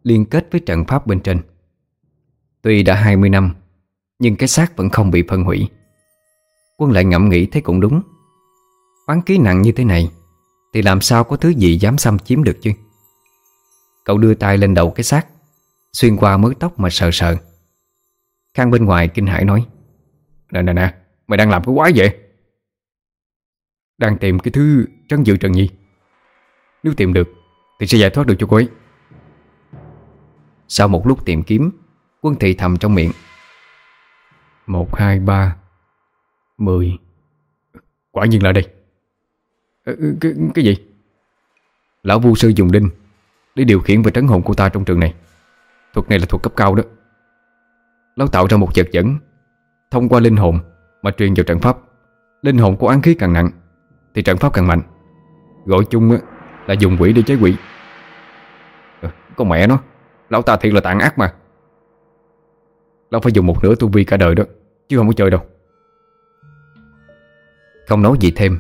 S1: Liên kết với trận pháp bên trên. Tuy đã 20 năm, Nhưng cái xác vẫn không bị phân hủy. Quân lại ngẫm nghĩ thấy cũng đúng. Oán ký nặng như thế này, Thì làm sao có thứ gì dám xâm chiếm được chứ? Cậu đưa tay lên đầu cái xác, Xuyên qua mớ tóc mà sợ sợ Khang bên ngoài kinh hãi nói, Nè nè nè, Mày đang làm cái quái vậy? Đang tìm cái thứ trấn dự Trần Nhi. Nếu tìm được, Thì sẽ giải thoát được cho cô ấy. Sau một lúc tìm kiếm Quân thị thầm trong miệng. Một, hai, ba Mười. Quả nhiên là đây. Ờ, cái, cái gì? Lão vu sư dùng đinh Để điều khiển và trấn hồn của ta trong trường này. Thuật này là thuật cấp cao đó. Lão tạo ra một vật dẫn Thông qua linh hồn Mà truyền vào trận pháp. Linh hồn của án khí càng nặng Thì trận pháp càng mạnh. Gọi chung là dùng quỷ để chế quỷ. À, Con mẹ nó. Lão ta thiệt là tàn ác mà Lão phải dùng một nửa tu vi cả đời đó Chứ không có chơi đâu. Không nói gì thêm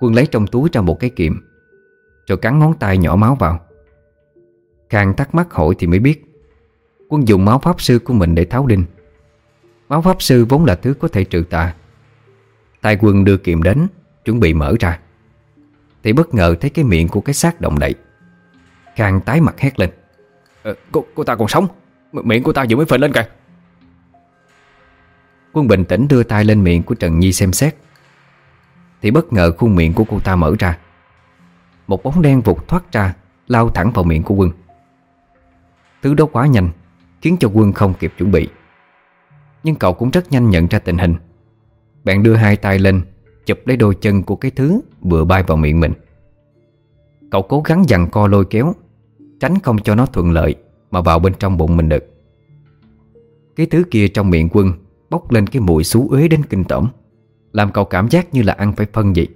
S1: Quân lấy trong túi ra một cái kiệm Rồi cắn ngón tay nhỏ máu vào. Khang thắc mắc hỏi thì mới biết Quân dùng máu pháp sư của mình để tháo đinh. Máu pháp sư vốn là thứ có thể trừ tà. Tài quân đưa kiềm đến Chuẩn bị mở ra. Thì bất ngờ thấy cái miệng của cái xác động đậy. Khang tái mặt hét lên à, cô, cô ta còn sống M Miệng của ta vừa mới phình lên kìa. Quân bình tĩnh đưa tay lên miệng của Trần Nhi xem xét. Thì bất ngờ khuôn miệng của cô ta mở ra. Một bóng đen vụt thoát ra, Lao thẳng vào miệng của quân. Thứ đó quá nhanh, Khiến cho quân không kịp chuẩn bị. Nhưng cậu cũng rất nhanh nhận ra tình hình. Bạn đưa hai tay lên, Chụp lấy đôi chân của cái thứ Vừa bay vào miệng mình. Cậu cố gắng dằn co lôi kéo, Tránh không cho nó thuận lợi Mà vào bên trong bụng mình được. Cái thứ kia trong miệng quân Bốc lên cái mùi xú uế đến kinh tởm, Làm cậu cảm giác như là ăn phải phân vậy.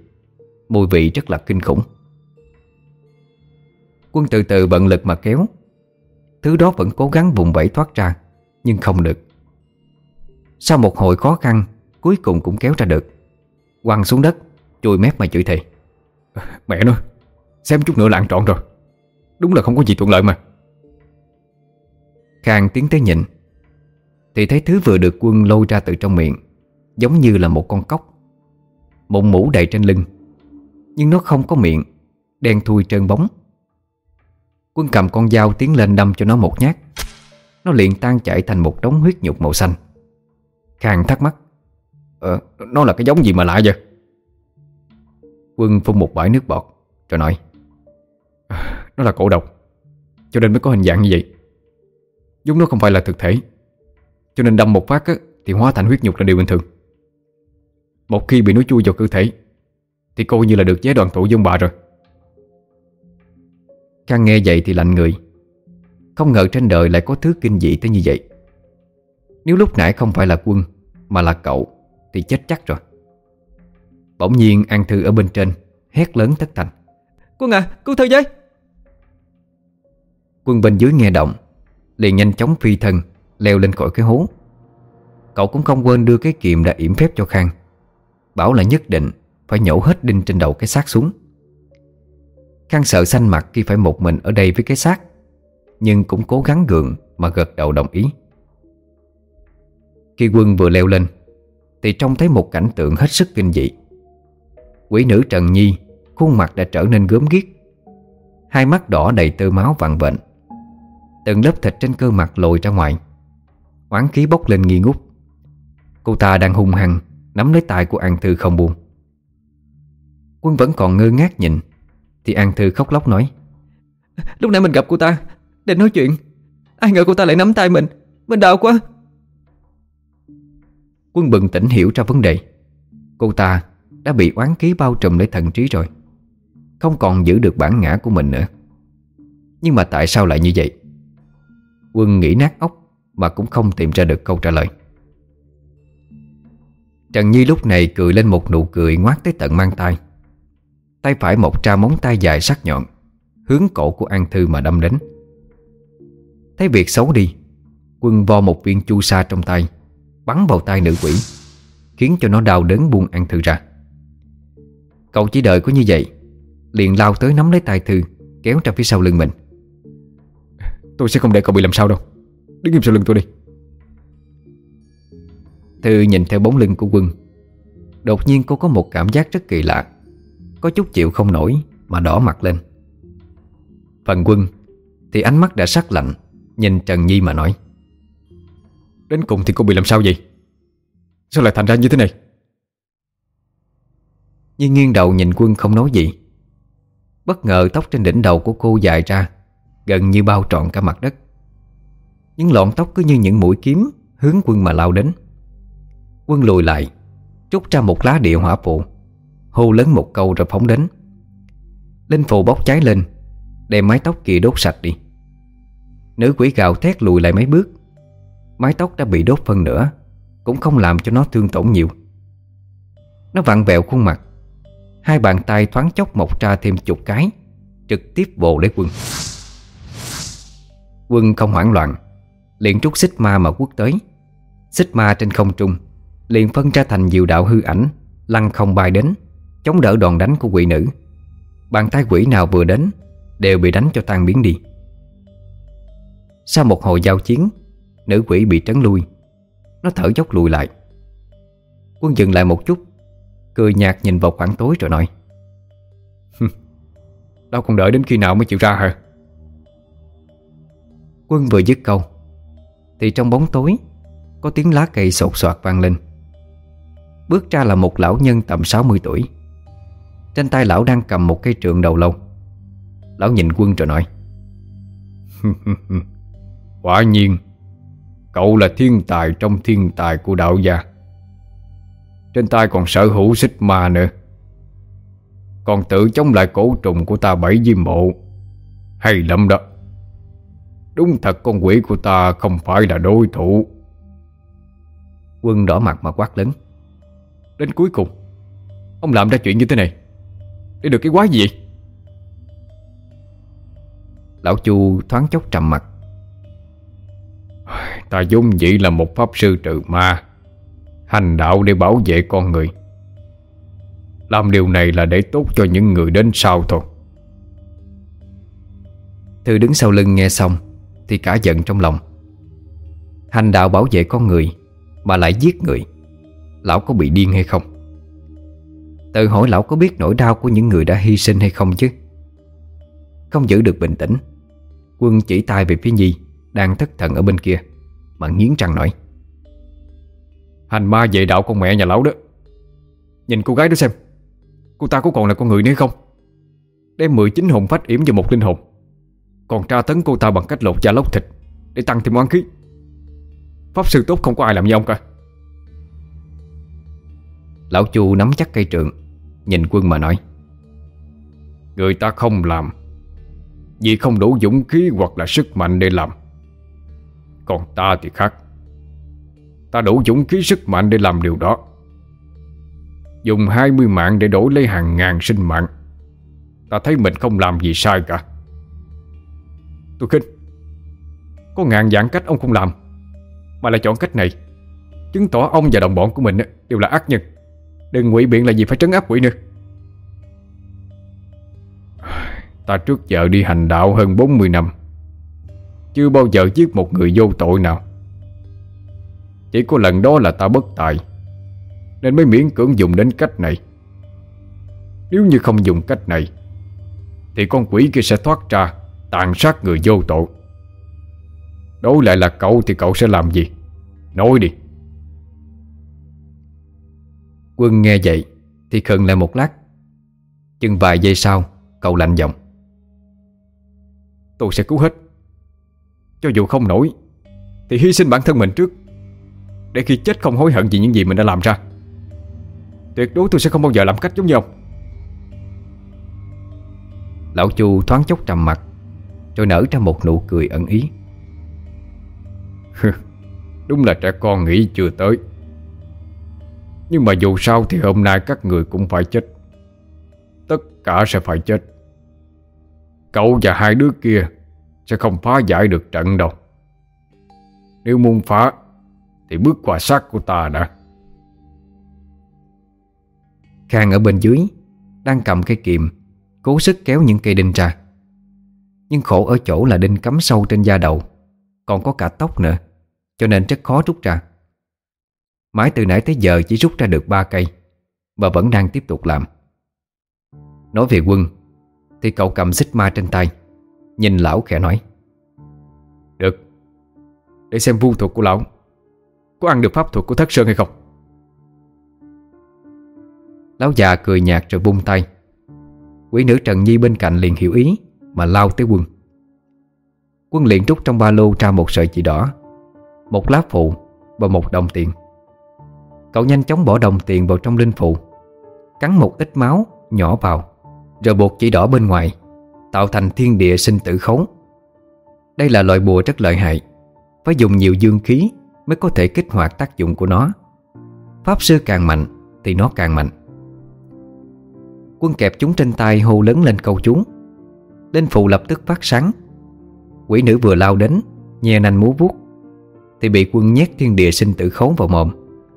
S1: Mùi vị rất là kinh khủng. Quân từ từ bận lực mà kéo. Thứ đó vẫn cố gắng vùng vẫy thoát ra, Nhưng không được. Sau một hồi khó khăn, Cuối cùng cũng kéo ra được. Quăng xuống đất, Chùi mép mà chửi thề. Mẹ nó Xem chút nữa là ăn trọn rồi. Đúng là không có gì thuận lợi mà. Khang tiến tới nhìn. Thì thấy thứ vừa được quân lôi ra từ trong miệng Giống như là một con cóc. Một mũ đầy trên lưng Nhưng nó không có miệng Đen thui trơn bóng. Quân cầm con dao tiến lên đâm cho nó một nhát. Nó liền tan chảy thành một đống huyết nhục màu xanh. Khang thắc mắc Ờ, nó là cái giống gì mà lạ vậy? Quân phun một bãi nước bọt Rồi nói ờ, Nó là cổ độc Cho nên mới có hình dạng như vậy. Giống nó không phải là thực thể. Cho nên đâm một phát á, thì hóa thành huyết nhục là điều bình thường. Một khi bị nó chui vào cơ thể Thì coi như là được chế đoàn tụ với ông bà rồi. Khang nghe vậy thì lạnh người. Không ngờ trên đời lại có thứ kinh dị tới như vậy. Nếu lúc nãy không phải là quân Mà là cậu Thì chết chắc rồi. Bỗng nhiên An Thư ở bên trên Hét lớn thất thành. Quân à cứu Thư với! Quân bên dưới nghe động Liền nhanh chóng phi thân Leo lên khỏi cái hố. Cậu cũng không quên đưa cái kiềm đã yểm phép cho Khang, Bảo là nhất định Phải nhổ hết đinh trên đầu cái xác xuống. Khang sợ xanh mặt khi phải một mình ở đây với cái xác, Nhưng cũng cố gắng gượng Mà gật đầu đồng ý. Khi quân vừa leo lên, Thì trông thấy một cảnh tượng hết sức kinh dị. Quỷ nữ Trần Nhi, Khuôn mặt đã trở nên gớm ghiếc, Hai mắt đỏ đầy tơ máu vặn vện Từng lớp thịt trên cơ mặt lồi ra ngoài. Oán khí bốc lên nghi ngút. Cô ta đang hung hăng Nắm lấy tay của An Thư không buông. Quân vẫn còn ngơ ngác nhìn Thì An Thư khóc lóc nói
S3: Lúc nãy mình gặp cô ta Để nói chuyện. Ai ngờ cô ta lại nắm tay mình Mình đau quá.
S1: Quân bừng tỉnh hiểu ra vấn đề. Cô ta đã bị oán khí bao trùm lấy thần trí rồi Không còn giữ được bản ngã của mình nữa. Nhưng mà tại sao lại như vậy? Quân nghĩ nát óc mà cũng không tìm ra được câu trả lời. Trần Nhi lúc này cười lên một nụ cười ngoát tới tận mang tay. Tay phải một tra móng tay dài sắc nhọn, Hướng cổ của An Thư mà đâm đến. Thấy việc xấu đi, Quân vo một viên chu sa trong tay, Bắn vào tay nữ quỷ, Khiến cho nó đau đớn buông An Thư ra. Cậu chỉ đợi có như vậy, Liền lao tới nắm lấy tay Thư, Kéo ra phía sau lưng mình.
S2: Tôi sẽ không để cậu bị làm sao đâu. Đứng im sau lưng tôi đi.
S1: Thư nhìn theo bóng lưng của quân. Đột nhiên cô có một cảm giác rất kỳ lạ. Có chút chịu không nổi Mà đỏ mặt lên. Phần quân, Thì ánh mắt đã sắc lạnh, Nhìn Trần Nhi mà nói.
S2: Đến cùng thì cô bị làm sao vậy? Sao lại thành ra như thế này?
S1: Nhi nghiêng đầu nhìn quân không nói gì. Bất ngờ tóc trên đỉnh đầu của cô dài ra, Gần như bao trọn cả mặt đất. Những lọn tóc cứ như những mũi kiếm Hướng quân mà lao đến. Quân lùi lại Trút ra một lá địa hỏa phụ, Hô lớn một câu rồi phóng đến. Linh phụ bốc cháy lên, Đem mái tóc kia đốt sạch đi. Nữ quỷ gào thét lùi lại mấy bước. Mái tóc đã bị đốt phân nữa Cũng không làm cho nó thương tổn nhiều. Nó vặn vẹo khuôn mặt, Hai bàn tay thoáng chốc mọc ra thêm chục cái, Trực tiếp bồ lấy quân. Quân không hoảng loạn Liền trút xích ma mà quất tới. Xích ma trên không trung, Liền phân ra thành nhiều đạo hư ảnh, Lăn không bay đến, Chống đỡ đòn đánh của quỷ nữ. Bàn tay quỷ nào vừa đến, Đều bị đánh cho tan biến đi. Sau một hồi giao chiến, Nữ quỷ bị trấn lui. Nó thở dốc lùi lại. Quân dừng lại một chút, Cười nhạt nhìn vào khoảng tối rồi nói
S2: Đâu còn đợi đến khi nào mới chịu ra hả?
S1: Quân vừa dứt câu thì trong bóng tối, Có tiếng lá cây sột soạt vang lên. Bước ra là một lão nhân tầm 60 tuổi. Trên tay lão đang cầm một cây trượng đầu lâu Lão nhìn quân rồi nói,
S2: Quả nhiên, Cậu là thiên tài trong thiên tài của đạo gia. Trên tay còn sở hữu xích ma nữa. Còn tự chống lại cổ trùng của ta bảy diêm mộ, Hay lắm đó. Đúng thật con quỷ của ta không phải là đối thủ.
S1: Quân đỏ mặt mà quát lớn.
S2: Đến cuối cùng Ông làm ra chuyện như thế này Để được cái quái gì vậy?
S1: Lão Chu thoáng chốc trầm mặt.
S2: Ta dung dĩ là một pháp sư trừ ma Hành đạo để bảo vệ con người. Làm điều này là để tốt cho những người đến sau thôi.
S1: Thư đứng sau lưng nghe xong thì cả giận trong lòng. Hành đạo bảo vệ con người, Mà lại giết người. Lão có bị điên hay không? Tự hỏi lão có biết nỗi đau của những người đã hy sinh hay không chứ? Không giữ được bình tĩnh, Quân chỉ tay về phía Nhi, Đang thất thần ở bên kia, Mà nghiến răng nói.
S2: Hành ma dạy đạo con mẹ nhà lão đó. Nhìn cô gái đó xem, Cô ta có còn là con người nữa không? Đem 19 hồn phách yểm vào một linh hồn. Còn tra tấn cô ta bằng cách lột da lóc thịt Để tăng thêm oán khí. Pháp sư tốt không có ai làm như ông cả.
S1: Lão Chu nắm chắc cây trượng Nhìn quân mà nói.
S2: Người ta không làm Vì không đủ dũng khí hoặc là sức mạnh để làm. Còn ta thì khác. Ta đủ dũng khí sức mạnh để làm điều đó. Dùng 20 mạng để đổi lấy hàng ngàn sinh mạng. Ta thấy mình không làm gì sai cả Tôi khinh. Có ngàn dạng cách ông không làm. Mà lại chọn cách này. Chứng tỏ ông và đồng bọn của mình đều là ác nhân. Đừng ngụy biện là gì phải trấn áp quỷ nữa. Ta trước giờ đi hành đạo hơn 40 năm. Chưa bao giờ giết một người vô tội nào. Chỉ có lần đó là ta bất tài. Nên mới miễn cưỡng dùng đến cách này. Nếu như không dùng cách này, Thì con quỷ kia sẽ thoát ra. Tàn sát người vô tội. Đối lại là cậu thì cậu sẽ làm gì? Nói đi.
S1: Quân nghe vậy Thì khựng lại một lát. Chừng vài giây sau Cậu lạnh giọng.
S2: Tôi sẽ cứu hết. Cho dù không nổi Thì hy sinh bản thân mình trước. Để khi chết không hối hận vì những gì mình đã làm ra. Tuyệt đối tôi sẽ không bao giờ làm cách giống như ông.
S1: Lão Chu thoáng chốc trầm mặt rồi nở ra một nụ cười ẩn ý.
S2: Đúng là trẻ con nghĩ chưa tới. Nhưng mà dù sao thì hôm nay các người cũng phải chết. Tất cả sẽ phải chết. Cậu và hai đứa kia Sẽ không phá giải được trận đâu. Nếu muốn phá, Thì bước qua xác của ta đã.
S1: Khang ở bên dưới Đang cầm cây kiềm Cố sức kéo những cây đinh ra. Nhưng khổ ở chỗ là đinh cắm sâu trên da đầu Còn có cả tóc nữa Cho nên rất khó rút ra. Mãi từ nãy tới giờ chỉ rút ra được ba cây Và vẫn đang tiếp tục làm. Nói về quân Thì cậu cầm xích ma trên tay Nhìn lão khẽ nói.
S2: Được Để xem vu thuật của lão Có ăn được pháp thuật của thất sơn hay không?
S1: Lão già cười nhạt rồi vung tay. Quỷ nữ Trần Nhi bên cạnh liền hiểu ý mà lao tới quân. Quân liền rút trong ba lô ra một sợi chỉ đỏ, Một lá phụ Và một đồng tiền. Cậu nhanh chóng bỏ đồng tiền vào trong linh phụ, Cắn một ít máu Nhỏ vào, Rồi buộc chỉ đỏ bên ngoài, Tạo thành thiên địa sinh tử khấu. Đây là loại bùa rất lợi hại, Phải dùng nhiều dương khí Mới có thể kích hoạt tác dụng của nó. Pháp sư càng mạnh Thì nó càng mạnh. Quân kẹp chúng trên tay hô lớn lên câu chú. Linh phụ lập tức phát sáng. Quỷ nữ vừa lao đến Nhe nanh múa vuốt, Thì bị quân nhét thiên địa sinh tử khốn vào mồm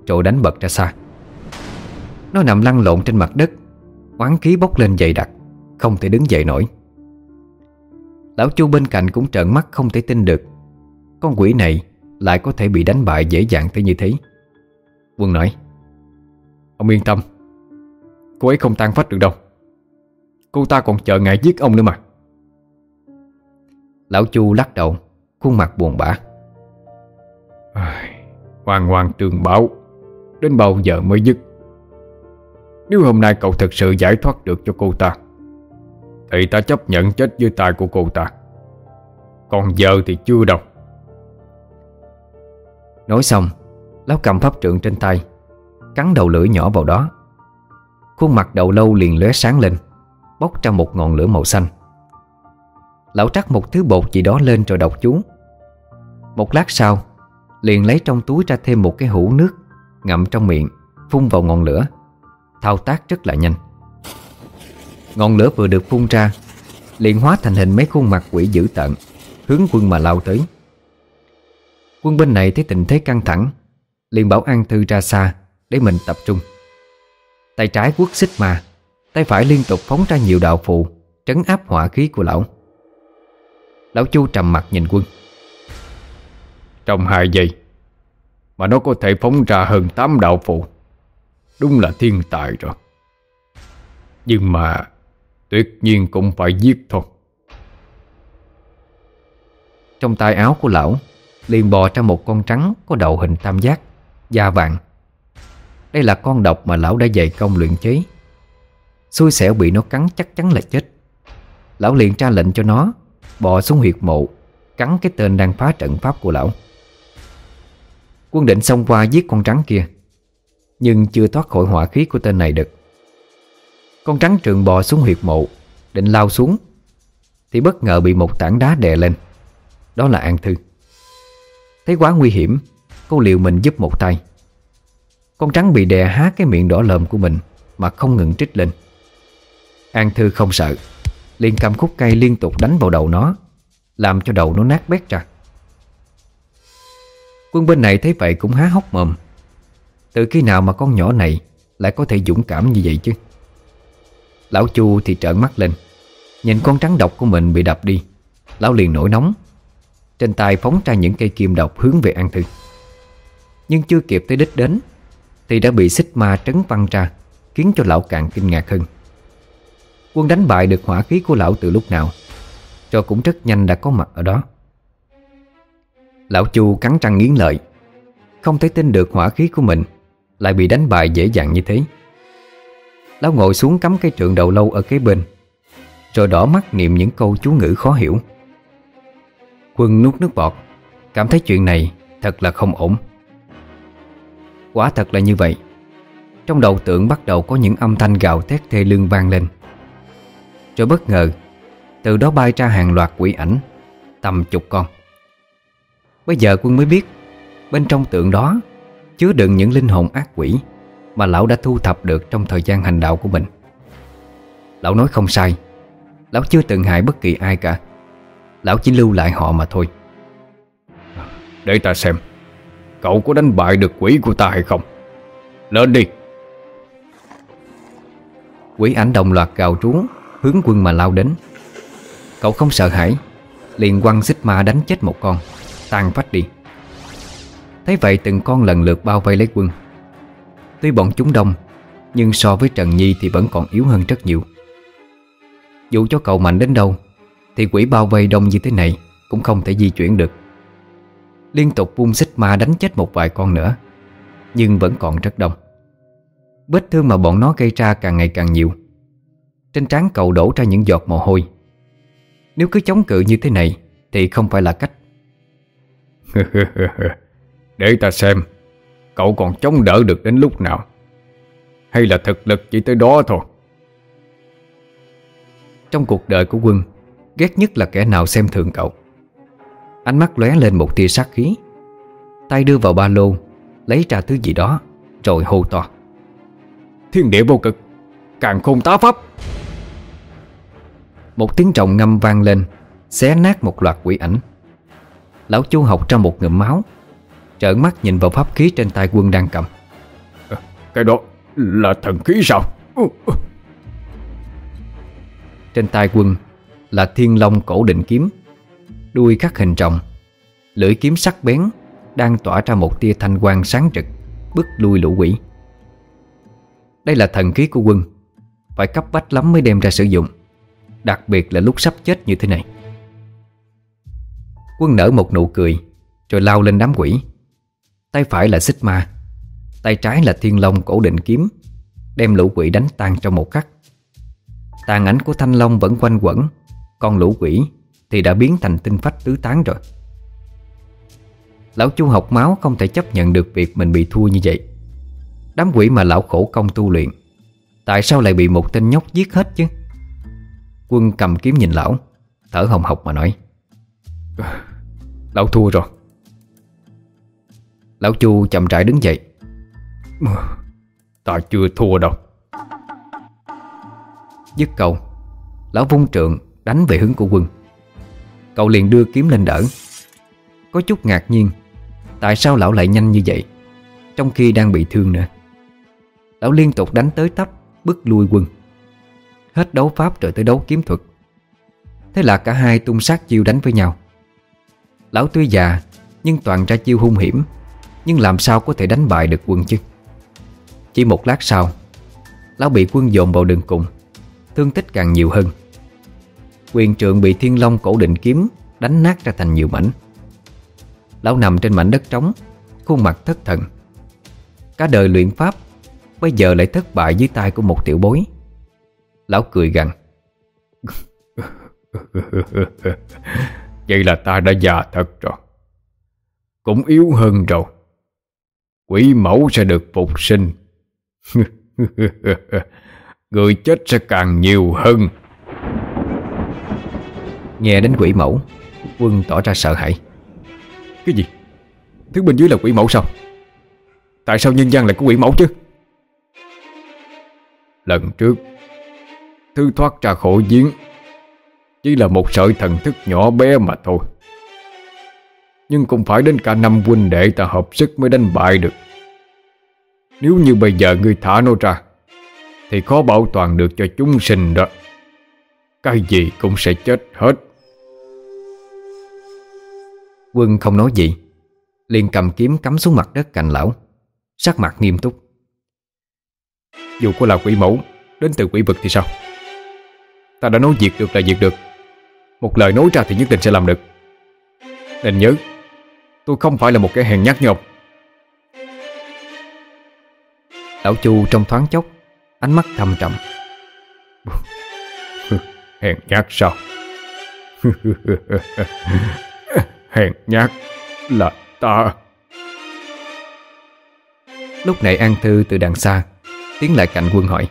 S1: Rồi đánh bật ra xa. Nó nằm lăn lộn trên mặt đất, Oán khí bốc lên dày đặc, Không thể đứng dậy nổi. Lão Chu bên cạnh cũng trợn mắt không thể tin được, Con quỷ này Lại có thể bị đánh bại dễ dàng tới như thế. Quân nói,
S2: Ông yên tâm, Cô ấy không tan phách được đâu. Cô ta còn chờ ngài giết ông nữa mà.
S1: Lão Chu lắc đầu Khuôn mặt buồn bã.
S2: Hoàng hoàng trường bảo Đến bao giờ mới dứt? Nếu hôm nay cậu thực sự giải thoát được cho cô ta Thì ta chấp nhận chết dưới tay của cô ta. Còn giờ thì chưa đâu.
S1: Nói xong Lão cầm pháp trượng trên tay Cắn đầu lưỡi nhỏ vào đó. Khuôn mặt đầu lâu liền lóe sáng lên Bốc ra một ngọn lửa màu xanh Lão trắc một thứ bột gì đó lên rồi đọc chú. Một lát sau, Liền lấy trong túi ra thêm một cái hũ nước Ngậm trong miệng, Phun vào ngọn lửa. Thao tác rất là nhanh. Ngọn lửa vừa được phun ra, Liền hóa thành hình mấy khuôn mặt quỷ dữ tận Hướng quân mà lao tới. Quân bên này thấy tình thế căng thẳng, Liền bảo An Thư ra xa Để mình tập trung. Tay trái quất xích mà, Tay phải liên tục phóng ra nhiều đạo phụ Trấn áp hỏa khí của lão. Lão Chu trầm mặt nhìn quân.
S2: Trong hai giây Mà nó có thể phóng ra hơn 8 đạo phụ Đúng là thiên tài rồi. Nhưng mà Tuyệt nhiên cũng phải giết thôi.
S1: Trong tay áo của lão liền bò ra một con trắng Có đầu hình tam giác Da vàng. Đây là con độc mà lão đã dày công luyện chế. Xui xẻo bị nó cắn chắc chắn là chết. Lão liền ra lệnh cho nó Bò xuống huyệt mộ, Cắn cái tên đang phá trận pháp của lão. Quân định xông qua giết con trắng kia, Nhưng chưa thoát khỏi hỏa khí của tên này được. Con trắng trường bò xuống huyệt mộ, Định lao xuống, Thì bất ngờ bị một tảng đá đè lên. Đó là An Thư. Thấy quá nguy hiểm, Cô liều mình giúp một tay. Con trắng bị đè há cái miệng đỏ lợm của mình Mà không ngừng trích lên. An Thư không sợ liền cầm khúc cây liên tục đánh vào đầu nó, Làm cho đầu nó nát bét ra. Quân bên này thấy vậy cũng há hốc mồm. Từ khi nào mà con nhỏ này Lại có thể dũng cảm như vậy chứ? Lão Chu thì trợn mắt lên, Nhìn con trắng độc của mình bị đập đi. Lão liền nổi nóng, Trên tay phóng ra những cây kim độc hướng về An Thư. Nhưng chưa kịp tới đích đến, Thì đã bị xích ma trấn văng ra, Khiến cho lão càng kinh ngạc hơn. Quân đánh bại được hỏa khí của lão từ lúc nào, Cho cũng rất nhanh đã có mặt ở đó. Lão Chu cắn răng nghiến lợi, Không thể tin được hỏa khí của mình Lại bị đánh bại dễ dàng như thế. Lão ngồi xuống cắm cây trượng đầu lâu ở kế bên, Rồi đỏ mắt niệm những câu chú ngữ khó hiểu. Quân nuốt nước bọt, Cảm thấy chuyện này thật là không ổn. Quả thật là như vậy. Trong đầu tượng bắt đầu có những âm thanh gào thét thê lương vang lên. Rồi bất ngờ. Từ đó bay ra hàng loạt quỷ ảnh Tầm chục con. Bây giờ quân mới biết Bên trong tượng đó Chứa đựng những linh hồn ác quỷ Mà lão đã thu thập được trong thời gian hành đạo của mình. Lão nói không sai Lão chưa từng hại bất kỳ ai cả. Lão chỉ lưu lại họ mà thôi.
S2: Để ta xem Cậu có đánh bại được quỷ của ta hay không? Lên đi.
S1: Quỷ ảnh đồng loạt gào trú Hướng quân mà lao đến. Cậu không sợ hãi, Liền quăng xích ma đánh chết một con, Tan phách đi. Thấy vậy từng con lần lượt bao vây lấy quân. Tuy bọn chúng đông, Nhưng so với Trần Nhi thì vẫn còn yếu hơn rất nhiều. Dù cho cậu mạnh đến đâu, Thì quỷ bao vây đông như thế này Cũng không thể di chuyển được. Liên tục vung xích ma đánh chết một vài con nữa, Nhưng vẫn còn rất đông. Vết thương mà bọn nó gây ra càng ngày càng nhiều. Trên trán cậu đổ ra những giọt mồ hôi. Nếu cứ chống cự như thế này Thì không phải là cách.
S2: Để ta xem Cậu còn chống đỡ được đến lúc nào? Hay là thực lực chỉ tới đó thôi?
S1: Trong cuộc đời của quân Ghét nhất là kẻ nào xem thường cậu. Ánh mắt lóe lên một tia sát khí. Tay đưa vào ba lô Lấy ra thứ gì đó Rồi hô to.
S2: Thiên địa vô cực Càng khôn tá pháp
S1: Một tiếng trọng ngâm vang lên Xé nát một loạt quỷ ảnh. Lão chu học ra một ngụm máu Trợn mắt nhìn vào pháp khí trên tay quân đang cầm.
S2: Cái đó là thần khí sao?
S1: Trên tay quân Là thiên long cổ định kiếm Đuôi khắc hình trọng Lưỡi kiếm sắc bén Đang tỏa ra một tia thanh quang sáng trực Bức lui lũ quỷ. Đây là thần khí của quân Phải cấp bách lắm mới đem ra sử dụng Đặc biệt là lúc sắp chết như thế này. Quân nở một nụ cười, Rồi lao lên đám quỷ. Tay phải là xích ma, Tay trái là thiên long cổ định kiếm, Đem lũ quỷ đánh tan trong một khắc. Tàn ảnh của thanh long vẫn quanh quẩn, Còn lũ quỷ thì đã biến thành tinh phách tứ tán rồi. Lão chu học máu không thể chấp nhận được việc mình bị thua như vậy. Đám quỷ mà lão khổ công tu luyện, Tại sao lại bị một tên nhóc giết hết chứ? Quân cầm kiếm nhìn lão, Thở hồng hộc mà nói,
S2: Lão thua rồi.
S1: Lão chu chậm rãi đứng dậy.
S2: Ta chưa thua đâu.
S1: Dứt câu, Lão vung trượng đánh về hướng của quân. Cậu liền đưa kiếm lên đỡ. Có chút ngạc nhiên, Tại sao lão lại nhanh như vậy, Trong khi đang bị thương nữa. Lão liên tục đánh tới tấp Bức lui quân. Hết đấu pháp rồi tới đấu kiếm thuật. Thế là cả hai tung sát chiêu đánh với nhau. Lão tuy già, Nhưng toàn ra chiêu hung hiểm, Nhưng làm sao có thể đánh bại được quân chứ? Chỉ một lát sau, Lão bị quân dồn vào đường cùng, Thương tích càng nhiều hơn. Quyền trượng bị thiên long cổ định kiếm Đánh nát ra thành nhiều mảnh. Lão nằm trên mảnh đất trống, Khuôn mặt thất thần. Cả đời luyện pháp, Bây giờ lại thất bại dưới tay của một tiểu bối. Lão cười gằn
S2: Vậy là ta đã già thật rồi Cũng yếu hơn rồi Quỷ mẫu sẽ được phục sinh Người chết sẽ càng nhiều hơn
S1: Nghe đến quỷ mẫu, Quân tỏ ra sợ hãi
S2: Cái gì? Thứ bên dưới là quỷ mẫu sao? Tại sao nhân gian lại có quỷ mẫu chứ? Lần trước Thứ thoát ra khổ giếng. Chỉ là một sợi thần thức nhỏ bé mà thôi. Nhưng cũng phải đến cả năm huynh đệ ta hợp sức mới đánh bại được. Nếu như bây giờ ngươi thả nó ra Thì khó bảo toàn được cho chúng sinh đó. Cái gì cũng sẽ chết hết.
S1: Quân không nói gì. Liền cầm kiếm cắm xuống mặt đất cạnh lão. Sắc mặt nghiêm túc.
S2: Dù có là quỷ mẫu Đến từ quỷ vực thì sao Ta đã nói diệt được là diệt được. Một lời nói ra thì nhất định sẽ làm được. Nên nhớ, Tôi không phải là một kẻ hèn nhát như ông.
S1: Lão Chu trong thoáng chốc, Ánh mắt thâm trầm.
S2: Hèn nhát sao? Hèn nhát là ta.
S1: Lúc này An Thư từ đằng xa, Tiến lại cạnh quân hỏi.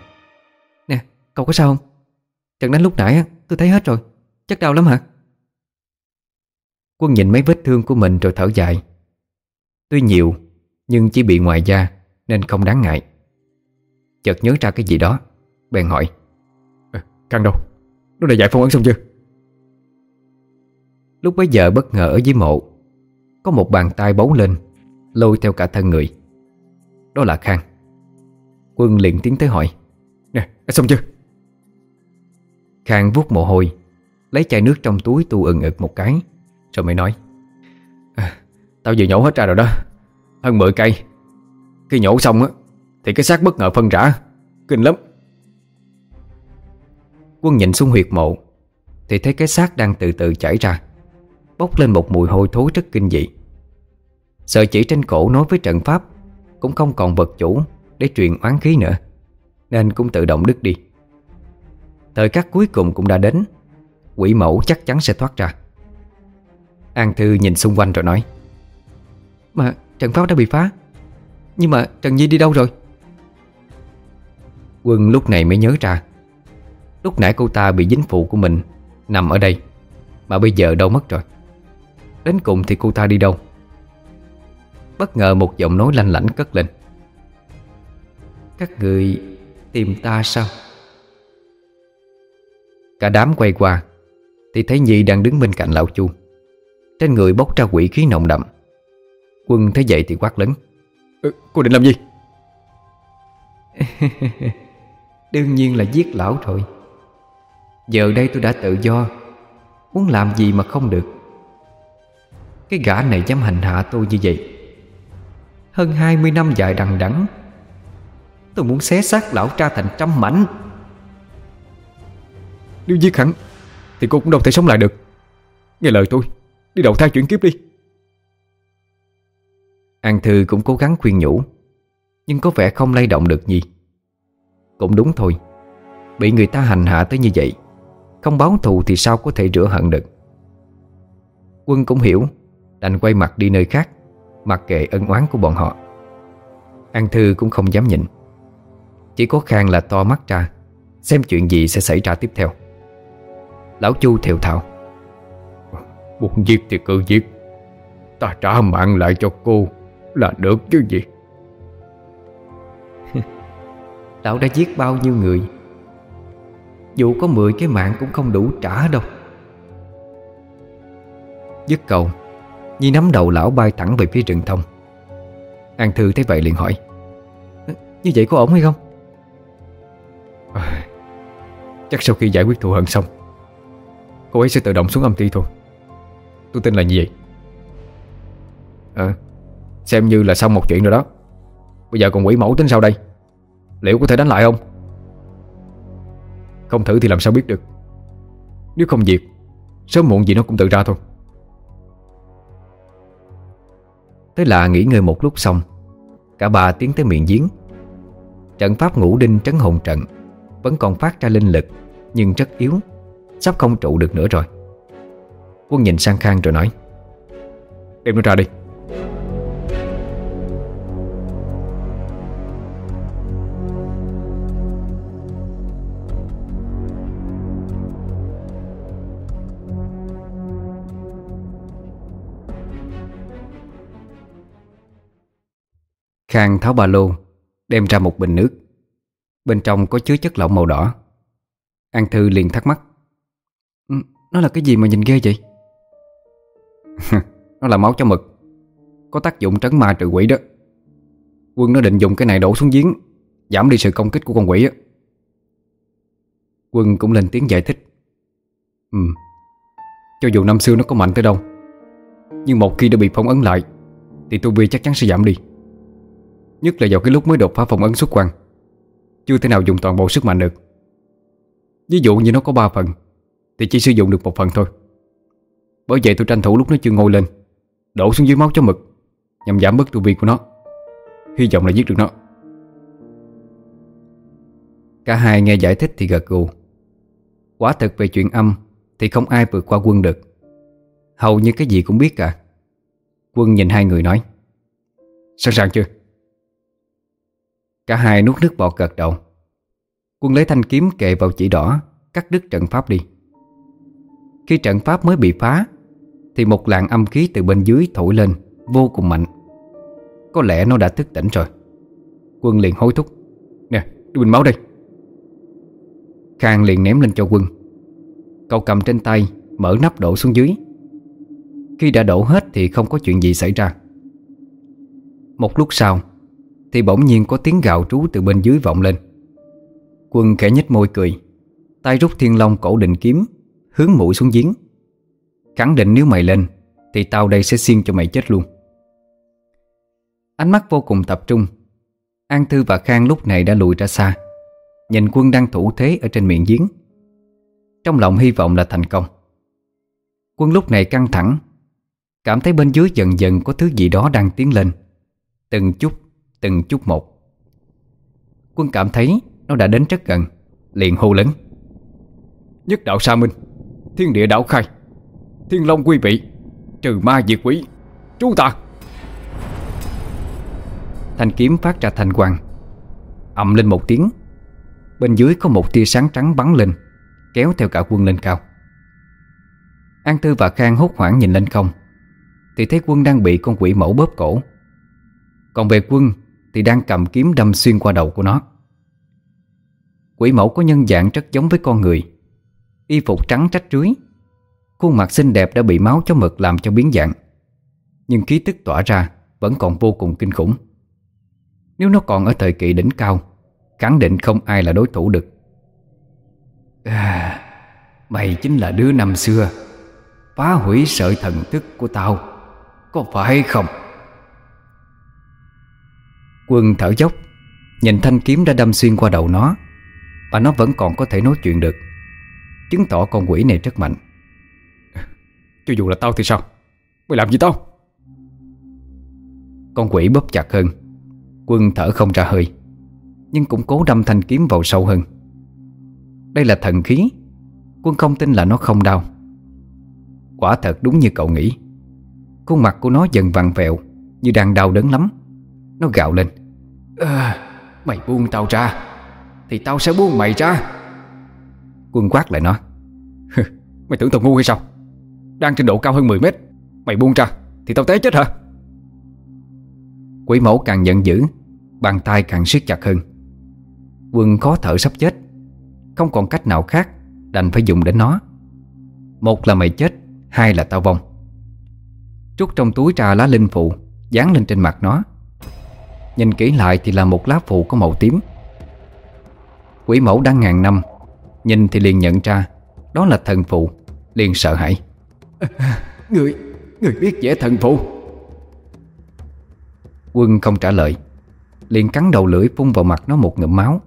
S3: Nè, cậu có sao không? Trận đánh lúc nãy tôi thấy hết rồi. Chắc đau lắm hả?
S1: Quân nhìn mấy vết thương của mình rồi thở dài. Tuy nhiều Nhưng chỉ bị ngoài da Nên không đáng ngại. Chợt nhớ ra cái gì đó Bèn hỏi.
S2: À, Khăn đâu Nó đã giải phong ấn xong chưa?
S1: Lúc bấy giờ bất ngờ ở dưới mộ Có một bàn tay bấu lên Lôi theo cả thân người. Đó là Khang. Quân liền tiến tới hỏi.
S2: Nè, đã xong chưa
S1: Khang vuốt mồ hôi Lấy chai nước trong túi tu ừng ực một cái Rồi mới nói
S2: à, Tao vừa nhổ hết ra rồi đó Hơn 10 cây. Khi nhổ xong á Thì cái xác bất ngờ phân rã Kinh lắm.
S1: Quân nhìn xuống huyệt mộ Thì thấy cái xác đang từ từ chảy ra Bốc lên một mùi hôi thối rất kinh dị. Sợi chỉ trên cổ nói với trận pháp Cũng không còn vật chủ Để truyền oán khí nữa Nên cũng tự động đứt đi. Thời khắc cuối cùng cũng đã đến. Quỷ mẫu chắc chắn sẽ thoát ra. An Thư nhìn xung quanh rồi nói,
S3: Mà trận pháp đã bị phá. Nhưng mà Trần Nhi đi đâu rồi?
S1: Quân lúc này mới nhớ ra, Lúc nãy cô ta bị dính phụ của mình Nằm ở đây, Mà bây giờ đâu mất rồi. Đến cùng thì cô ta đi đâu? Bất ngờ một giọng nói lanh lảnh cất lên, Các người tìm ta sao? Cả đám quay qua Thì thấy Nhi đang đứng bên cạnh lão Chu. Trên người bốc ra quỷ khí nồng đậm. Quân thấy vậy thì quát lớn
S2: ừ, Cô định làm gì?
S3: Đương nhiên là giết lão thôi Giờ đây tôi đã tự do Muốn làm gì mà không được. Cái gã này dám hành hạ tôi như vậy. Hơn 20 năm dài đằng đẵng Tôi muốn xé xác lão tra thành trăm mảnh
S2: nếu giết hắn, Thì cô cũng đâu thể sống lại được. Nghe lời tôi, Đi đầu thai chuyển kiếp đi.
S1: An Thư cũng cố gắng khuyên nhủ, Nhưng có vẻ không lay động được gì Cũng đúng thôi. Bị người ta hành hạ tới như vậy, Không báo thù thì sao có thể rửa hận được? Quân cũng hiểu, Đành quay mặt đi nơi khác, Mặc kệ ân oán của bọn họ. An Thư cũng không dám nhịn Chỉ có Khang là to mắt ra, Xem chuyện gì sẽ xảy ra tiếp theo. Lão Chu thều thào.
S2: Muốn giết thì cứ giết. Ta trả mạng lại cho cô Là được chứ gì?
S3: Lão đã giết bao nhiêu người? Dù có 10 cái mạng cũng không đủ trả đâu.
S1: Dứt cầu Nhi nắm đầu lão bay thẳng về phía rừng thông. An Thư thấy vậy liền hỏi
S3: Như vậy có ổn hay không?
S2: À, Chắc sau khi giải quyết thù hận xong Cô ấy sẽ tự động xuống âm ty thôi. Tôi tin là như vậy. Ờ Xem như là xong một chuyện rồi đó. Bây giờ còn quỷ mẫu tính sao đây? Liệu có thể đánh lại không? Không thử thì làm sao biết được. Nếu không diệt Sớm muộn gì nó cũng tự ra thôi.
S1: Thế là nghỉ ngơi một lúc xong, Cả bà tiến tới miệng giếng. Trận pháp ngũ đinh trấn hồn trận Vẫn còn phát ra linh lực, Nhưng rất yếu. Sắp không trụ được nữa rồi. Quân nhìn sang Khang rồi nói,
S2: Đem nó ra đi.
S1: Khang tháo ba lô, Đem ra một bình nước. Bên trong có chứa chất lỏng màu đỏ. An Thư liền thắc mắc
S3: nó là cái gì mà nhìn ghê vậy?
S2: Nó là máu cho mực. Có tác dụng trấn ma trừ quỷ đó. Quân nó định dùng cái này đổ xuống giếng, Giảm đi sự công kích của con quỷ á.
S1: Quân cũng lên tiếng giải thích.
S2: Ừ Cho dù năm xưa nó có mạnh tới đâu, Nhưng một khi đã bị phong ấn lại, Thì tu vi chắc chắn sẽ giảm đi. Nhất là vào cái lúc mới đột phá phong ấn xuất quan. Chưa thể nào dùng toàn bộ sức mạnh được. Ví dụ như nó có 3 phần thì chỉ sử dụng được một phần thôi. Bởi vậy tôi tranh thủ lúc nó chưa ngồi lên, Đổ xuống dưới máu cho mực, Nhằm giảm bớt tu vi của nó. Hy vọng là giết được nó.
S1: Cả hai nghe giải thích thì gật gù. Quả thật về chuyện âm Thì không ai vượt qua quân được. Hầu như cái gì cũng biết cả. Quân nhìn hai người nói, Sẵn sàng chưa? Cả hai nuốt nước bọt gật đầu. Quân lấy thanh kiếm kề vào chỉ đỏ, Cắt đứt trận pháp đi. Khi trận pháp mới bị phá, Thì một làn âm khí từ bên dưới thổi lên, Vô cùng mạnh. Có lẽ nó đã thức tỉnh rồi. Quân liền hối thúc. Nè, đưa bình máu đây. Khang liền ném lên cho quân. Cậu cầm trên tay, Mở nắp đổ xuống dưới. Khi đã đổ hết thì không có chuyện gì xảy ra. Một lúc sau, Thì bỗng nhiên có tiếng gạo trú từ bên dưới vọng lên. Quân khẽ nhếch môi cười. Tay rút thiên long cổ định kiếm Hướng mũi xuống giếng. Khẳng định nếu mày lên Thì tao đây sẽ xiên cho mày chết luôn. Ánh mắt vô cùng tập trung. An Thư và Khang lúc này đã lùi ra xa. Nhìn quân đang thủ thế ở trên miệng giếng. Trong lòng hy vọng là thành công. Quân lúc này căng thẳng. Cảm thấy bên dưới dần dần có thứ gì đó đang tiến lên. Từng chút, từng chút một. Quân cảm thấy nó đã đến rất gần Liền hô lớn.
S2: Nhất đạo Sa Minh! Thiên địa đảo khai. Thiên Long quy vị, Trừ ma diệt quỷ Chú ta
S1: Thanh kiếm phát ra thanh quang, ầm lên một tiếng. Bên dưới có một tia sáng trắng bắn lên, Kéo theo cả quân lên cao. An Tư và Khang hốt hoảng nhìn lên không. Thì thấy quân đang bị con quỷ mẫu bóp cổ. Còn về quân Thì đang cầm kiếm đâm xuyên qua đầu của nó. Quỷ mẫu có nhân dạng rất giống với con người Y phục trắng trách rưới. Khuôn mặt xinh đẹp đã bị máu chó mực làm cho biến dạng Nhưng khí tức tỏa ra Vẫn còn vô cùng kinh khủng. Nếu nó còn ở thời kỳ đỉnh cao Khẳng định không ai là đối thủ được. À, Mày chính là đứa năm xưa Phá hủy sợi thần thức của tao Có phải không? Quân thở dốc Nhìn thanh kiếm đã đâm xuyên qua đầu nó Và nó vẫn còn có thể nói chuyện được. Chứng tỏ con quỷ này rất mạnh.
S2: Cho dù là tao thì sao? Mày làm gì tao?
S1: Con quỷ bóp chặt hơn Quân thở không ra hơi Nhưng cũng cố đâm thanh kiếm vào sâu hơn. Đây là thần khí Quân không tin là nó không đau. Quả thật đúng như cậu nghĩ. Khuôn mặt của nó dần vặn vẹo Như đang đau đớn lắm. Nó gạo lên. À, Mày buông tao ra Thì tao sẽ buông mày ra. Quân quát lại nó
S2: Mày tưởng tao ngu hay sao? Đang trên độ cao hơn 10 mét, Mày buông ra Thì tao té chết hả?
S1: Quỷ mẫu càng giận dữ, Bàn tay càng siết chặt hơn. Quân khó thở sắp chết, Không còn cách nào khác Đành phải dùng đến nó. Một là mày chết, Hai là tao vong. Trút trong túi ra lá linh phụ, Dán lên trên mặt nó. Nhìn kỹ lại thì là một lá phụ có màu tím. Quỷ mẫu đang ngàn năm Nhìn thì liền nhận ra Đó là thần phụ Liền sợ hãi. Người, người biết vẽ thần phụ. Quân không trả lời Liền cắn đầu lưỡi phun vào mặt nó một ngụm máu.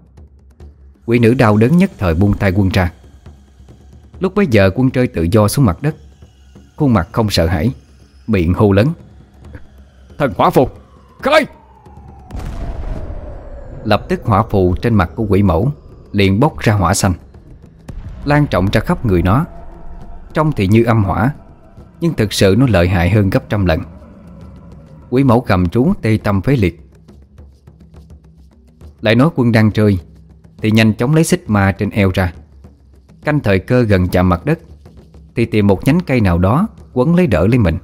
S1: Quỷ nữ đau đớn nhất thời buông tay quân ra. Lúc bấy giờ quân rơi tự do xuống mặt đất Khuôn mặt không sợ hãi Miệng hô lớn.
S2: Thần hỏa phù Khơi
S1: Lập tức hỏa phù trên mặt của quỷ mẫu Liền bốc ra hỏa xanh Lan trọng ra khắp người nó. Trông thì như âm hỏa, Nhưng thực sự nó lợi hại hơn gấp trăm lần. Quỷ mẫu cầm trú tê tâm phế liệt. Lại nói quân đang chơi Thì nhanh chóng lấy xích ma trên eo ra. Canh thời cơ gần chạm mặt đất, Thì tìm một nhánh cây nào đó Quấn lấy đỡ lấy mình.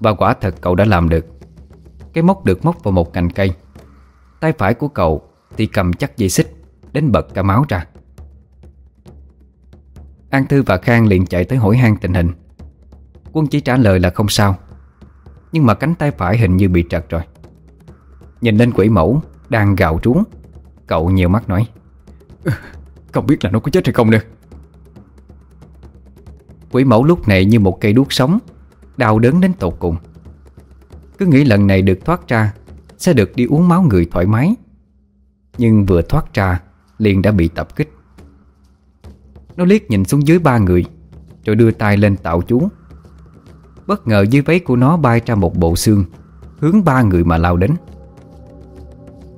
S1: Và quả thật cậu đã làm được. Cái móc được móc vào một cành cây. Tay phải của cậu Thì cầm chắc dây xích, Đến bật cả máu ra. An Thư và Khang liền chạy tới hỏi han tình hình. Quân chỉ trả lời là không sao Nhưng mà cánh tay phải hình như bị trật rồi. Nhìn lên quỷ mẫu Đang gào trú Cậu nhiều mắt nói
S2: Không biết là nó có chết hay không nữa
S1: Quỷ mẫu lúc này như một cây đuốc sống Đau đớn đến tột cùng. Cứ nghĩ lần này được thoát ra Sẽ được đi uống máu người thoải mái. Nhưng vừa thoát ra Liền đã bị tập kích nó liếc nhìn xuống dưới ba người, Rồi đưa tay lên tạo chú. Bất ngờ dưới váy của nó bay ra một bộ xương, Hướng ba người mà lao đến.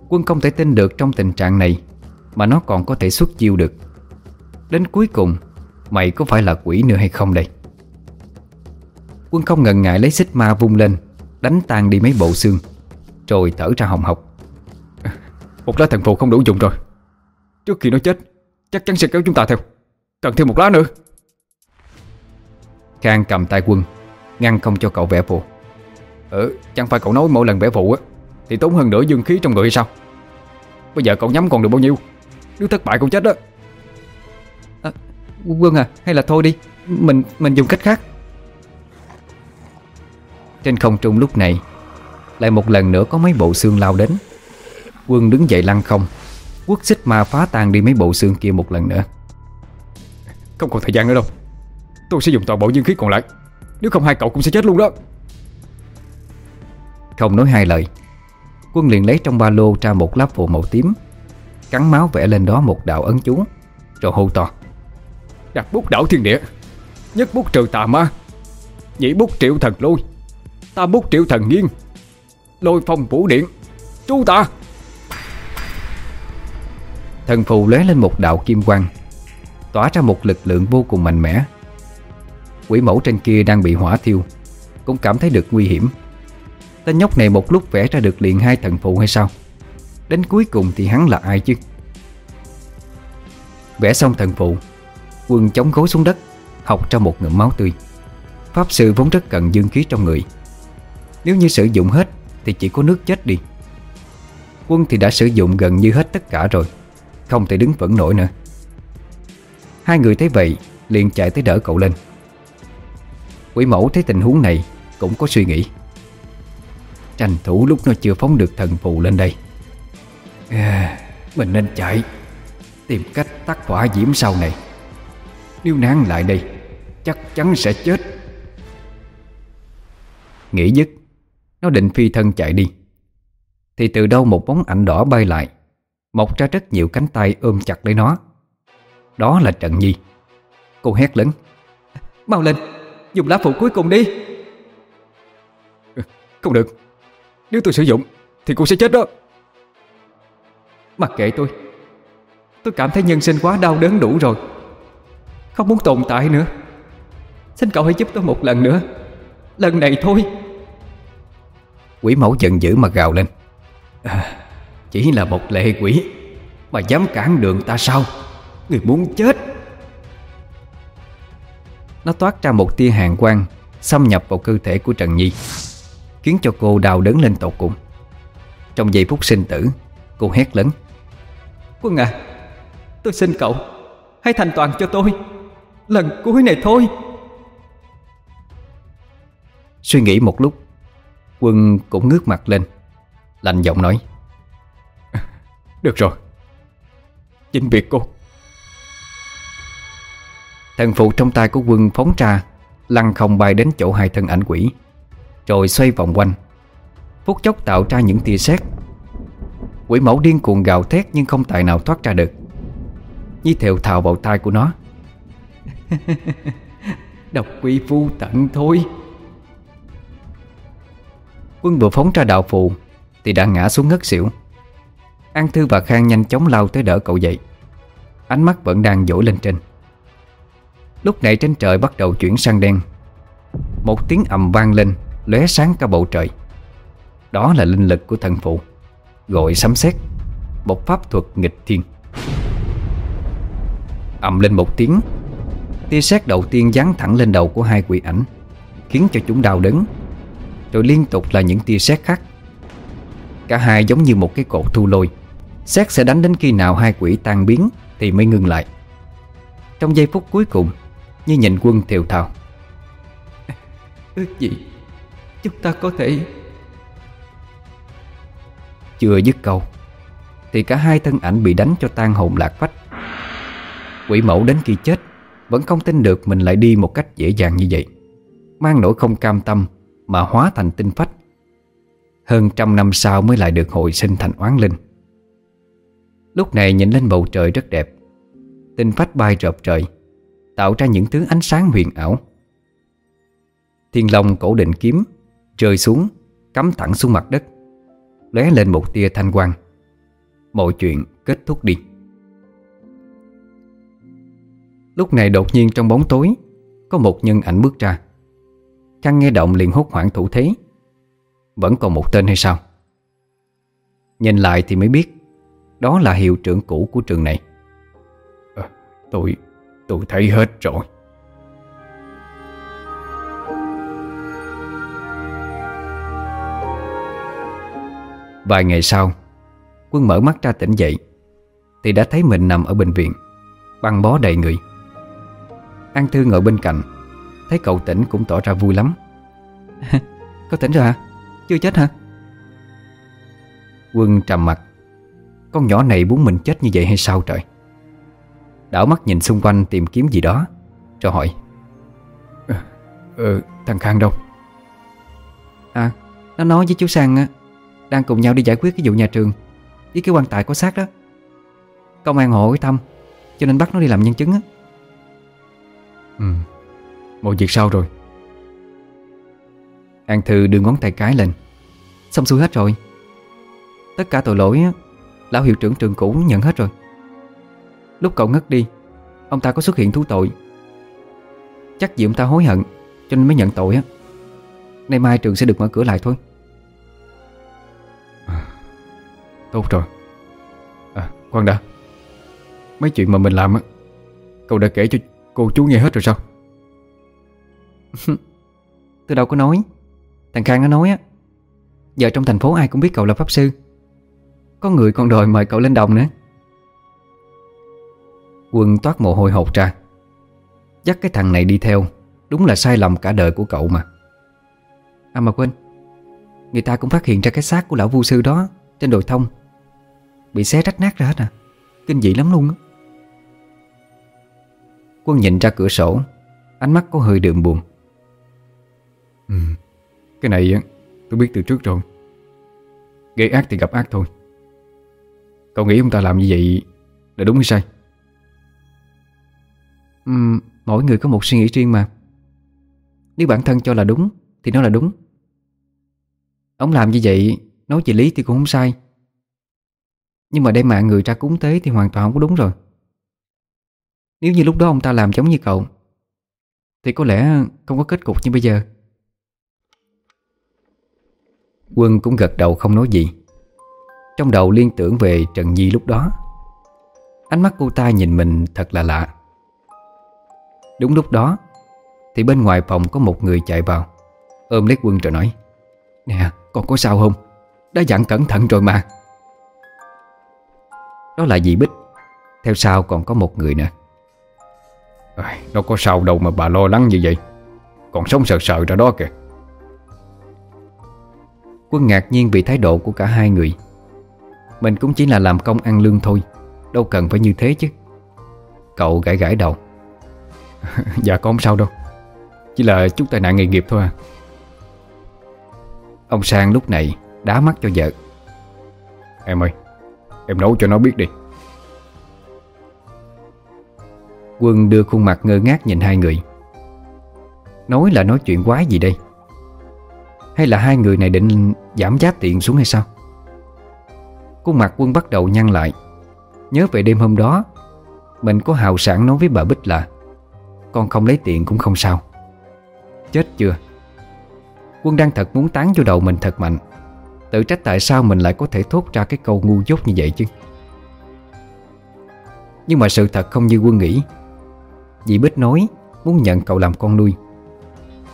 S1: Quân không thể tin được trong tình trạng này, Mà nó còn có thể xuất chiêu được. Đến cuối cùng, Mày có phải là quỷ nữa hay không đây? Quân không ngần ngại lấy xích ma vung lên, Đánh tan đi mấy bộ xương, Rồi thở ra hồng học
S2: Một lá thần phụ không đủ dùng rồi. Trước khi nó chết, Chắc chắn sẽ kéo chúng ta theo. Cần thêm một lá nữa.
S1: Khang cầm tay quân Ngăn không cho cậu vẽ phù
S2: Ừ chẳng phải cậu nói mỗi lần vẽ phù á Thì tốn hơn nửa dương khí trong người hay sao? Bây giờ cậu nhắm còn được bao nhiêu? Nếu thất bại cậu chết đó.
S3: À, Quân à hay là thôi đi Mình mình dùng cách khác.
S1: Trên không trung lúc này Lại một lần nữa có mấy bộ xương lao đến. Quân đứng dậy lăn không Quốc xích ma phá tan đi mấy bộ xương kia một lần nữa
S2: Không còn thời gian nữa đâu. Tôi sẽ dùng toàn bộ dương khí còn lại. Nếu không hai cậu cũng sẽ chết luôn đó.
S1: Không nói hai lời Quân liền lấy trong ba lô ra một lá phù màu tím Cắn máu vẽ lên đó một đạo ấn chú Rồi hô to.
S2: Đặt bút đảo thiên địa Nhất bút trừ tà ma Nhị bút triệu thần lôi Tam bút triệu thần nghiêng Lôi phong vũ điện Chú ta
S1: Thần phù lóe lên một đạo kim quang Tỏa ra một lực lượng vô cùng mạnh mẽ. Quỷ mẫu trên kia đang bị hỏa thiêu Cũng cảm thấy được nguy hiểm. Tên nhóc này một lúc vẽ ra được liền hai thần phụ hay sao? Đến cuối cùng thì hắn là ai chứ? Vẽ xong thần phụ, Quân chống gối xuống đất Học ra một ngụm máu tươi. Pháp sư vốn rất cần dương khí trong người. Nếu như sử dụng hết Thì chỉ có nước chết đi. Quân thì đã sử dụng gần như hết tất cả rồi Không thể đứng vững nổi nữa. Hai người thấy vậy liền chạy tới đỡ cậu lên. Quỷ mẫu thấy tình huống này Cũng có suy nghĩ. Tranh thủ lúc nó chưa phóng được thần phù lên đây. À, Mình nên chạy Tìm cách tắt hỏa diễm sau này. Nếu nán lại đây Chắc chắn sẽ chết. Nghĩ dứt Nó định phi thân chạy đi. Thì từ đâu một bóng ảnh đỏ bay lại Mọc ra rất nhiều cánh tay ôm chặt lấy nó. Đó là Trần Nhi. Cô hét lớn.
S3: Mau lên Dùng lá phụ cuối cùng đi.
S2: Không được. Nếu tôi sử dụng Thì cô sẽ chết đó.
S3: Mặc kệ tôi. Tôi cảm thấy nhân sinh quá đau đớn đủ rồi. Không muốn tồn tại nữa. Xin cậu hãy giúp tôi một lần nữa. Lần này thôi.
S1: Quỷ mẫu giận dữ mà gào lên. À, Chỉ là một lệ quỷ Mà dám cản đường ta sao? Người muốn chết. Nó toát ra một tia hàng quang, Xâm nhập vào cơ thể của Trần Nhi, Khiến cho cô đau đớn lên tột cùng. Trong giây phút sinh tử, Cô hét lớn,
S3: Quân à Tôi xin cậu, Hãy thành toàn cho tôi, Lần cuối này thôi.
S1: Suy nghĩ một lúc, Quân cũng ngước mặt lên, Lạnh giọng nói,
S2: Được rồi, Chính việc cô.
S1: Thần phụ trong tay của quân phóng ra, Lăn không bay đến chỗ hai thân ảnh quỷ, Rồi xoay vòng quanh. Phút chốc tạo ra những tia sét. Quỷ mẫu điên cuồng gào thét Nhưng không tài nào thoát ra được. Nhi thều thào vào tai của nó.
S3: Độc quỷ phu tận thôi.
S1: Quân vừa phóng ra đạo phù Thì đã ngã xuống ngất xỉu. An Thư và Khang nhanh chóng lao tới đỡ cậu dậy. Ánh mắt vẫn đang dỗi lên trên. Lúc này trên trời bắt đầu chuyển sang đen, Một tiếng ầm vang lên, lóe sáng cả bầu trời. Đó là linh lực của thần phụ, Gọi sấm sét, Một pháp thuật nghịch thiên. Ầm lên một tiếng, Tia sét đầu tiên giáng thẳng lên đầu của hai quỷ ảnh, Khiến cho chúng đau đớn. Rồi liên tục là những tia sét khác. Cả hai giống như một cái cột thu lôi. Xét sẽ đánh đến khi nào hai quỷ tan biến Thì mới ngừng lại. Trong giây phút cuối cùng như nhìn quân thều thào.
S3: Ước gì Chúng ta có thể
S1: Chưa dứt câu Thì cả hai thân ảnh bị đánh cho tan hồn lạc phách. Quỷ mẫu đến khi chết Vẫn không tin được mình lại đi một cách dễ dàng như vậy Mang nỗi không cam tâm Mà hóa thành tinh phách. Hơn trăm năm sau mới lại được hồi sinh thành oán linh. Lúc này nhìn lên bầu trời rất đẹp Tinh phách bay rợp trời Tạo ra những thứ ánh sáng huyền ảo. Thiên Long cổ định kiếm Rơi xuống Cắm thẳng xuống mặt đất lóe lên một tia thanh quang. Mọi chuyện kết thúc đi. Lúc này đột nhiên trong bóng tối Có một nhân ảnh bước ra. Khăn nghe động liền hốt hoảng thủ thế. Vẫn còn một tên hay sao? Nhìn lại thì mới biết Đó là hiệu trưởng cũ của trường này.
S2: À, Tôi Tôi thấy hết rồi.
S1: Vài ngày sau, Quân mở mắt ra tỉnh dậy, Thì đã thấy mình nằm ở bệnh viện, Băng bó đầy người. An Thư ngồi bên cạnh, Thấy cậu tỉnh cũng tỏ ra vui lắm. Có tỉnh rồi hả? Chưa chết hả? Quân trầm mặt. Con nhỏ này muốn mình chết như vậy hay sao trời? Đảo mắt nhìn xung quanh tìm kiếm gì đó Rồi hỏi.
S2: Ờ, ờ thằng Khang đâu?
S3: À, nó nói với chú Sang á Đang cùng nhau đi giải quyết cái vụ nhà trường Với cái quan tài có xác đó. Công an hộ cái tâm Cho nên bắt nó đi làm nhân chứng á.
S2: Ừ Mọi việc sao rồi?
S1: An Thư đưa ngón tay cái lên.
S3: Xong xuôi hết rồi. Tất cả tội lỗi á Lão hiệu trưởng trường cũ nhận hết rồi Lúc cậu ngất đi Ông ta có xuất hiện thú tội. Chắc gì ông ta hối hận Cho nên mới nhận tội á. Nay mai trường sẽ được mở cửa lại thôi.
S2: À, Tốt rồi. À khoan đã. Mấy chuyện mà mình làm á Cậu đã kể cho cô chú nghe hết rồi sao?
S3: Tôi đâu có nói. Thằng Khang nó nói á Giờ trong thành phố ai cũng biết cậu là pháp sư. Có người còn đòi mời cậu lên đồng nữa
S1: Quân toát mồ hôi hột ra. Dắt cái thằng này đi theo, Đúng là sai lầm cả đời của cậu mà.
S3: À mà quên, Người ta cũng phát hiện ra cái xác của lão vu sư đó Trên đồi thông. Bị xé rách nát ra hết à. Kinh dị lắm luôn á.
S1: Quân nhìn ra cửa sổ, Ánh mắt có hơi đường buồn.
S2: Ừ Cái này tôi biết từ trước rồi. Gây ác thì gặp ác thôi. Cậu nghĩ ông ta làm như vậy Là đúng hay sai?
S3: Ừ, Mỗi người có một suy nghĩ riêng mà. Nếu bản thân cho là đúng Thì nó là đúng. Ông làm như vậy Nói về lý thì cũng không sai. Nhưng mà đem mạng người ra cúng tế Thì hoàn toàn không có đúng rồi. Nếu như lúc đó ông ta làm giống như cậu Thì có lẽ không có kết cục như bây giờ.
S1: Quân cũng gật đầu không nói gì. Trong đầu liên tưởng về Trần Nhi lúc đó Ánh mắt cô ta nhìn mình thật là lạ. Đúng lúc đó Thì bên ngoài phòng có một người chạy vào. Ôm lấy quân rồi nói Nè con có sao không? Đã dặn cẩn thận rồi mà. Đó là dì Bích. Theo sau còn có một người nữa
S2: à, Nó có sao đâu mà bà lo lắng như vậy. Còn sống sợ sợ ra đó kìa.
S1: Quân ngạc nhiên vì thái độ của cả hai người. Mình cũng chỉ là làm công ăn lương thôi Đâu cần phải như thế chứ. Cậu gãi gãi đầu.
S2: Dạ con không sao đâu. Chỉ là chút tai nạn nghề nghiệp thôi à.
S1: Ông Sang lúc này đá mắt cho vợ.
S2: Em ơi, Em nấu cho nó biết đi.
S1: Quân đưa khuôn mặt ngơ ngác nhìn hai người. Nói là nói chuyện quái gì đây? Hay là hai người này định giảm giá tiền xuống hay sao? Khuôn mặt quân bắt đầu nhăn lại. Nhớ về đêm hôm đó, Mình có hào sản nói với bà Bích là con không lấy tiền cũng không sao. Chết chưa? Quân đang thật muốn tán cho đầu mình thật mạnh. Tự trách tại sao mình lại có thể thốt ra cái câu ngu dốt như vậy chứ? Nhưng mà sự thật không như quân nghĩ. Dì Bích nói, Muốn nhận cậu làm con nuôi.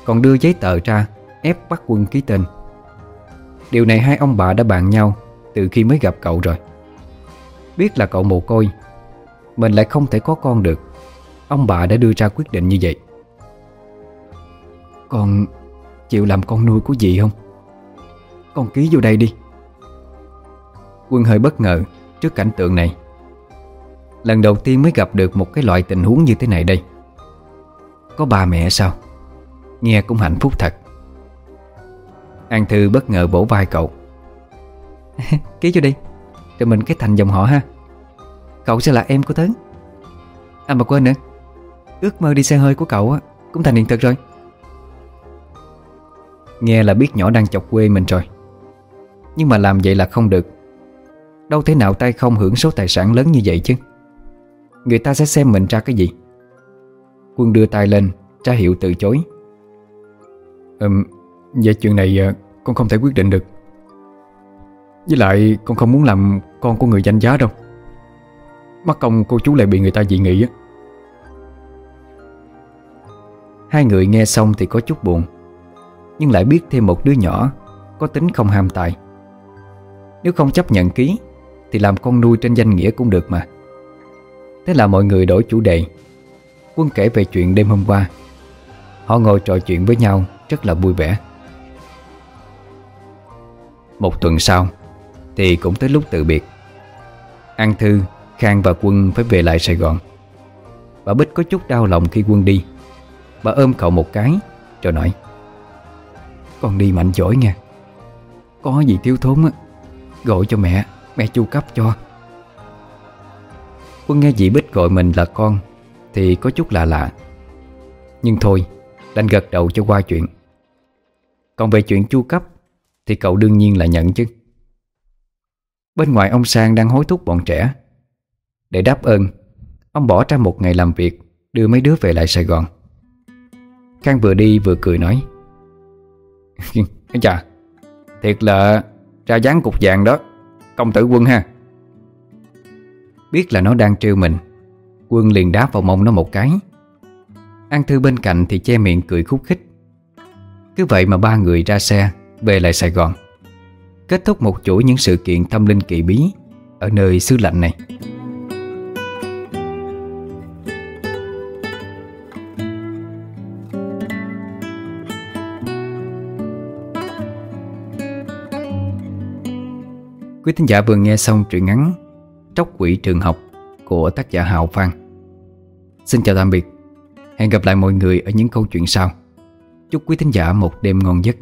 S1: Còn đưa giấy tờ ra, Ép bắt quân ký tên. Điều này hai ông bà đã bàn nhau Từ khi mới gặp cậu rồi. Biết là cậu mồ côi, Mình lại không thể có con được. Ông bà đã đưa ra quyết định như vậy. Con chịu làm con nuôi của dì không? Con ký vô đây đi. Quân hơi bất ngờ trước cảnh tượng này. Lần đầu tiên mới gặp được một cái loại tình huống như thế này đây. Có ba mẹ sao? Nghe cũng hạnh phúc thật. An Thư bất ngờ bổ vai cậu.
S3: Ký vô đi Rồi mình kết thành dòng họ ha. Cậu sẽ là em của Tấn. À mà quên nữa. Ước mơ đi xe hơi của cậu á, Cũng thành hiện thực rồi.
S1: Nghe là biết nhỏ đang chọc quê mình rồi. Nhưng mà làm vậy là không được. Đâu thể nào tay không hưởng số tài sản lớn như vậy chứ. Người ta sẽ xem mình ra cái gì? Quân đưa tay lên Tra hiệu từ chối.
S2: Ừm, Về chuyện này ờ, con không thể quyết định được. Với lại, con không muốn làm con của người danh giá đâu. Mắc công cô chú lại bị người ta dị nghị á.
S1: Hai người nghe xong thì có chút buồn Nhưng lại biết thêm một đứa nhỏ Có tính không ham tài. Nếu không chấp nhận ký Thì làm con nuôi trên danh nghĩa cũng được mà. Thế là mọi người đổi chủ đề. Quân kể về chuyện đêm hôm qua. Họ ngồi trò chuyện với nhau Rất là vui vẻ. Một tuần sau Thì cũng tới lúc từ biệt. An Thư, Khang và Quân phải về lại Sài Gòn. Bà Bích có chút đau lòng khi Quân đi. Bà ôm cậu một cái Rồi nói, Con đi mạnh giỏi nha. Có gì thiếu thốn á, Gọi cho mẹ Mẹ chu cấp cho. Quân nghe dì Bích gọi mình là con Thì có chút lạ lạ. Nhưng thôi, Đành gật đầu cho qua chuyện. Còn về chuyện chu cấp Thì cậu đương nhiên là nhận chứ. Bên ngoài ông Sang đang hối thúc bọn trẻ. Để đáp ơn, Ông bỏ ra một ngày làm việc Đưa mấy đứa về lại Sài Gòn. Khang vừa đi vừa cười nói. Chà, Thiệt là ra dáng cục vàng đó. Công tử quân ha. Biết là nó đang trêu mình, Quân liền đáp vào mông nó một cái. An Thư bên cạnh thì che miệng cười khúc khích. Cứ vậy mà ba người ra xe, Về lại Sài Gòn. Kết thúc một chuỗi những sự kiện tâm linh kỳ bí Ở nơi xứ lạnh này. Quý thính giả vừa nghe xong truyện ngắn Tróc quỷ trường học của tác giả Hào Phan. Xin chào tạm biệt. Hẹn gặp lại mọi người ở những câu chuyện sau. Chúc quý thính giả một đêm ngon giấc.